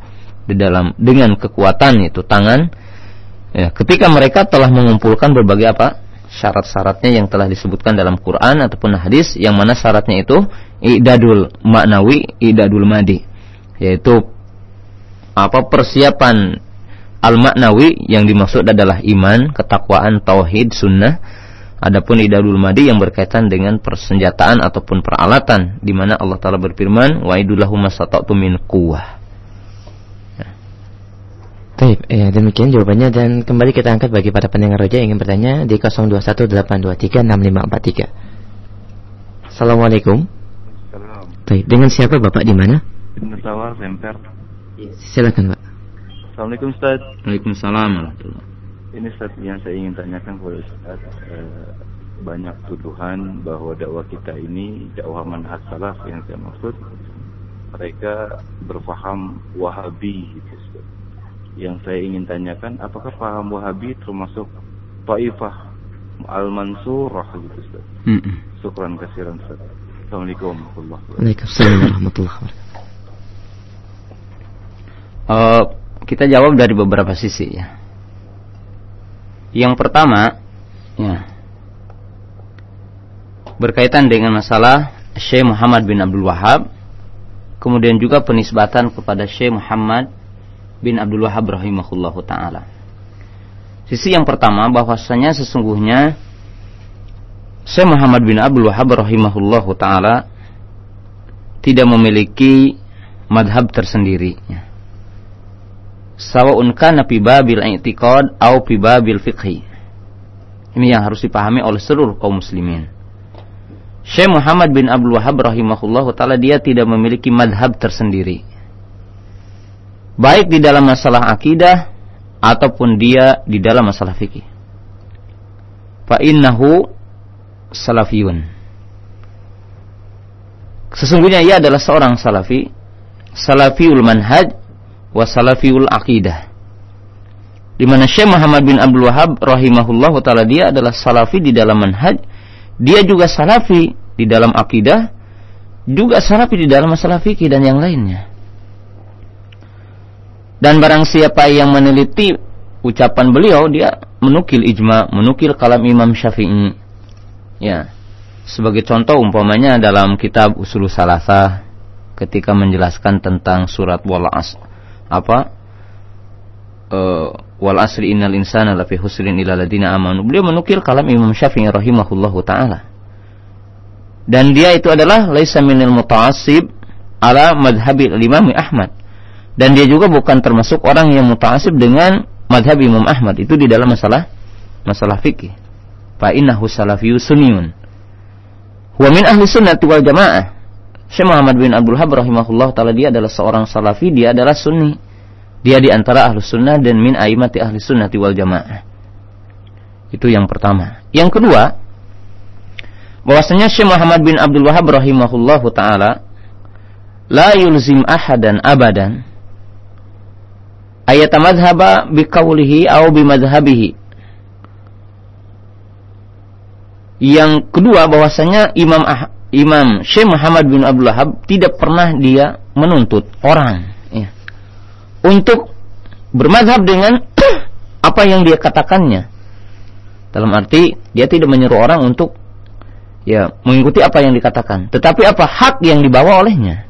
di dalam dengan kekuatan itu tangan. Ya ketika mereka telah mengumpulkan berbagai apa? Syarat-syaratnya yang telah disebutkan dalam Quran ataupun hadis yang mana syaratnya itu idadul maknawi idadul madi yaitu apa? Persiapan al maknawi yang dimaksud adalah iman ketakwaan tauhid sunnah adapun idadul madi yang berkaitan dengan persenjataan ataupun peralatan di mana Allah taala berfirman wa idullahu masata'tu min quwwah Baik, ya demikian jawabannya dan kembali kita angkat bagi para pendengar roja yang ingin bertanya di 0218236543. Assalamualaikum. Salam. Baik, dengan siapa Bapak di mana? Ibnu Sawal, Semper. Silakan, Pak. Assalamualaikum Ustaz. Waalaikumsalam Ini Ustaz yang saya ingin tanyakan kepada Ustaz eh, banyak tuduhan bahwa dakwah kita ini dakwah manhaj salaf yang saya maksud mereka berfaham wahabi gitu Ustaz yang saya ingin tanyakan apakah paham Wahabi termasuk Taifah Al-Mansurah gitu Ustaz. Mm -mm. Syukran kasiran Ustaz. Assalamualaikum warahmatullahi wabarakatuh. Waalaikumsalam warahmatullahi wabarakatuh. Uh, kita jawab dari beberapa sisi ya. Yang pertama, ya, berkaitan dengan masalah Syekh Muhammad bin Abdul Wahab kemudian juga penisbatan kepada Syekh Muhammad bin Abdul Wahab rahimahullahu taala. Sisi yang pertama bahwasanya sesungguhnya Syekh Muhammad bin Abdul Wahab rahimahullahu taala tidak memiliki madhab tersendiri. Sawa'un kana fi babil i'tiqad au fi babil fiqhi. Ini yang harus dipahami oleh seluruh kaum muslimin. Syekh Muhammad bin Abdul Wahab rahimahullah taala dia tidak memiliki madhab tersendiri. Baik di dalam masalah akidah ataupun dia di dalam masalah fikih. Fa innahu salafiyun. Sesungguhnya ia adalah seorang salafi, salafiul manhaj wa salafiul aqidah. Di mana Syekh Muhammad bin Abdul Wahab rahimahullah taala dia adalah salafi di dalam manhaj dia juga salafi di dalam akidah, juga salafi di dalam masalah fikih dan yang lainnya. Dan barang siapa yang meneliti ucapan beliau, dia menukil ijma, menukil kalam Imam Syafi'i. Ya. Sebagai contoh umpamanya dalam kitab Usul Salasah ketika menjelaskan tentang surat wal as apa uh, wal asri innal insana lafi husrin illa ladina amanu. Beliau menukil kalam Imam Syafi'i rahimahullahu taala. Dan dia itu adalah laisa minal muta'assib ala madhabi Imam Ahmad. Dan dia juga bukan termasuk orang yang muta'assib dengan madhab Imam Ahmad. Itu di dalam masalah masalah fikih. Fa innahu salafiyyu sunniyun. Wa min ahli sunnati wal jamaah. Syekh Muhammad bin Abdul Hab rahimahullah taala dia adalah seorang salafi, dia adalah sunni. Dia di antara ahlu sunnah dan min aimati ahli sunnati wal jamaah. Itu yang pertama. Yang kedua, bahwasanya Syekh Muhammad bin Abdul Wahab rahimahullah taala la yulzim ahadan abadan ayat madhaba biqaulihi au bimadhabihi. Yang kedua bahwasanya Imam Imam Syekh Muhammad bin Abdul Wahab tidak pernah dia menuntut orang untuk bermadhab dengan <clears throat> apa yang dia katakannya. Dalam arti dia tidak menyeru orang untuk ya mengikuti apa yang dikatakan, tetapi apa hak yang dibawa olehnya.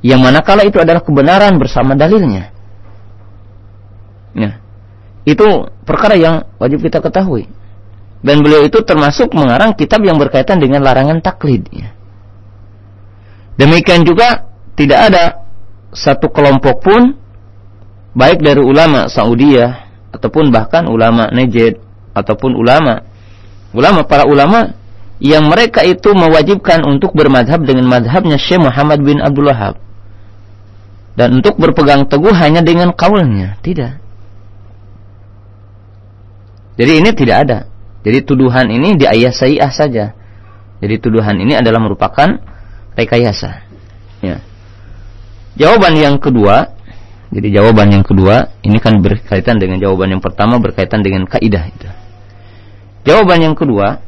Yang manakala itu adalah kebenaran bersama dalilnya. Ya. Itu perkara yang wajib kita ketahui. Dan beliau itu termasuk mengarang kitab yang berkaitan dengan larangan taklid. Ya. Demikian juga tidak ada satu kelompok pun baik dari ulama Saudiyah ataupun bahkan ulama Najd ataupun ulama ulama para ulama yang mereka itu mewajibkan untuk bermadhab dengan madhabnya Syekh Muhammad bin Abdul Wahab dan untuk berpegang teguh hanya dengan kaulnya tidak jadi ini tidak ada jadi tuduhan ini diayah saja jadi tuduhan ini adalah merupakan rekayasa ya jawaban yang kedua jadi jawaban yang kedua ini kan berkaitan dengan jawaban yang pertama berkaitan dengan kaidah itu. Jawaban yang kedua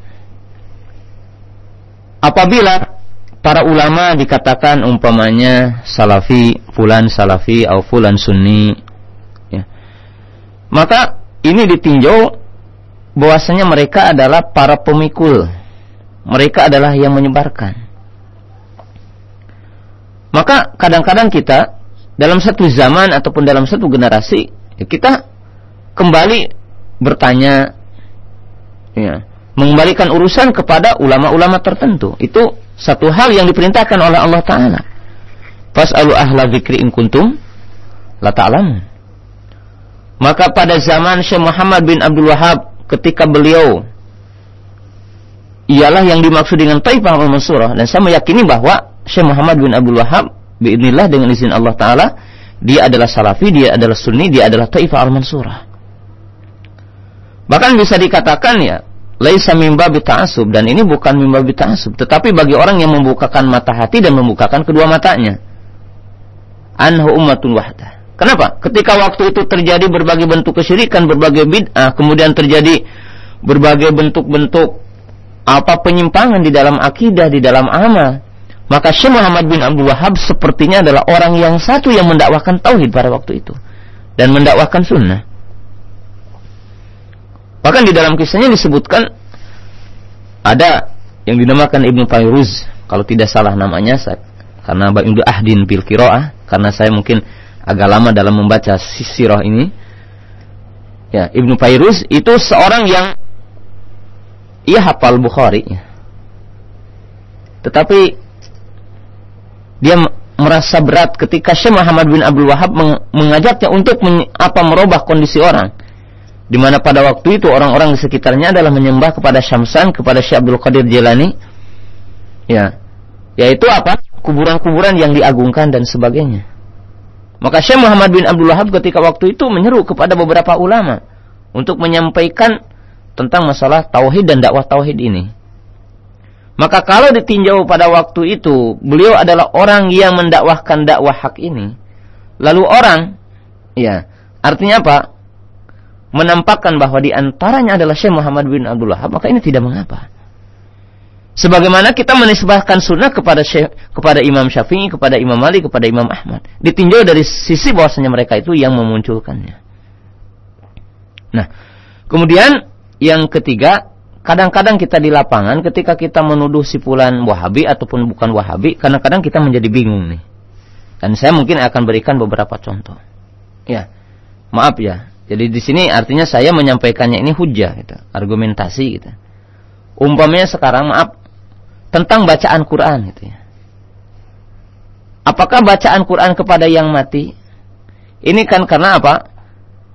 apabila para ulama dikatakan umpamanya salafi, fulan salafi atau fulan sunni ya. Maka ini ditinjau bahwasanya mereka adalah para pemikul. Mereka adalah yang menyebarkan. Maka kadang-kadang kita dalam satu zaman ataupun dalam satu generasi ya kita kembali bertanya ya mengembalikan urusan kepada ulama-ulama tertentu itu satu hal yang diperintahkan oleh Allah taala fasalu ahla dzikri in kuntum la ta'lamun maka pada zaman Syekh Muhammad bin Abdul Wahab ketika beliau ialah yang dimaksud dengan Taifah al-Mansurah dan saya meyakini bahwa Syekh Muhammad bin Abdul Wahab biidnillah dengan izin Allah Ta'ala dia adalah salafi, dia adalah sunni, dia adalah taifah al-mansurah bahkan bisa dikatakan ya laisa mimba bita'asub dan ini bukan mimba bita'asub tetapi bagi orang yang membukakan mata hati dan membukakan kedua matanya. Anhu ummatun wahdah kenapa? ketika waktu itu terjadi berbagai bentuk kesyirikan berbagai bid'ah kemudian terjadi berbagai bentuk-bentuk apa penyimpangan di dalam akidah di dalam amal maka Syekh Muhammad bin Abdul Wahab sepertinya adalah orang yang satu yang mendakwahkan tauhid pada waktu itu dan mendakwahkan sunnah. Bahkan di dalam kisahnya disebutkan ada yang dinamakan Ibnu Fairuz, kalau tidak salah namanya karena ba'indu ahdin bil karena saya mungkin agak lama dalam membaca sirah ini. Ya, Ibnu Fairuz itu seorang yang ia hafal Bukhari. Tetapi dia merasa berat ketika Syekh Muhammad bin Abdul Wahab mengajaknya untuk apa merubah kondisi orang. Di mana pada waktu itu orang-orang di sekitarnya adalah menyembah kepada Syamsan, kepada Syekh Abdul Qadir Jilani. Ya. Yaitu apa? Kuburan-kuburan yang diagungkan dan sebagainya. Maka Syekh Muhammad bin Abdul Wahab ketika waktu itu menyeru kepada beberapa ulama untuk menyampaikan tentang masalah tauhid dan dakwah tauhid ini. Maka kalau ditinjau pada waktu itu, beliau adalah orang yang mendakwahkan dakwah hak ini. Lalu orang, ya, artinya apa? Menampakkan bahwa di antaranya adalah Syekh Muhammad bin Abdul Wahab, maka ini tidak mengapa. Sebagaimana kita menisbahkan sunnah kepada Syekh, kepada Imam Syafi'i, kepada Imam Malik, kepada Imam Ahmad. Ditinjau dari sisi bahwasanya mereka itu yang memunculkannya. Nah, kemudian yang ketiga, kadang-kadang kita di lapangan ketika kita menuduh sipulan Wahabi ataupun bukan Wahabi, kadang-kadang kita menjadi bingung nih. Dan saya mungkin akan berikan beberapa contoh. Ya, maaf ya. Jadi di sini artinya saya menyampaikannya ini hujah, gitu, argumentasi gitu. Umpamanya sekarang maaf tentang bacaan Quran gitu ya. Apakah bacaan Quran kepada yang mati? Ini kan karena apa?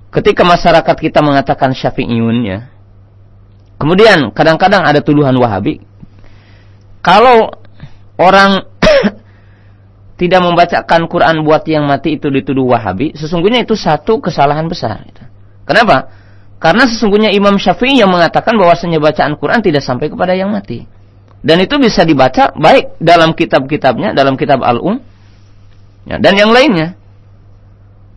Ketika masyarakat kita mengatakan syafi'iyun ya. Kemudian kadang-kadang ada tuduhan wahabi. Kalau orang <coughs> tidak membacakan Quran buat yang mati itu dituduh wahabi, sesungguhnya itu satu kesalahan besar. Gitu. Kenapa? Karena sesungguhnya Imam Syafi'i yang mengatakan bahwasanya bacaan Quran tidak sampai kepada yang mati. Dan itu bisa dibaca baik dalam kitab-kitabnya, dalam kitab Al-Um, ya, dan yang lainnya.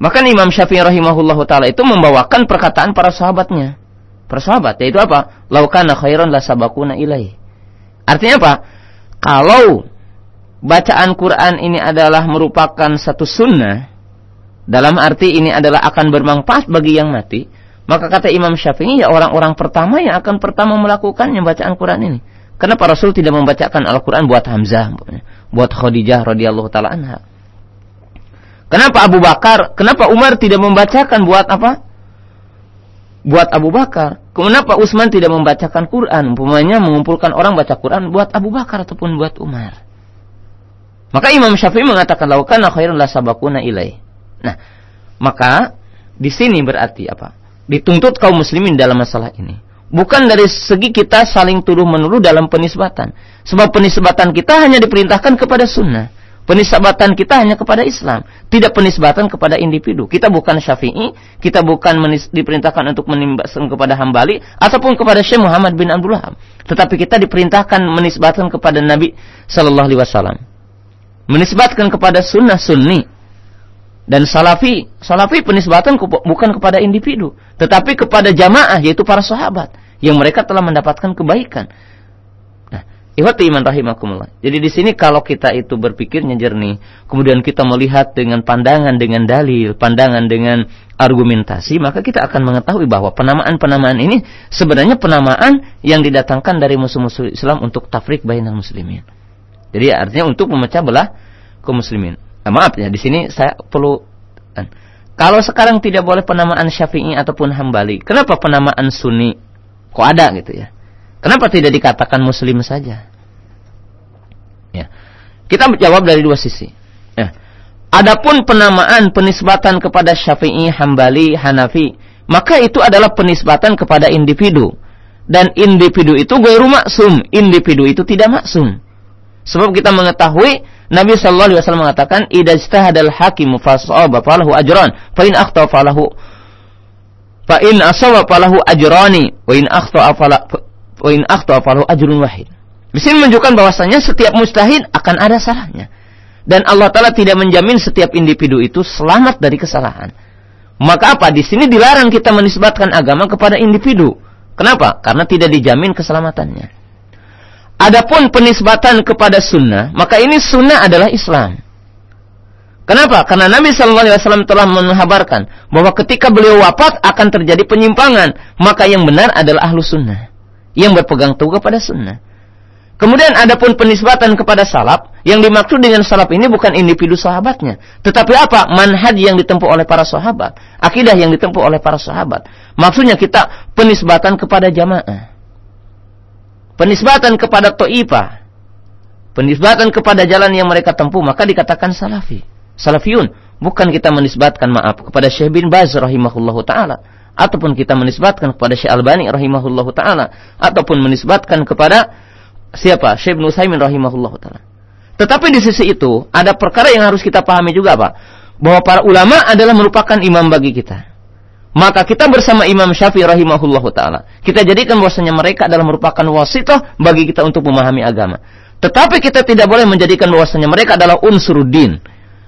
Maka Imam Syafi'i rahimahullah taala itu membawakan perkataan para sahabatnya. Para sahabat yaitu apa? Laukana khairan la sabakuna ilaih. Artinya apa? Kalau bacaan Quran ini adalah merupakan satu sunnah, dalam arti ini adalah akan bermanfaat bagi yang mati, maka kata Imam Syafi'i ya orang-orang pertama yang akan pertama melakukannya bacaan Quran ini. Kenapa Rasul tidak membacakan Al-Quran buat Hamzah, buat Khadijah radhiyallahu taala anha? Kenapa Abu Bakar, kenapa Umar tidak membacakan buat apa? Buat Abu Bakar. Kenapa Utsman tidak membacakan Quran? Umpamanya mengumpulkan orang baca Quran buat Abu Bakar ataupun buat Umar. Maka Imam Syafi'i mengatakan laukan khairun la sabakuna ilai. Nah, maka di sini berarti apa? Dituntut kaum muslimin dalam masalah ini Bukan dari segi kita saling tuduh menuduh dalam penisbatan. Sebab penisbatan kita hanya diperintahkan kepada sunnah. Penisbatan kita hanya kepada Islam. Tidak penisbatan kepada individu. Kita bukan syafi'i. Kita bukan diperintahkan untuk menisbatkan kepada hambali. Ataupun kepada Syekh Muhammad bin Abdul Wahab. Tetapi kita diperintahkan menisbatkan kepada Nabi Sallallahu Alaihi Wasallam. Menisbatkan kepada sunnah sunni. Dan salafi, salafi penisbatan bukan kepada individu, tetapi kepada jamaah yaitu para sahabat yang mereka telah mendapatkan kebaikan. Nah, ihwati iman rahimakumullah. Jadi di sini kalau kita itu berpikirnya jernih, kemudian kita melihat dengan pandangan dengan dalil, pandangan dengan argumentasi, maka kita akan mengetahui bahwa penamaan-penamaan ini sebenarnya penamaan yang didatangkan dari musuh-musuh Islam untuk tafrik bainal muslimin. Jadi artinya untuk memecah belah kaum muslimin. Nah, maaf ya, di sini saya perlu kalau sekarang tidak boleh penamaan Syafi'i ataupun Hambali, kenapa penamaan Sunni kok ada gitu ya? Kenapa tidak dikatakan Muslim saja? Ya. Kita jawab dari dua sisi. Ya. Adapun penamaan penisbatan kepada Syafi'i, Hambali, Hanafi, maka itu adalah penisbatan kepada individu. Dan individu itu gairu maksum, individu itu tidak maksum. Sebab kita mengetahui Nabi sallallahu alaihi wasallam mengatakan idza hakimu fasaba falahu ajran fa in falahu fa in falahu ajrani wa in akhta wa in ajrun wahid. Di sini menunjukkan bahwasanya setiap mustahid akan ada salahnya. Dan Allah Ta'ala tidak menjamin setiap individu itu selamat dari kesalahan. Maka apa? Di sini dilarang kita menisbatkan agama kepada individu. Kenapa? Karena tidak dijamin keselamatannya. Adapun penisbatan kepada sunnah, maka ini sunnah adalah Islam. Kenapa? Karena Nabi Shallallahu Alaihi Wasallam telah menghabarkan bahwa ketika beliau wafat akan terjadi penyimpangan, maka yang benar adalah ahlu sunnah yang berpegang teguh pada sunnah. Kemudian ada pun penisbatan kepada salaf, yang dimaksud dengan salaf ini bukan individu sahabatnya, tetapi apa? Manhaj yang ditempuh oleh para sahabat, akidah yang ditempuh oleh para sahabat. Maksudnya kita penisbatan kepada jamaah. Penisbatan kepada to'ifah. Penisbatan kepada jalan yang mereka tempuh, maka dikatakan salafi. Salafiyun. Bukan kita menisbatkan maaf kepada Syekh bin Baz rahimahullahu ta'ala. Ataupun kita menisbatkan kepada Syekh Albani rahimahullahu ta'ala. Ataupun menisbatkan kepada siapa? Syekh Ibn Utsaimin rahimahullah taala. Tetapi di sisi itu ada perkara yang harus kita pahami juga Pak, bahwa para ulama adalah merupakan imam bagi kita. Maka kita bersama Imam Syafi'i rahimahullah taala, kita jadikan bahwasanya mereka adalah merupakan wasitah bagi kita untuk memahami agama. Tetapi kita tidak boleh menjadikan bahwasanya mereka adalah unsuruddin.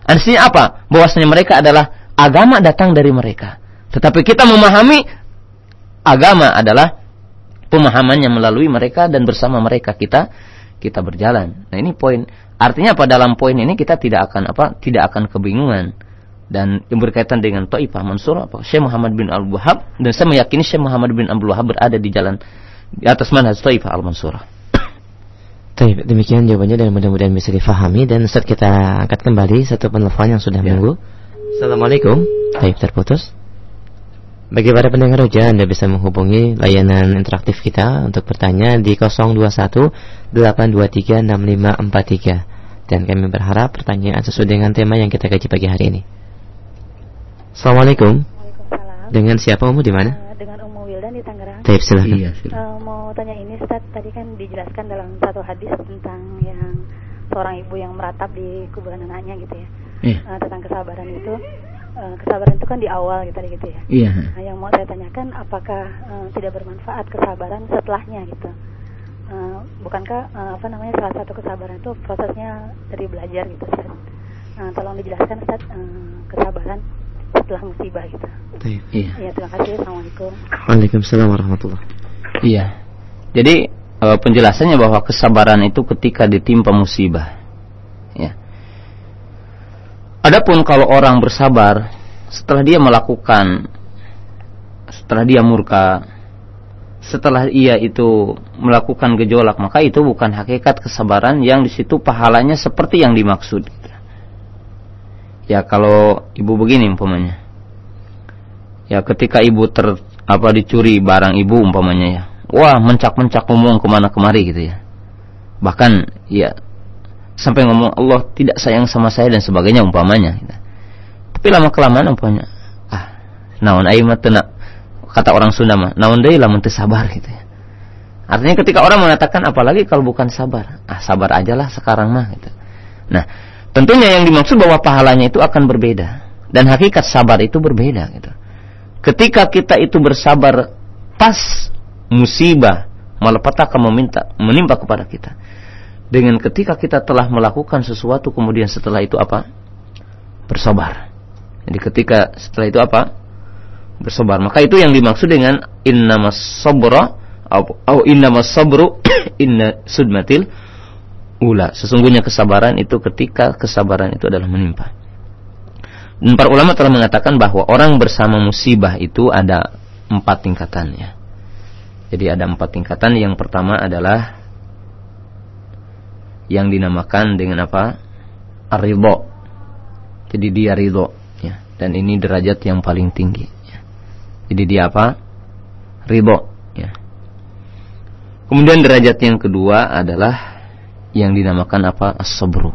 Artinya apa? Bahwasanya mereka adalah agama datang dari mereka. Tetapi kita memahami agama adalah pemahamannya melalui mereka dan bersama mereka kita kita berjalan. Nah ini poin. Artinya apa dalam poin ini kita tidak akan apa? Tidak akan kebingungan dan yang berkaitan dengan Taifah Mansur apa Syekh Muhammad bin Al Wahab dan saya meyakini Syekh Muhammad bin Abdul Wahab berada di jalan di atas manhaj Taifah Al Mansurah. Baik, demikian jawabannya dan mudah-mudahan bisa difahami dan saat kita angkat kembali satu penelpon yang sudah ya. menunggu. Assalamualaikum. Baik, terputus. Bagi para pendengar roja, Anda bisa menghubungi layanan interaktif kita untuk bertanya di 021 823 6543 dan kami berharap pertanyaan sesuai dengan tema yang kita kaji pagi hari ini. Assalamualaikum. Waalaikumsalam. Dengan siapa Umu di mana? Uh, dengan Umu Wildan di Tangerang. Baik, silakan. Iya, Uh, mau tanya ini Ustaz, tadi kan dijelaskan dalam satu hadis tentang yang seorang ibu yang meratap di kuburan anaknya gitu ya. Iya. Uh, tentang kesabaran itu uh, kesabaran itu kan di awal gitu gitu ya. Iya. Nah, yang mau saya tanyakan apakah uh, tidak bermanfaat kesabaran setelahnya gitu? Uh, bukankah uh, apa namanya salah satu kesabaran itu prosesnya dari belajar gitu Ustaz. Nah, tolong dijelaskan Ustaz uh, kesabaran setelah musibah gitu. Iya. Iya, terima kasih. Assalamualaikum. Waalaikumsalam warahmatullahi. Iya. Jadi uh, penjelasannya bahwa kesabaran itu ketika ditimpa musibah. Ya. Adapun kalau orang bersabar setelah dia melakukan setelah dia murka setelah ia itu melakukan gejolak maka itu bukan hakikat kesabaran yang di situ pahalanya seperti yang dimaksud. Ya kalau ibu begini umpamanya. Ya ketika ibu ter apa dicuri barang ibu umpamanya ya. Wah, mencak-mencak ngomong ke mana kemari gitu ya. Bahkan ya sampai ngomong Allah tidak sayang sama saya dan sebagainya umpamanya gitu. tapi lama kelamaan umpamanya ah naon aing mah kata orang Sunda mah naon deui lamun teu sabar gitu ya artinya ketika orang mengatakan apalagi kalau bukan sabar ah sabar aja lah sekarang mah gitu nah tentunya yang dimaksud bahwa pahalanya itu akan berbeda dan hakikat sabar itu berbeda gitu ketika kita itu bersabar pas musibah malapetaka meminta menimpa kepada kita dengan ketika kita telah melakukan sesuatu kemudian setelah itu apa? Bersabar. Jadi ketika setelah itu apa? Bersabar. Maka itu yang dimaksud dengan innamas sabra atau innamas sabru <coughs> inna sudmatil ula. Sesungguhnya kesabaran itu ketika kesabaran itu adalah menimpa. Dan para ulama telah mengatakan bahwa orang bersama musibah itu ada empat tingkatannya. Jadi ada empat tingkatan. Yang pertama adalah yang dinamakan dengan apa? Ridho. Jadi dia ridho ya. Dan ini derajat yang paling tinggi ya. Jadi dia apa? Ridho ya. Kemudian derajat yang kedua adalah yang dinamakan apa? As-sabru.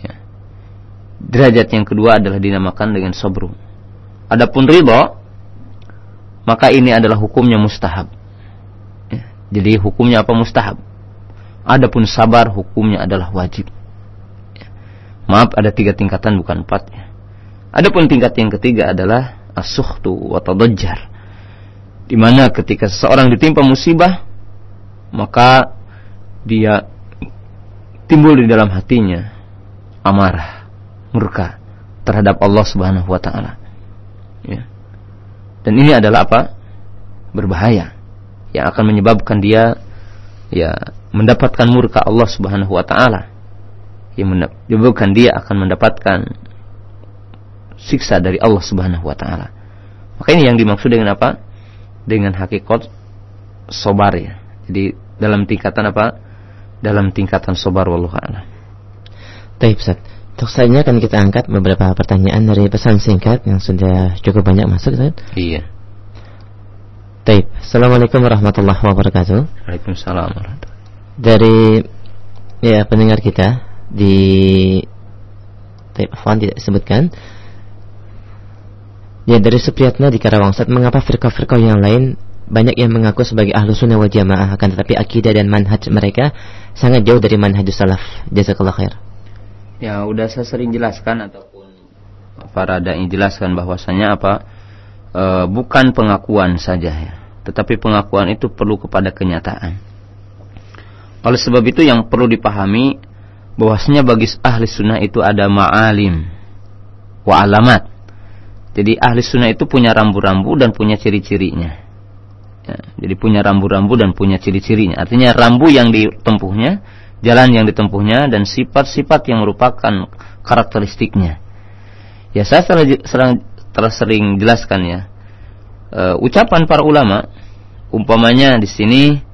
Ya. Derajat yang kedua adalah dinamakan dengan sabru. Adapun ridho maka ini adalah hukumnya mustahab. Ya. Jadi hukumnya apa mustahab? Adapun sabar hukumnya adalah wajib. Ya. Maaf ada tiga tingkatan bukan empat ya. Adapun tingkat yang ketiga adalah asuhtu wa tadajjar. Di mana ketika seseorang ditimpa musibah maka dia timbul di dalam hatinya amarah, murka terhadap Allah Subhanahu wa taala. Ya. Dan ini adalah apa? Berbahaya yang akan menyebabkan dia ya mendapatkan murka Allah Subhanahu wa taala yang menyebabkan dia akan mendapatkan siksa dari Allah Subhanahu wa taala. Maka ini yang dimaksud dengan apa? Dengan hakikat sobar ya. Jadi dalam tingkatan apa? Dalam tingkatan sobar wallahu a'lam. Baik, Ustaz. Untuk selanjutnya akan kita angkat beberapa pertanyaan dari pesan singkat yang sudah cukup banyak masuk, Ustaz. Iya. Baik. Assalamualaikum warahmatullahi wabarakatuh. Waalaikumsalam warahmatullahi Dari ya pendengar kita di Taib Afwan tidak disebutkan. Ya dari Supriyatna di Karawang Ustaz, mengapa firqah-firqah yang lain banyak yang mengaku sebagai ahlu sunnah wal jamaah akan tetapi akidah dan manhaj mereka sangat jauh dari manhaj salaf. Jazakallah khair. Ya, udah saya sering jelaskan ataupun para dai jelaskan bahwasanya apa? E, bukan pengakuan saja ya, tetapi pengakuan itu perlu kepada kenyataan. Oleh sebab itu yang perlu dipahami bahwasanya bagi ahli sunnah itu ada ma'alim wa alamat. Jadi ahli sunnah itu punya rambu-rambu dan punya ciri-cirinya. Ya, jadi punya rambu-rambu dan punya ciri-cirinya. Artinya rambu yang ditempuhnya jalan yang ditempuhnya dan sifat-sifat yang merupakan karakteristiknya. Ya saya telah, sering jelaskan ya. Uh, ucapan para ulama, umpamanya di sini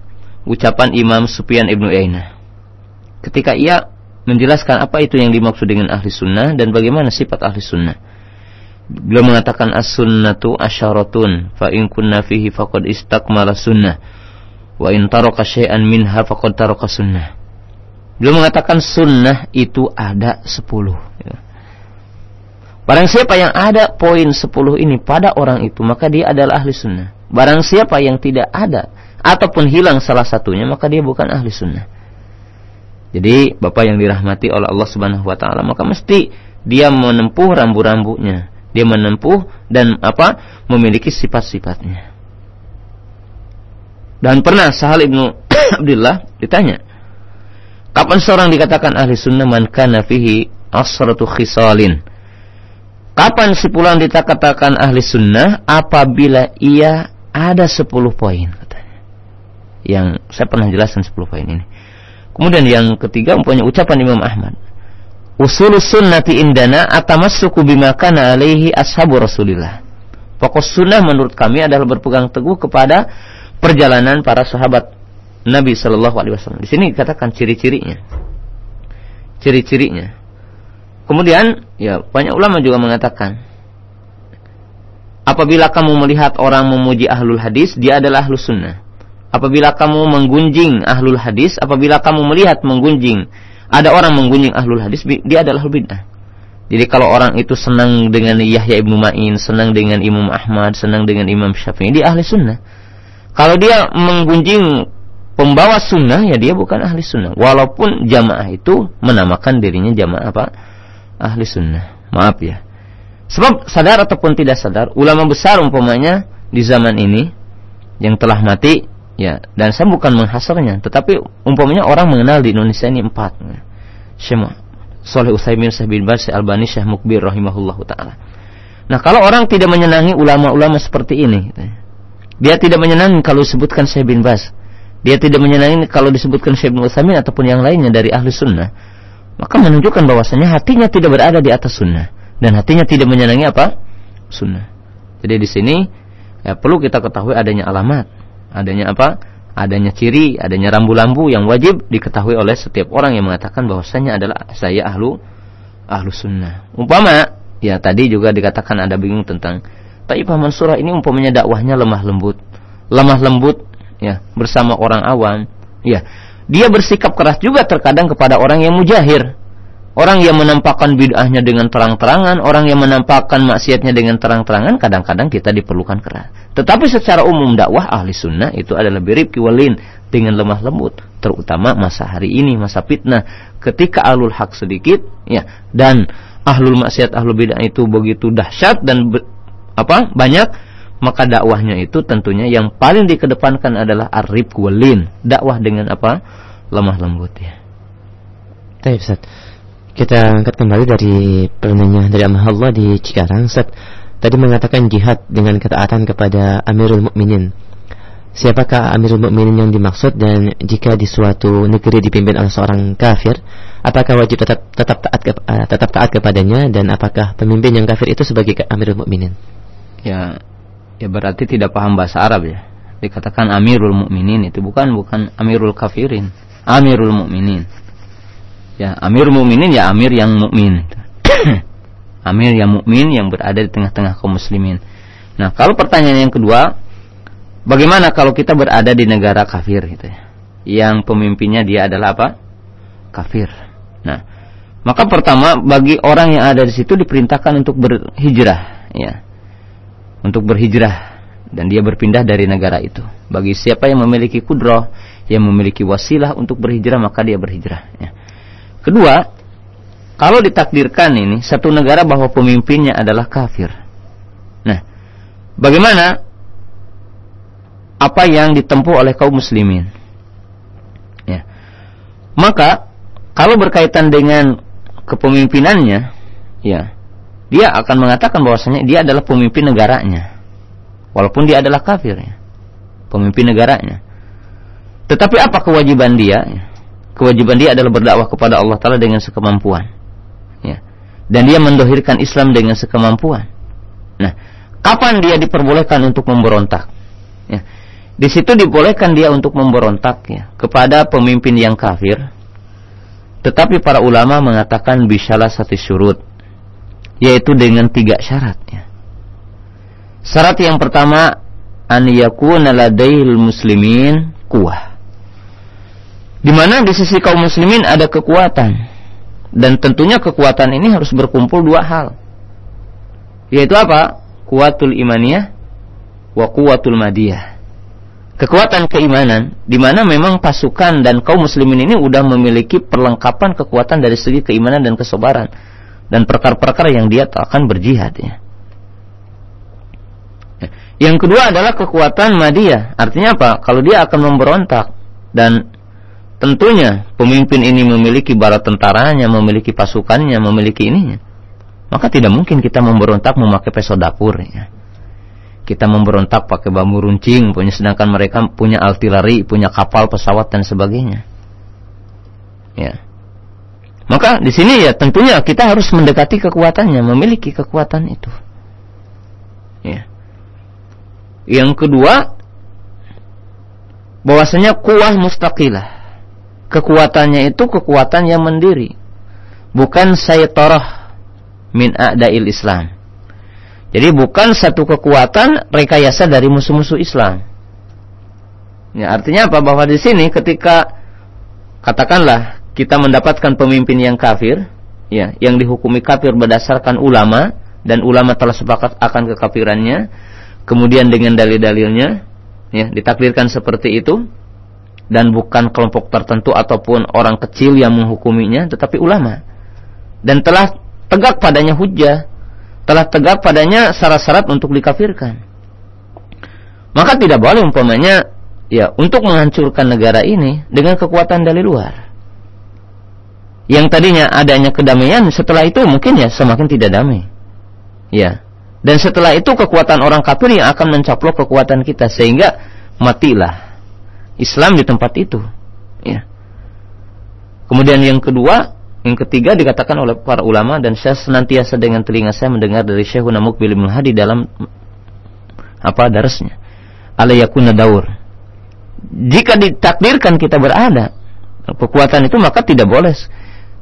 ucapan Imam Sufyan ibnu Aina. Ketika ia menjelaskan apa itu yang dimaksud dengan ahli sunnah dan bagaimana sifat ahli sunnah. Beliau mengatakan as-sunnatu asyaratun fa in kunna fihi faqad istakmala sunnah wa in taraka syai'an minha faqad taraka sunnah. Beliau mengatakan sunnah itu ada sepuluh. Barang siapa yang ada poin sepuluh ini pada orang itu, maka dia adalah ahli sunnah. Barang siapa yang tidak ada, ataupun hilang salah satunya, maka dia bukan ahli sunnah. Jadi, Bapak yang dirahmati oleh Allah Subhanahu wa taala, maka mesti dia menempuh rambu-rambunya. Dia menempuh dan apa? memiliki sifat-sifatnya. Dan pernah Sahal ibnu <coughs> Abdullah ditanya, Kapan seorang dikatakan ahli sunnah man kana fihi asratu khisalin? Kapan si pulang dikatakan ahli sunnah apabila ia ada 10 poin katanya. Yang saya pernah jelaskan 10 poin ini. Kemudian yang ketiga mempunyai ucapan Imam Ahmad. Usul sunnati indana atamassuku bima kana alaihi ashabu Rasulillah. Pokok sunnah menurut kami adalah berpegang teguh kepada perjalanan para sahabat Nabi Shallallahu Alaihi Wasallam. Di sini dikatakan ciri-cirinya, ciri-cirinya. Kemudian, ya banyak ulama juga mengatakan, apabila kamu melihat orang memuji ahlul hadis, dia adalah ahlus sunnah. Apabila kamu menggunjing ahlul hadis, apabila kamu melihat menggunjing, ada orang menggunjing ahlul hadis, dia adalah ahlul bid'ah. Jadi kalau orang itu senang dengan Yahya ibnu Ma'in, senang dengan Imam Ahmad, senang dengan Imam Syafi'i, dia ahli sunnah. Kalau dia menggunjing pembawa sunnah ya dia bukan ahli sunnah walaupun jamaah itu menamakan dirinya jamaah apa ahli sunnah maaf ya sebab sadar ataupun tidak sadar ulama besar umpamanya di zaman ini yang telah mati ya dan saya bukan menghasarnya tetapi umpamanya orang mengenal di Indonesia ini empat. Syekh Soleh Utsaimin Syekh bin Baz Albani Syekh Mukbir rahimahullah taala. Nah kalau orang tidak menyenangi ulama-ulama seperti ini dia tidak menyenangi kalau sebutkan Syekh bin Baz. Dia tidak menyenangi kalau disebutkan Syekh bin Utsaimin ataupun yang lainnya dari ahli sunnah, maka menunjukkan bahwasanya hatinya tidak berada di atas sunnah. Dan hatinya tidak menyenangi apa? Sunnah. Jadi di sini ya, perlu kita ketahui adanya alamat, adanya apa, adanya ciri, adanya rambu-rambu yang wajib diketahui oleh setiap orang yang mengatakan bahwasanya adalah saya ahlu ahlu sunnah. Umpama ya tadi juga dikatakan ada bingung tentang Taifah Mansurah ini umpamanya dakwahnya lemah lembut, lemah lembut ya bersama orang awam. Ya dia bersikap keras juga terkadang kepada orang yang mujahir orang yang menampakkan bid'ahnya dengan terang-terangan orang yang menampakkan maksiatnya dengan terang-terangan kadang-kadang kita diperlukan keras. Tetapi secara umum dakwah ahli sunnah itu adalah birib kiwalin dengan lemah lembut terutama masa hari ini masa fitnah. Ketika ahlul hak sedikit ya dan ahlul maksiat ahlul bid'ah itu begitu dahsyat dan apa banyak maka dakwahnya itu tentunya yang paling dikedepankan adalah arif walin dakwah dengan apa lemah lembut ya. Baik Ustaz kita angkat kembali dari penanya dari Allah di Cikarang Ustaz tadi mengatakan jihad dengan ketaatan kepada Amirul Mukminin Siapakah Amirul Mukminin yang dimaksud dan jika di suatu negeri dipimpin oleh seorang kafir, apakah wajib tetap tetap taat eh, tetap taat kepadanya dan apakah pemimpin yang kafir itu sebagai Amirul Mukminin? Ya, ya berarti tidak paham bahasa Arab ya. Dikatakan Amirul Mukminin itu bukan bukan Amirul Kafirin. Amirul Mukminin. Ya, Amirul Mukminin ya amir yang mukmin. <coughs> amir yang mukmin yang berada di tengah-tengah kaum muslimin. Nah, kalau pertanyaan yang kedua, bagaimana kalau kita berada di negara kafir gitu ya? Yang pemimpinnya dia adalah apa? Kafir. Nah, maka pertama bagi orang yang ada di situ diperintahkan untuk berhijrah, ya. Untuk berhijrah dan dia berpindah dari negara itu. Bagi siapa yang memiliki kudroh, yang memiliki wasilah untuk berhijrah maka dia berhijrah. Ya. Kedua, kalau ditakdirkan ini satu negara bahwa pemimpinnya adalah kafir. Nah, bagaimana apa yang ditempuh oleh kaum muslimin? Ya. Maka kalau berkaitan dengan kepemimpinannya, ya, dia akan mengatakan bahwasanya dia adalah pemimpin negaranya. Walaupun dia adalah kafir ya. Pemimpin negaranya. Tetapi apa kewajiban dia? Kewajiban dia adalah berdakwah kepada Allah Ta'ala dengan sekemampuan dan dia mendohirkan Islam dengan sekemampuan. Nah, kapan dia diperbolehkan untuk memberontak? Ya. Di situ dibolehkan dia untuk memberontak ya kepada pemimpin yang kafir. Tetapi para ulama mengatakan bisalah satu syurut, yaitu dengan tiga syarat. Ya. Syarat yang pertama, an yakuna ladaihil muslimin kuah. Di mana di sisi kaum muslimin ada kekuatan dan tentunya kekuatan ini harus berkumpul dua hal. Yaitu apa? Kuatul imaniyah wa kuatul madiyah. Kekuatan keimanan di mana memang pasukan dan kaum muslimin ini sudah memiliki perlengkapan kekuatan dari segi keimanan dan kesabaran dan perkara-perkara yang dia akan berjihad ya. Yang kedua adalah kekuatan madiyah. Artinya apa? Kalau dia akan memberontak dan tentunya pemimpin ini memiliki bala tentaranya, memiliki pasukannya, memiliki ininya. Maka tidak mungkin kita memberontak memakai peso dapur ya. Kita memberontak pakai bambu runcing, punya sedangkan mereka punya artileri, punya kapal, pesawat dan sebagainya. Ya. Maka di sini ya tentunya kita harus mendekati kekuatannya, memiliki kekuatan itu. Ya. Yang kedua, bahwasanya kuah mustaqilah kekuatannya itu kekuatan yang mendiri. Bukan saytorah min a'dail Islam. Jadi bukan satu kekuatan rekayasa dari musuh-musuh Islam. Ya artinya apa? Bahwa di sini ketika katakanlah kita mendapatkan pemimpin yang kafir ya yang dihukumi kafir berdasarkan ulama dan ulama telah sepakat akan kekafirannya kemudian dengan dalil-dalilnya ya ditakdirkan seperti itu dan bukan kelompok tertentu ataupun orang kecil yang menghukuminya tetapi ulama. Dan telah tegak padanya hujah telah tegak padanya syarat-syarat untuk dikafirkan. Maka tidak boleh umpamanya ya untuk menghancurkan negara ini dengan kekuatan dari luar. Yang tadinya adanya kedamaian setelah itu mungkin ya semakin tidak damai. Ya. Dan setelah itu kekuatan orang kafir yang akan mencaplok kekuatan kita sehingga matilah Islam di tempat itu. Ya. Kemudian yang kedua, yang ketiga dikatakan oleh para ulama dan saya senantiasa dengan telinga saya mendengar dari Syekh Mukbil bin Hadi dalam apa darasnya. Alayakuna daur. Jika ditakdirkan kita berada kekuatan itu maka tidak boleh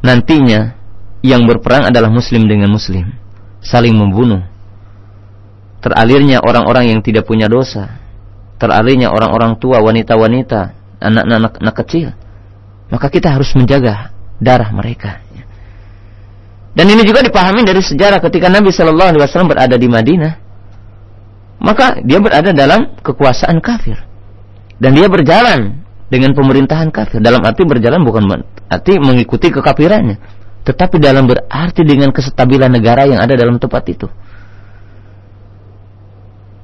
nantinya yang berperang adalah muslim dengan muslim saling membunuh teralirnya orang-orang yang tidak punya dosa teralihnya orang-orang tua, wanita-wanita, anak-anak kecil, maka kita harus menjaga darah mereka. Dan ini juga dipahami dari sejarah ketika Nabi Shallallahu Alaihi Wasallam berada di Madinah, maka dia berada dalam kekuasaan kafir dan dia berjalan dengan pemerintahan kafir. Dalam arti berjalan bukan arti mengikuti kekafirannya, tetapi dalam berarti dengan kestabilan negara yang ada dalam tempat itu.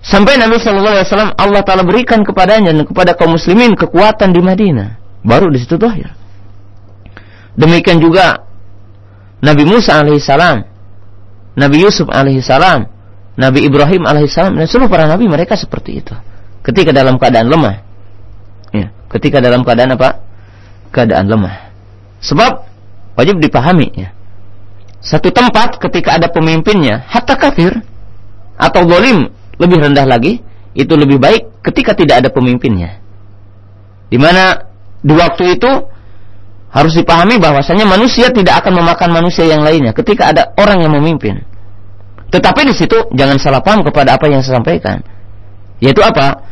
Sampai Nabi Shallallahu Alaihi Wasallam Allah Taala berikan kepadanya dan kepada kaum muslimin kekuatan di Madinah. Baru di situ ya. Demikian juga Nabi Musa alaihissalam, Nabi Yusuf alaihissalam, Nabi Ibrahim alaihissalam dan seluruh para nabi mereka seperti itu. Ketika dalam keadaan lemah, ya, ketika dalam keadaan apa? Keadaan lemah. Sebab wajib dipahami ya. Satu tempat ketika ada pemimpinnya, hatta kafir atau zalim lebih rendah lagi, itu lebih baik ketika tidak ada pemimpinnya. Di mana di waktu itu Harus dipahami bahwasanya manusia tidak akan memakan manusia yang lainnya ketika ada orang yang memimpin. Tetapi di situ jangan salah paham kepada apa yang saya sampaikan. Yaitu apa?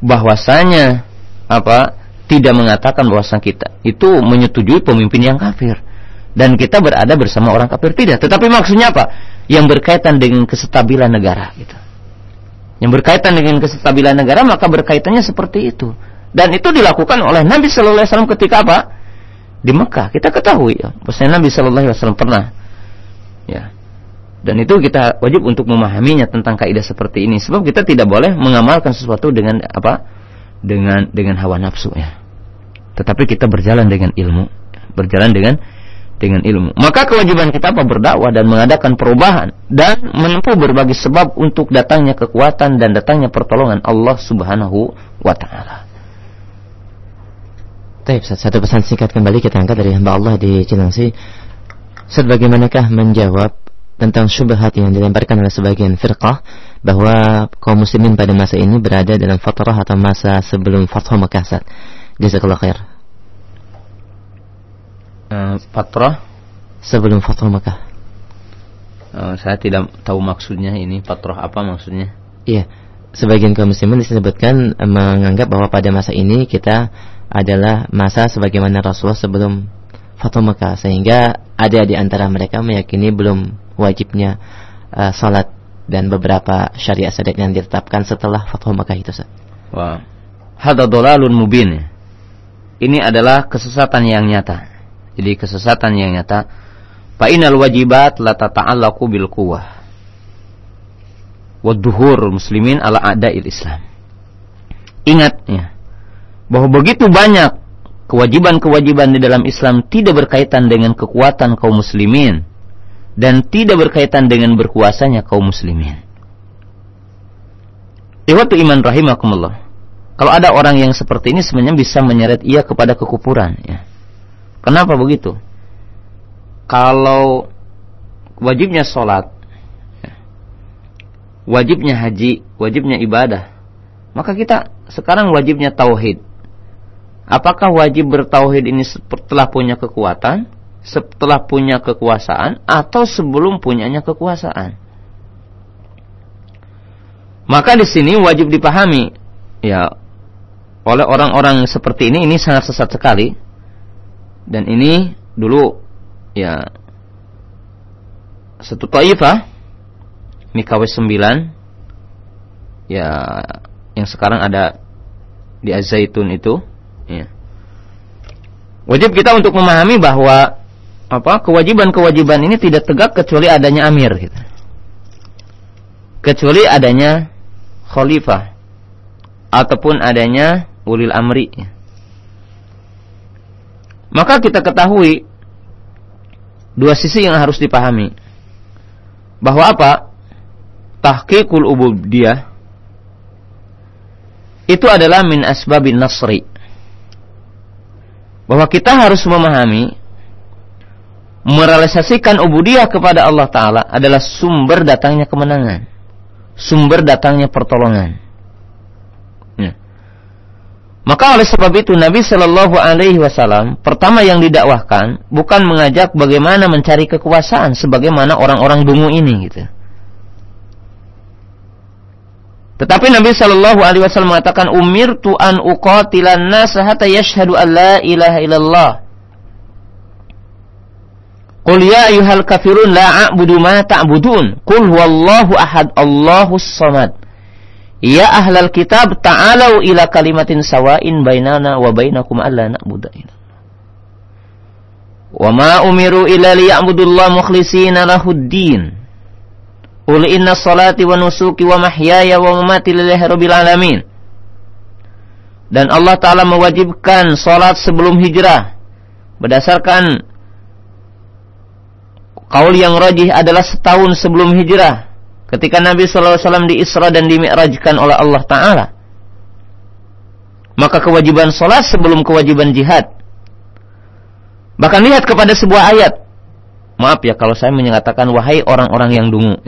Bahwasanya apa? Tidak mengatakan bahwasanya kita itu menyetujui pemimpin yang kafir dan kita berada bersama orang kafir tidak. Tetapi maksudnya apa? Yang berkaitan dengan kesestabilan negara gitu. Yang berkaitan dengan kesestabilan negara maka berkaitannya seperti itu. Dan itu dilakukan oleh Nabi Shallallahu Alaihi Wasallam ketika apa? Di Mekah. Kita ketahui ya, bahwasanya Nabi Shallallahu Alaihi Wasallam pernah ya. Dan itu kita wajib untuk memahaminya tentang kaidah seperti ini. Sebab kita tidak boleh mengamalkan sesuatu dengan apa? Dengan dengan hawa nafsu ya. Tetapi kita berjalan dengan ilmu, berjalan dengan dengan ilmu. Maka kewajiban kita apa berdakwah dan mengadakan perubahan dan menempuh berbagai sebab untuk datangnya kekuatan dan datangnya pertolongan Allah Subhanahu wa taala. Baik, satu pesan singkat kembali kita angkat dari hamba Allah di Cilangsi. Ustaz, bagaimanakah menjawab tentang syubhat yang dilemparkan oleh sebagian firqah bahwa kaum muslimin pada masa ini berada dalam fatrah atau masa sebelum Fathu Makkah. Jazakallah khair. Uh, fatrah sebelum Fathu Makkah. Uh, saya tidak tahu maksudnya ini fatrah apa maksudnya. Iya. Sebagian kaum muslimin disebutkan menganggap bahwa pada masa ini kita adalah masa sebagaimana Rasulullah sebelum Fathu Mekah sehingga ada di antara mereka meyakini belum wajibnya uh, salat dan beberapa syariat syariat yang ditetapkan setelah Fathu Mekah itu. Wah. Hada dolalun mubin. Ini adalah kesesatan yang nyata. Jadi kesesatan yang nyata. Fa'inal wajibat la tata'allaqu bil quwwah. Wadduhur muslimin ala a'da'il Islam. Ingat ya bahwa begitu banyak kewajiban-kewajiban di dalam Islam tidak berkaitan dengan kekuatan kaum muslimin dan tidak berkaitan dengan berkuasanya kaum muslimin. Iwatu iman rahimakumullah. Kalau ada orang yang seperti ini sebenarnya bisa menyeret ia kepada kekufuran ya. Kenapa begitu? Kalau wajibnya sholat, ya, wajibnya haji, wajibnya ibadah, maka kita sekarang wajibnya tauhid. Apakah wajib bertauhid ini setelah punya kekuatan, setelah punya kekuasaan, atau sebelum punyanya kekuasaan? Maka di sini wajib dipahami, ya, oleh orang-orang seperti ini ini sangat sesat sekali. Dan ini dulu, ya, satu taifah, Mikawes 9, ya, yang sekarang ada di Azaitun itu, Ya. Wajib kita untuk memahami bahwa apa kewajiban-kewajiban ini tidak tegak kecuali adanya amir gitu. Kecuali adanya khalifah ataupun adanya ulil amri. Ya. Maka kita ketahui dua sisi yang harus dipahami. Bahwa apa? Tahqiqul ubudiyah itu adalah min asbabin nasri bahwa kita harus memahami merealisasikan ubudiyah kepada Allah Ta'ala adalah sumber datangnya kemenangan. Sumber datangnya pertolongan. Maka oleh sebab itu Nabi Shallallahu Alaihi Wasallam pertama yang didakwahkan bukan mengajak bagaimana mencari kekuasaan sebagaimana orang-orang dungu ini gitu. Tetapi Nabi Shallallahu Alaihi Wasallam mengatakan, umir an uqatilan nas yashhadu an la ilaha illallah. Qul ya ayyuhal kafirun la a'budu ma ta'budun. Qul huwallahu ahad Allahus samad. Ya ahlal kitab ta'alau ila kalimatin sawa'in bainana wa bainakum alla na'budu. Wa ma umiru illa liya'budullaha mukhlishina lahud din. Qul inna salati wa nusuki wa mahyaya wa mamati lillahi rabbil alamin. Dan Allah Ta'ala mewajibkan salat sebelum hijrah. Berdasarkan kaul yang rajih adalah setahun sebelum hijrah. Ketika Nabi SAW di Isra dan dimi'rajkan oleh Allah Ta'ala. Maka kewajiban salat sebelum kewajiban jihad. Bahkan lihat kepada sebuah ayat. Maaf ya kalau saya menyatakan wahai orang-orang yang dungu.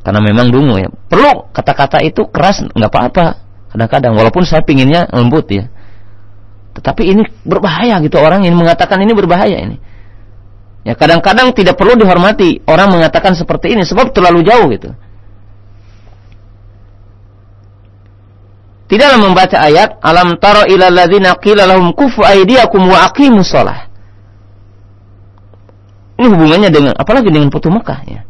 Karena memang dungu ya. Perlu kata-kata itu keras nggak apa-apa. Kadang-kadang walaupun saya pinginnya lembut ya. Tetapi ini berbahaya gitu orang yang mengatakan ini berbahaya ini. Ya kadang-kadang tidak perlu dihormati orang mengatakan seperti ini sebab terlalu jauh gitu. Tidaklah membaca ayat alam taro ila ladzina qila lahum kufu aydiyakum wa aqimus shalah. Ini hubungannya dengan apalagi dengan putu Mekah ya.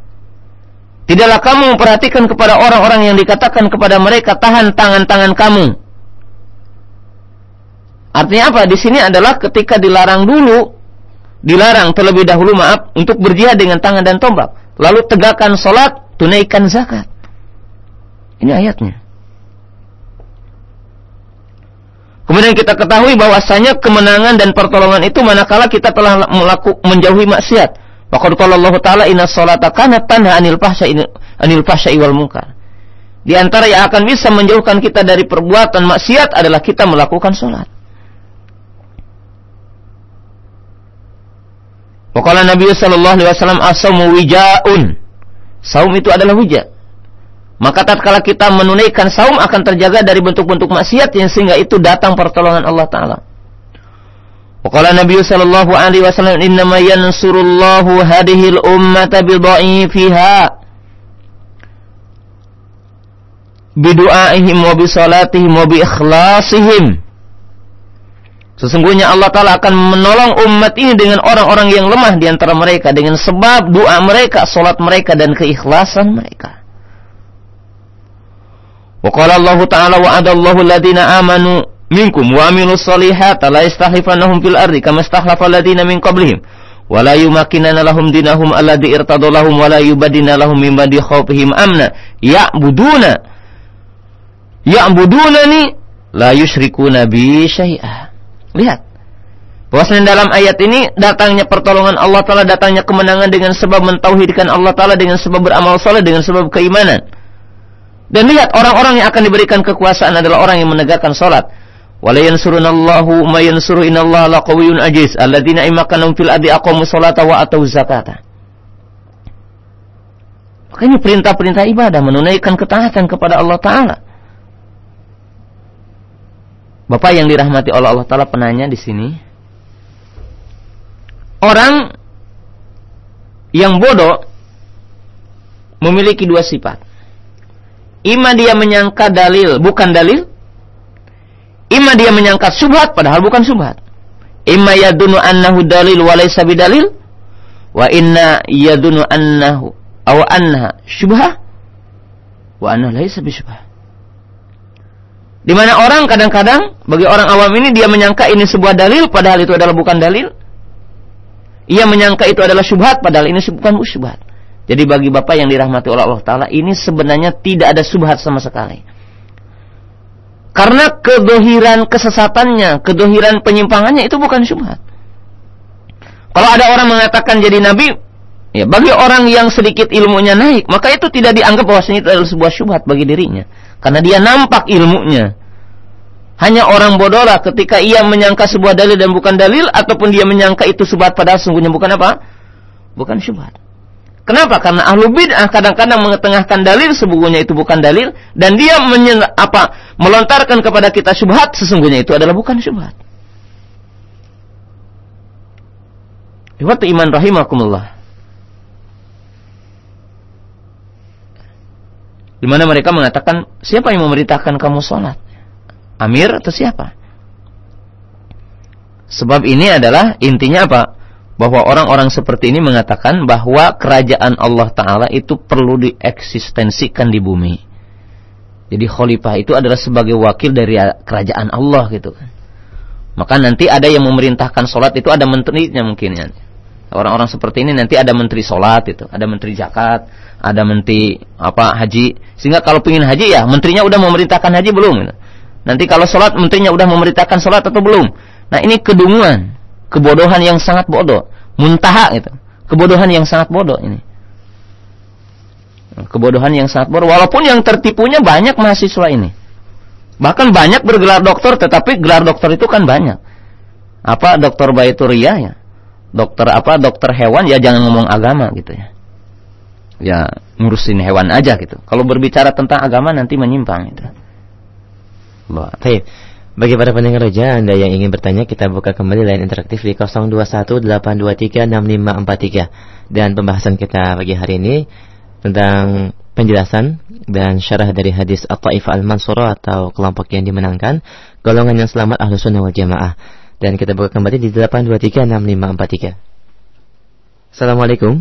Tidaklah kamu memperhatikan kepada orang-orang yang dikatakan kepada mereka tahan tangan-tangan kamu. Artinya apa? Di sini adalah ketika dilarang dulu, dilarang terlebih dahulu maaf untuk berjihad dengan tangan dan tombak. Lalu tegakkan sholat, tunaikan zakat. Ini ayatnya. Kemudian kita ketahui bahwasanya kemenangan dan pertolongan itu manakala kita telah melaku, menjauhi maksiat. Faqad qala Allah Ta'ala inna sholata kanat tanha anil fahsya'i anil fahsya'i wal munkar. Di antara yang akan bisa menjauhkan kita dari perbuatan maksiat adalah kita melakukan sholat. Wakala Nabi Sallallahu Alaihi Wasallam asamu wijaun. Saum itu adalah wija. Maka tatkala kita menunaikan saum akan terjaga dari bentuk-bentuk maksiat yang sehingga itu datang pertolongan Allah Taala. Waqala Nabi sallallahu alaihi wasallam innama yansurullahu hadhihi al-ummata bi dha'ifiha bidu'aihim wa bi salatihim wa bi ikhlasihim Sesungguhnya Allah Ta'ala akan menolong umat ini dengan orang-orang yang lemah di antara mereka. Dengan sebab doa mereka, solat mereka, dan keikhlasan mereka. Wa qala Allah Ta'ala wa'adallahu alladhina amanu minkum wa amilus solihata la istahlifannahum fil ardi kama istahlafa alladziina min qablihim wa la yumakkinana lahum dinahum alladzi irtadalahum wa la yubaddina lahum min ba'di khaufihim amna ya'buduna ya'budunani la yusyrikuna bi syai'a lihat Bahwasanya dalam ayat ini datangnya pertolongan Allah Ta'ala, datangnya kemenangan dengan sebab mentauhidkan Allah Ta'ala, dengan sebab beramal soleh, dengan sebab keimanan. Dan lihat orang-orang yang akan diberikan kekuasaan adalah orang yang menegakkan sholat. Wala yansurunallahu ma yansuru innallaha laqawiyyun ajiz imakanum fil ardi aqamu. Makanya perintah-perintah ibadah menunaikan ketaatan kepada Allah Taala. Bapak yang dirahmati oleh Allah Taala penanya di sini, orang yang bodoh memiliki dua sifat. Ima dia menyangka dalil bukan dalil, Ima dia menyangka subhat padahal bukan subhat. Ima yadunu annahu dalil wa laysa bidalil wa inna yadunu annahu aw annaha syubhah wa annahu laysa bisyubhah. Di mana orang kadang-kadang bagi orang awam ini dia menyangka ini sebuah dalil padahal itu adalah bukan dalil. Ia menyangka itu adalah syubhat padahal ini bukan syubhat. Jadi bagi Bapak yang dirahmati oleh Allah taala ini sebenarnya tidak ada subhat sama sekali. Karena kedohiran kesesatannya, kedohiran penyimpangannya itu bukan syubhat. Kalau ada orang mengatakan jadi nabi, ya bagi orang yang sedikit ilmunya naik, maka itu tidak dianggap bahwa itu adalah sebuah syubhat bagi dirinya. Karena dia nampak ilmunya. Hanya orang bodohlah ketika ia menyangka sebuah dalil dan bukan dalil, ataupun dia menyangka itu syubhat padahal sungguhnya bukan apa? Bukan syubhat. Kenapa? Karena ahlu bid'ah kadang-kadang mengetengahkan dalil sesungguhnya itu bukan dalil dan dia menyen, apa melontarkan kepada kita syubhat sesungguhnya itu adalah bukan syubhat. Iwatu iman rahimakumullah. Di mana mereka mengatakan siapa yang memerintahkan kamu sholat? Amir atau siapa? Sebab ini adalah intinya apa? bahwa orang-orang seperti ini mengatakan bahwa kerajaan Allah Ta'ala itu perlu dieksistensikan di bumi. Jadi khalifah itu adalah sebagai wakil dari kerajaan Allah gitu kan. Maka nanti ada yang memerintahkan sholat itu ada menterinya mungkin ya. Orang-orang seperti ini nanti ada menteri sholat itu, ada menteri zakat, ada menteri apa haji. Sehingga kalau ingin haji ya menterinya udah memerintahkan haji belum? Gitu. Nanti kalau sholat menterinya udah memerintahkan sholat atau belum? Nah ini kedunguan kebodohan yang sangat bodoh, muntaha gitu. Kebodohan yang sangat bodoh ini. Kebodohan yang sangat bodoh walaupun yang tertipunya banyak mahasiswa ini. Bahkan banyak bergelar doktor tetapi gelar dokter itu kan banyak. Apa dokter Baituria ya? Dokter apa? Dokter hewan ya jangan ngomong agama gitu ya. Ya ngurusin hewan aja gitu. Kalau berbicara tentang agama nanti menyimpang gitu. Baik. Bagi para pendengar roja, Anda yang ingin bertanya, kita buka kembali line interaktif di 0218236543. Dan pembahasan kita pagi hari ini tentang penjelasan dan syarah dari hadis At-Taif Al-Mansurah atau kelompok yang dimenangkan, golongan yang selamat ahlu sunnah wal jamaah. Dan kita buka kembali di 8236543. Assalamualaikum.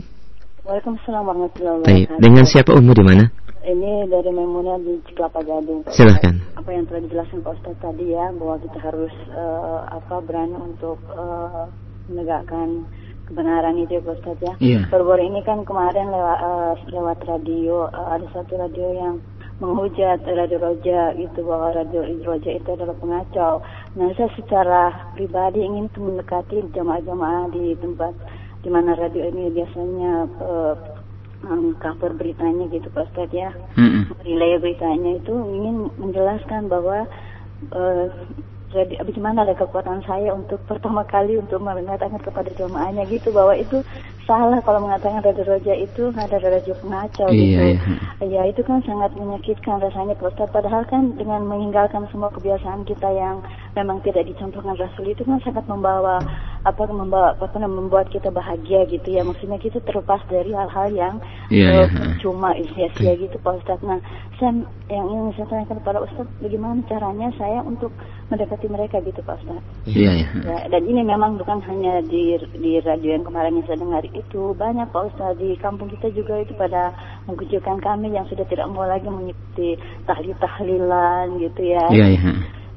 Waalaikumsalam warahmatullahi wabarakatuh. Dengan siapa umur di mana? Ini dari Memunah di Ciklapa Gading. Silahkan. Apa yang telah dijelaskan Pak Ustaz tadi ya, bahwa kita harus uh, apa berani untuk uh, menegakkan kebenaran itu ya Pak Ustaz ya. Iya. Baru-baru ini kan kemarin lewat uh, lewat radio uh, ada satu radio yang menghujat radio Roja itu bahwa radio Roja itu adalah pengacau. Nah saya secara pribadi ingin mendekati jamaah-jamaah di tempat di mana radio ini biasanya uh, um, cover beritanya gitu Pak Ustaz ya. Mm-mm. Relay beritanya itu ingin menjelaskan bahwa uh, jadi bagaimana ada kekuatan saya untuk pertama kali untuk mengatakan kepada jamaahnya gitu bahwa itu salah kalau mengatakan Radio Roja itu ada radio pengacau Iya, gitu. iya. Ya itu kan sangat menyakitkan rasanya Ustaz. Padahal kan dengan meninggalkan semua kebiasaan kita yang memang tidak dicontohkan Rasul itu kan sangat membawa apa membawa apa membuat kita bahagia gitu ya. Maksudnya kita terlepas dari hal-hal yang Iya, eh, iya. cuma sia-sia gitu Pak Ustaz. Nah, saya yang ingin saya tanyakan kepada Ustaz bagaimana caranya saya untuk mendekati mereka gitu Pak Ustaz. Iya, iya. Ya, dan ini memang bukan hanya di di radio yang kemarin yang saya dengar itu banyak Pak Ustaz di kampung kita juga itu pada mengucilkan kami yang sudah tidak mau lagi mengikuti tahlil tahlilan gitu ya. Iya, iya.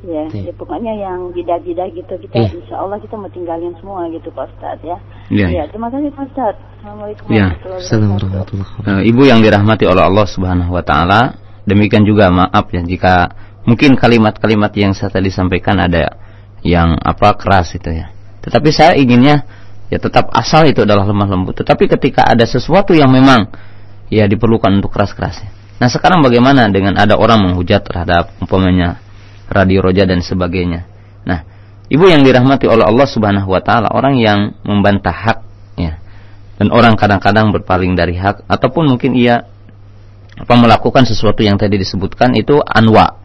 Ya, ya, pokoknya yang bidah-bidah gitu kita Iya. insya Allah kita mau tinggalin semua gitu Pak Ustaz ya. Iya, Ya, iya. terima kasih Pak Ustaz. Assalamualaikum Ya. warahmatullahi Assalamualaikum wabarakatuh. Eh, Ibu yang dirahmati oleh Allah Subhanahu wa taala, demikian juga maaf ya jika mungkin kalimat-kalimat yang saya tadi sampaikan ada yang apa keras itu ya. Tetapi saya inginnya ya tetap asal itu adalah lemah lembut. Tetapi ketika ada sesuatu yang memang ya diperlukan untuk keras-kerasnya. Nah, sekarang bagaimana dengan ada orang menghujat terhadap umpamanya radio roja dan sebagainya. Nah, Ibu yang dirahmati oleh Allah Subhanahu wa taala, orang yang membantah hak ya. Dan orang kadang-kadang berpaling dari hak ataupun mungkin ia apa melakukan sesuatu yang tadi disebutkan itu anwa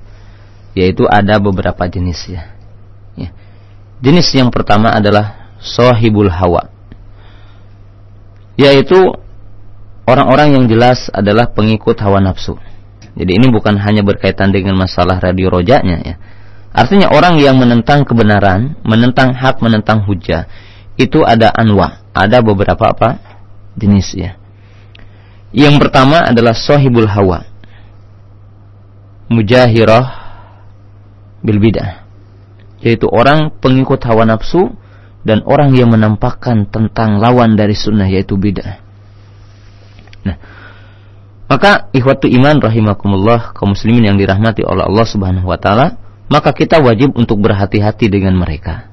yaitu ada beberapa jenis ya. ya. Jenis yang pertama adalah sohibul hawa yaitu orang-orang yang jelas adalah pengikut hawa nafsu. Jadi ini bukan hanya berkaitan dengan masalah radio rojanya ya. Artinya orang yang menentang kebenaran, menentang hak, menentang hujah itu ada anwa, ada beberapa apa jenis ya. Yang pertama adalah sohibul hawa, mujahirah bil bidah, yaitu orang pengikut hawa nafsu dan orang yang menampakkan tentang lawan dari sunnah yaitu bidah. Nah, maka ikhwatu iman rahimakumullah kaum muslimin yang dirahmati oleh Allah Subhanahu wa taala, maka kita wajib untuk berhati-hati dengan mereka.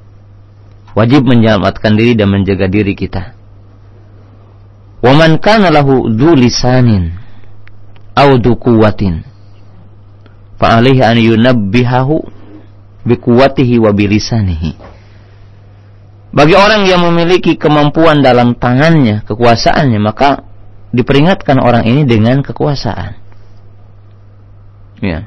Wajib menyelamatkan diri dan menjaga diri kita. Wa man kana lahu dhu lisanin aw quwwatin fa alaihi an yunabbihahu bi wa bi lisanihi. Bagi orang yang memiliki kemampuan dalam tangannya, kekuasaannya, maka diperingatkan orang ini dengan kekuasaan. Ya.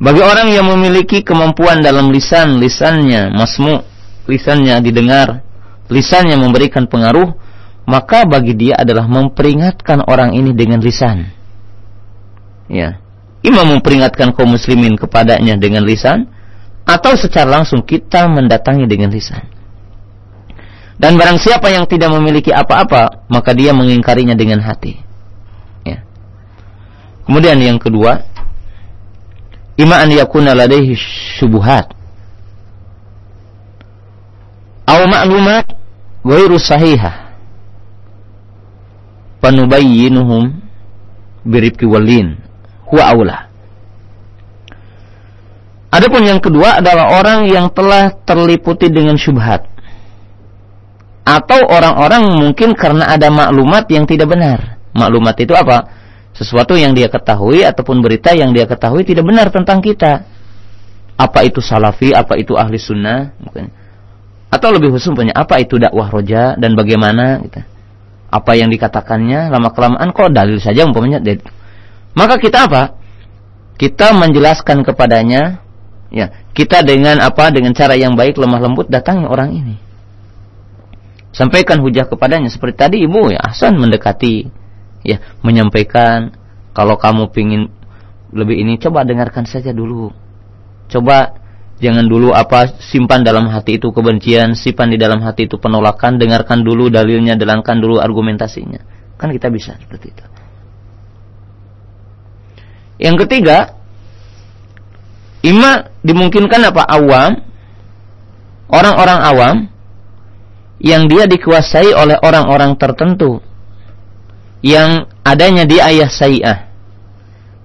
Bagi orang yang memiliki kemampuan dalam lisan, lisannya masmu, lisannya didengar, lisannya memberikan pengaruh, maka bagi dia adalah memperingatkan orang ini dengan lisan. Ya. Imam memperingatkan kaum muslimin kepadanya dengan lisan atau secara langsung kita mendatangi dengan lisan. Dan barang siapa yang tidak memiliki apa-apa, maka dia mengingkarinya dengan hati. Ya. Kemudian yang kedua, ima an yakuna ladaihi syubuhat. Aw ma'lumat ghairu sahihah. Panubayyinuhum biribki walin huwa aula. Adapun yang kedua adalah orang yang telah terliputi dengan syubhat atau orang-orang mungkin karena ada maklumat yang tidak benar. Maklumat itu apa? Sesuatu yang dia ketahui ataupun berita yang dia ketahui tidak benar tentang kita. Apa itu salafi, apa itu ahli sunnah, mungkin. Atau lebih khusus punya apa itu dakwah roja dan bagaimana gitu. Apa yang dikatakannya lama kelamaan kok dalil saja umpamanya. Maka kita apa? Kita menjelaskan kepadanya Ya, kita dengan apa? Dengan cara yang baik lemah lembut datangi orang ini. Sampaikan hujah kepadanya seperti tadi ibu ya Hasan mendekati ya menyampaikan kalau kamu pingin lebih ini coba dengarkan saja dulu. Coba jangan dulu apa simpan dalam hati itu kebencian, simpan di dalam hati itu penolakan, dengarkan dulu dalilnya, dengarkan dulu argumentasinya. Kan kita bisa seperti itu. Yang ketiga, Ima dimungkinkan apa awam orang-orang awam yang dia dikuasai oleh orang-orang tertentu yang adanya di ayah sayyah.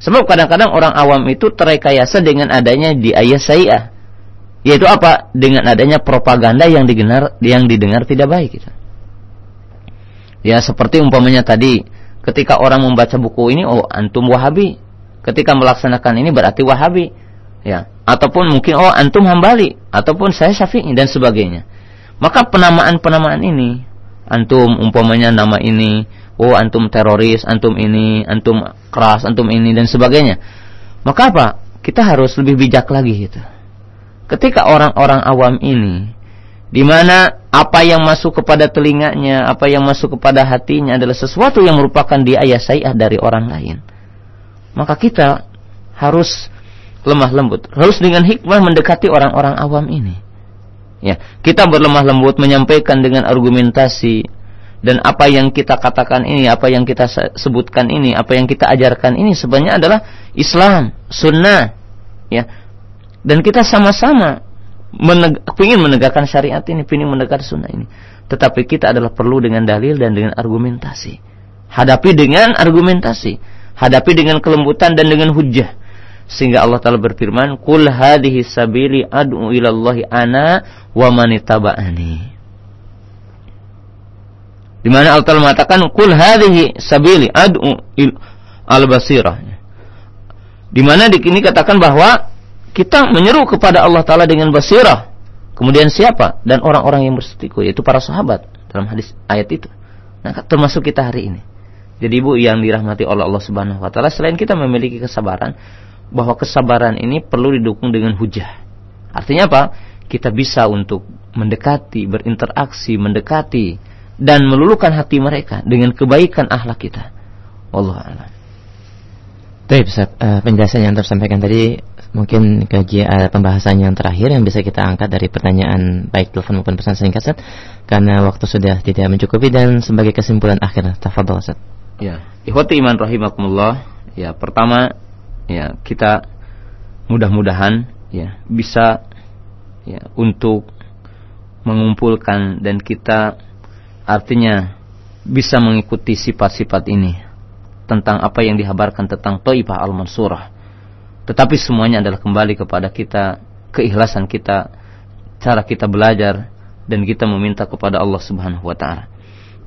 Sebab kadang-kadang orang awam itu terekayasa dengan adanya di ayah sayyah. Yaitu apa? Dengan adanya propaganda yang didengar yang didengar tidak baik gitu. Ya seperti umpamanya tadi ketika orang membaca buku ini oh antum Wahabi. Ketika melaksanakan ini berarti Wahabi ya ataupun mungkin oh antum hambali ataupun saya syafi'i dan sebagainya maka penamaan-penamaan ini antum umpamanya nama ini oh antum teroris antum ini antum keras antum ini dan sebagainya maka apa kita harus lebih bijak lagi gitu ketika orang-orang awam ini di mana apa yang masuk kepada telinganya, apa yang masuk kepada hatinya adalah sesuatu yang merupakan di ayah saya dari orang lain. Maka kita harus lemah lembut. Harus dengan hikmah mendekati orang-orang awam ini. Ya, kita berlemah lembut menyampaikan dengan argumentasi dan apa yang kita katakan ini, apa yang kita sebutkan ini, apa yang kita ajarkan ini sebenarnya adalah Islam, sunnah. Ya. Dan kita sama-sama meneg ingin menegakkan syariat ini, ingin menegakkan sunnah ini. Tetapi kita adalah perlu dengan dalil dan dengan argumentasi. Hadapi dengan argumentasi. Hadapi dengan kelembutan dan dengan hujah sehingga Allah Taala berfirman, "Qul hadhihi sabili ad'u ila Allah ana wa man Di mana Allah Taala mengatakan, "Qul hadhihi sabili ad'u al-basirah." Di mana di sini katakan bahwa kita menyeru kepada Allah Taala dengan basirah. Kemudian siapa? Dan orang-orang yang bersetiku yaitu para sahabat dalam hadis ayat itu. Nah, termasuk kita hari ini. Jadi ibu yang dirahmati oleh Allah Subhanahu wa taala selain kita memiliki kesabaran, bahwa kesabaran ini perlu didukung dengan hujah. Artinya apa? Kita bisa untuk mendekati, berinteraksi, mendekati dan melulukan hati mereka dengan kebaikan akhlak kita. Allah a'lam. Baik, uh, penjelasan yang tersampaikan tadi mungkin kajian uh, pembahasan yang terakhir yang bisa kita angkat dari pertanyaan baik telepon maupun pesan singkat Ustaz karena waktu sudah tidak mencukupi dan sebagai kesimpulan akhir tafadhol Ustaz. Ya, ikhwati iman rahimakumullah. Ya, pertama ya kita mudah-mudahan ya bisa ya untuk mengumpulkan dan kita artinya bisa mengikuti sifat-sifat ini tentang apa yang dihabarkan tentang Taibah al-Mansurah. Tetapi semuanya adalah kembali kepada kita, keikhlasan kita, cara kita belajar dan kita meminta kepada Allah Subhanahu wa taala.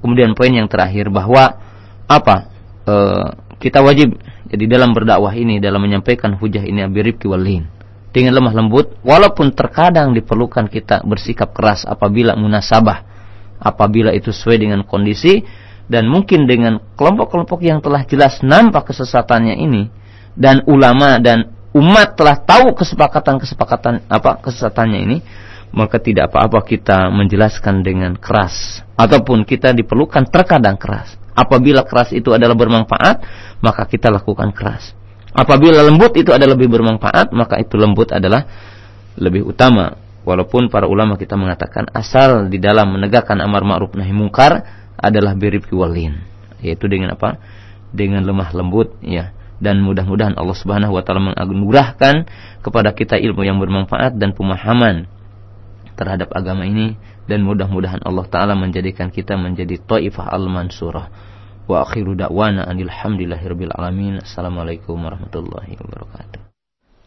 Kemudian poin yang terakhir bahwa apa? E, kita wajib jadi dalam berdakwah ini, dalam menyampaikan hujah ini abiribki walin. Dengan lemah lembut, walaupun terkadang diperlukan kita bersikap keras apabila munasabah, apabila itu sesuai dengan kondisi, dan mungkin dengan kelompok-kelompok yang telah jelas nampak kesesatannya ini, dan ulama dan umat telah tahu kesepakatan-kesepakatan apa kesesatannya ini, maka tidak apa-apa kita menjelaskan dengan keras ataupun kita diperlukan terkadang keras Apabila keras itu adalah bermanfaat, maka kita lakukan keras. Apabila lembut itu adalah lebih bermanfaat, maka itu lembut adalah lebih utama. Walaupun para ulama kita mengatakan asal di dalam menegakkan amar ma'ruf nahi mungkar adalah biribki walin. Yaitu dengan apa? Dengan lemah lembut ya. Dan mudah-mudahan Allah Subhanahu wa taala menganugerahkan kepada kita ilmu yang bermanfaat dan pemahaman terhadap agama ini dan mudah-mudahan Allah taala menjadikan kita menjadi taifah al-mansurah. Wa akhiru da'wana anil hamdulillahirabbil alamin. Assalamualaikum warahmatullahi wabarakatuh.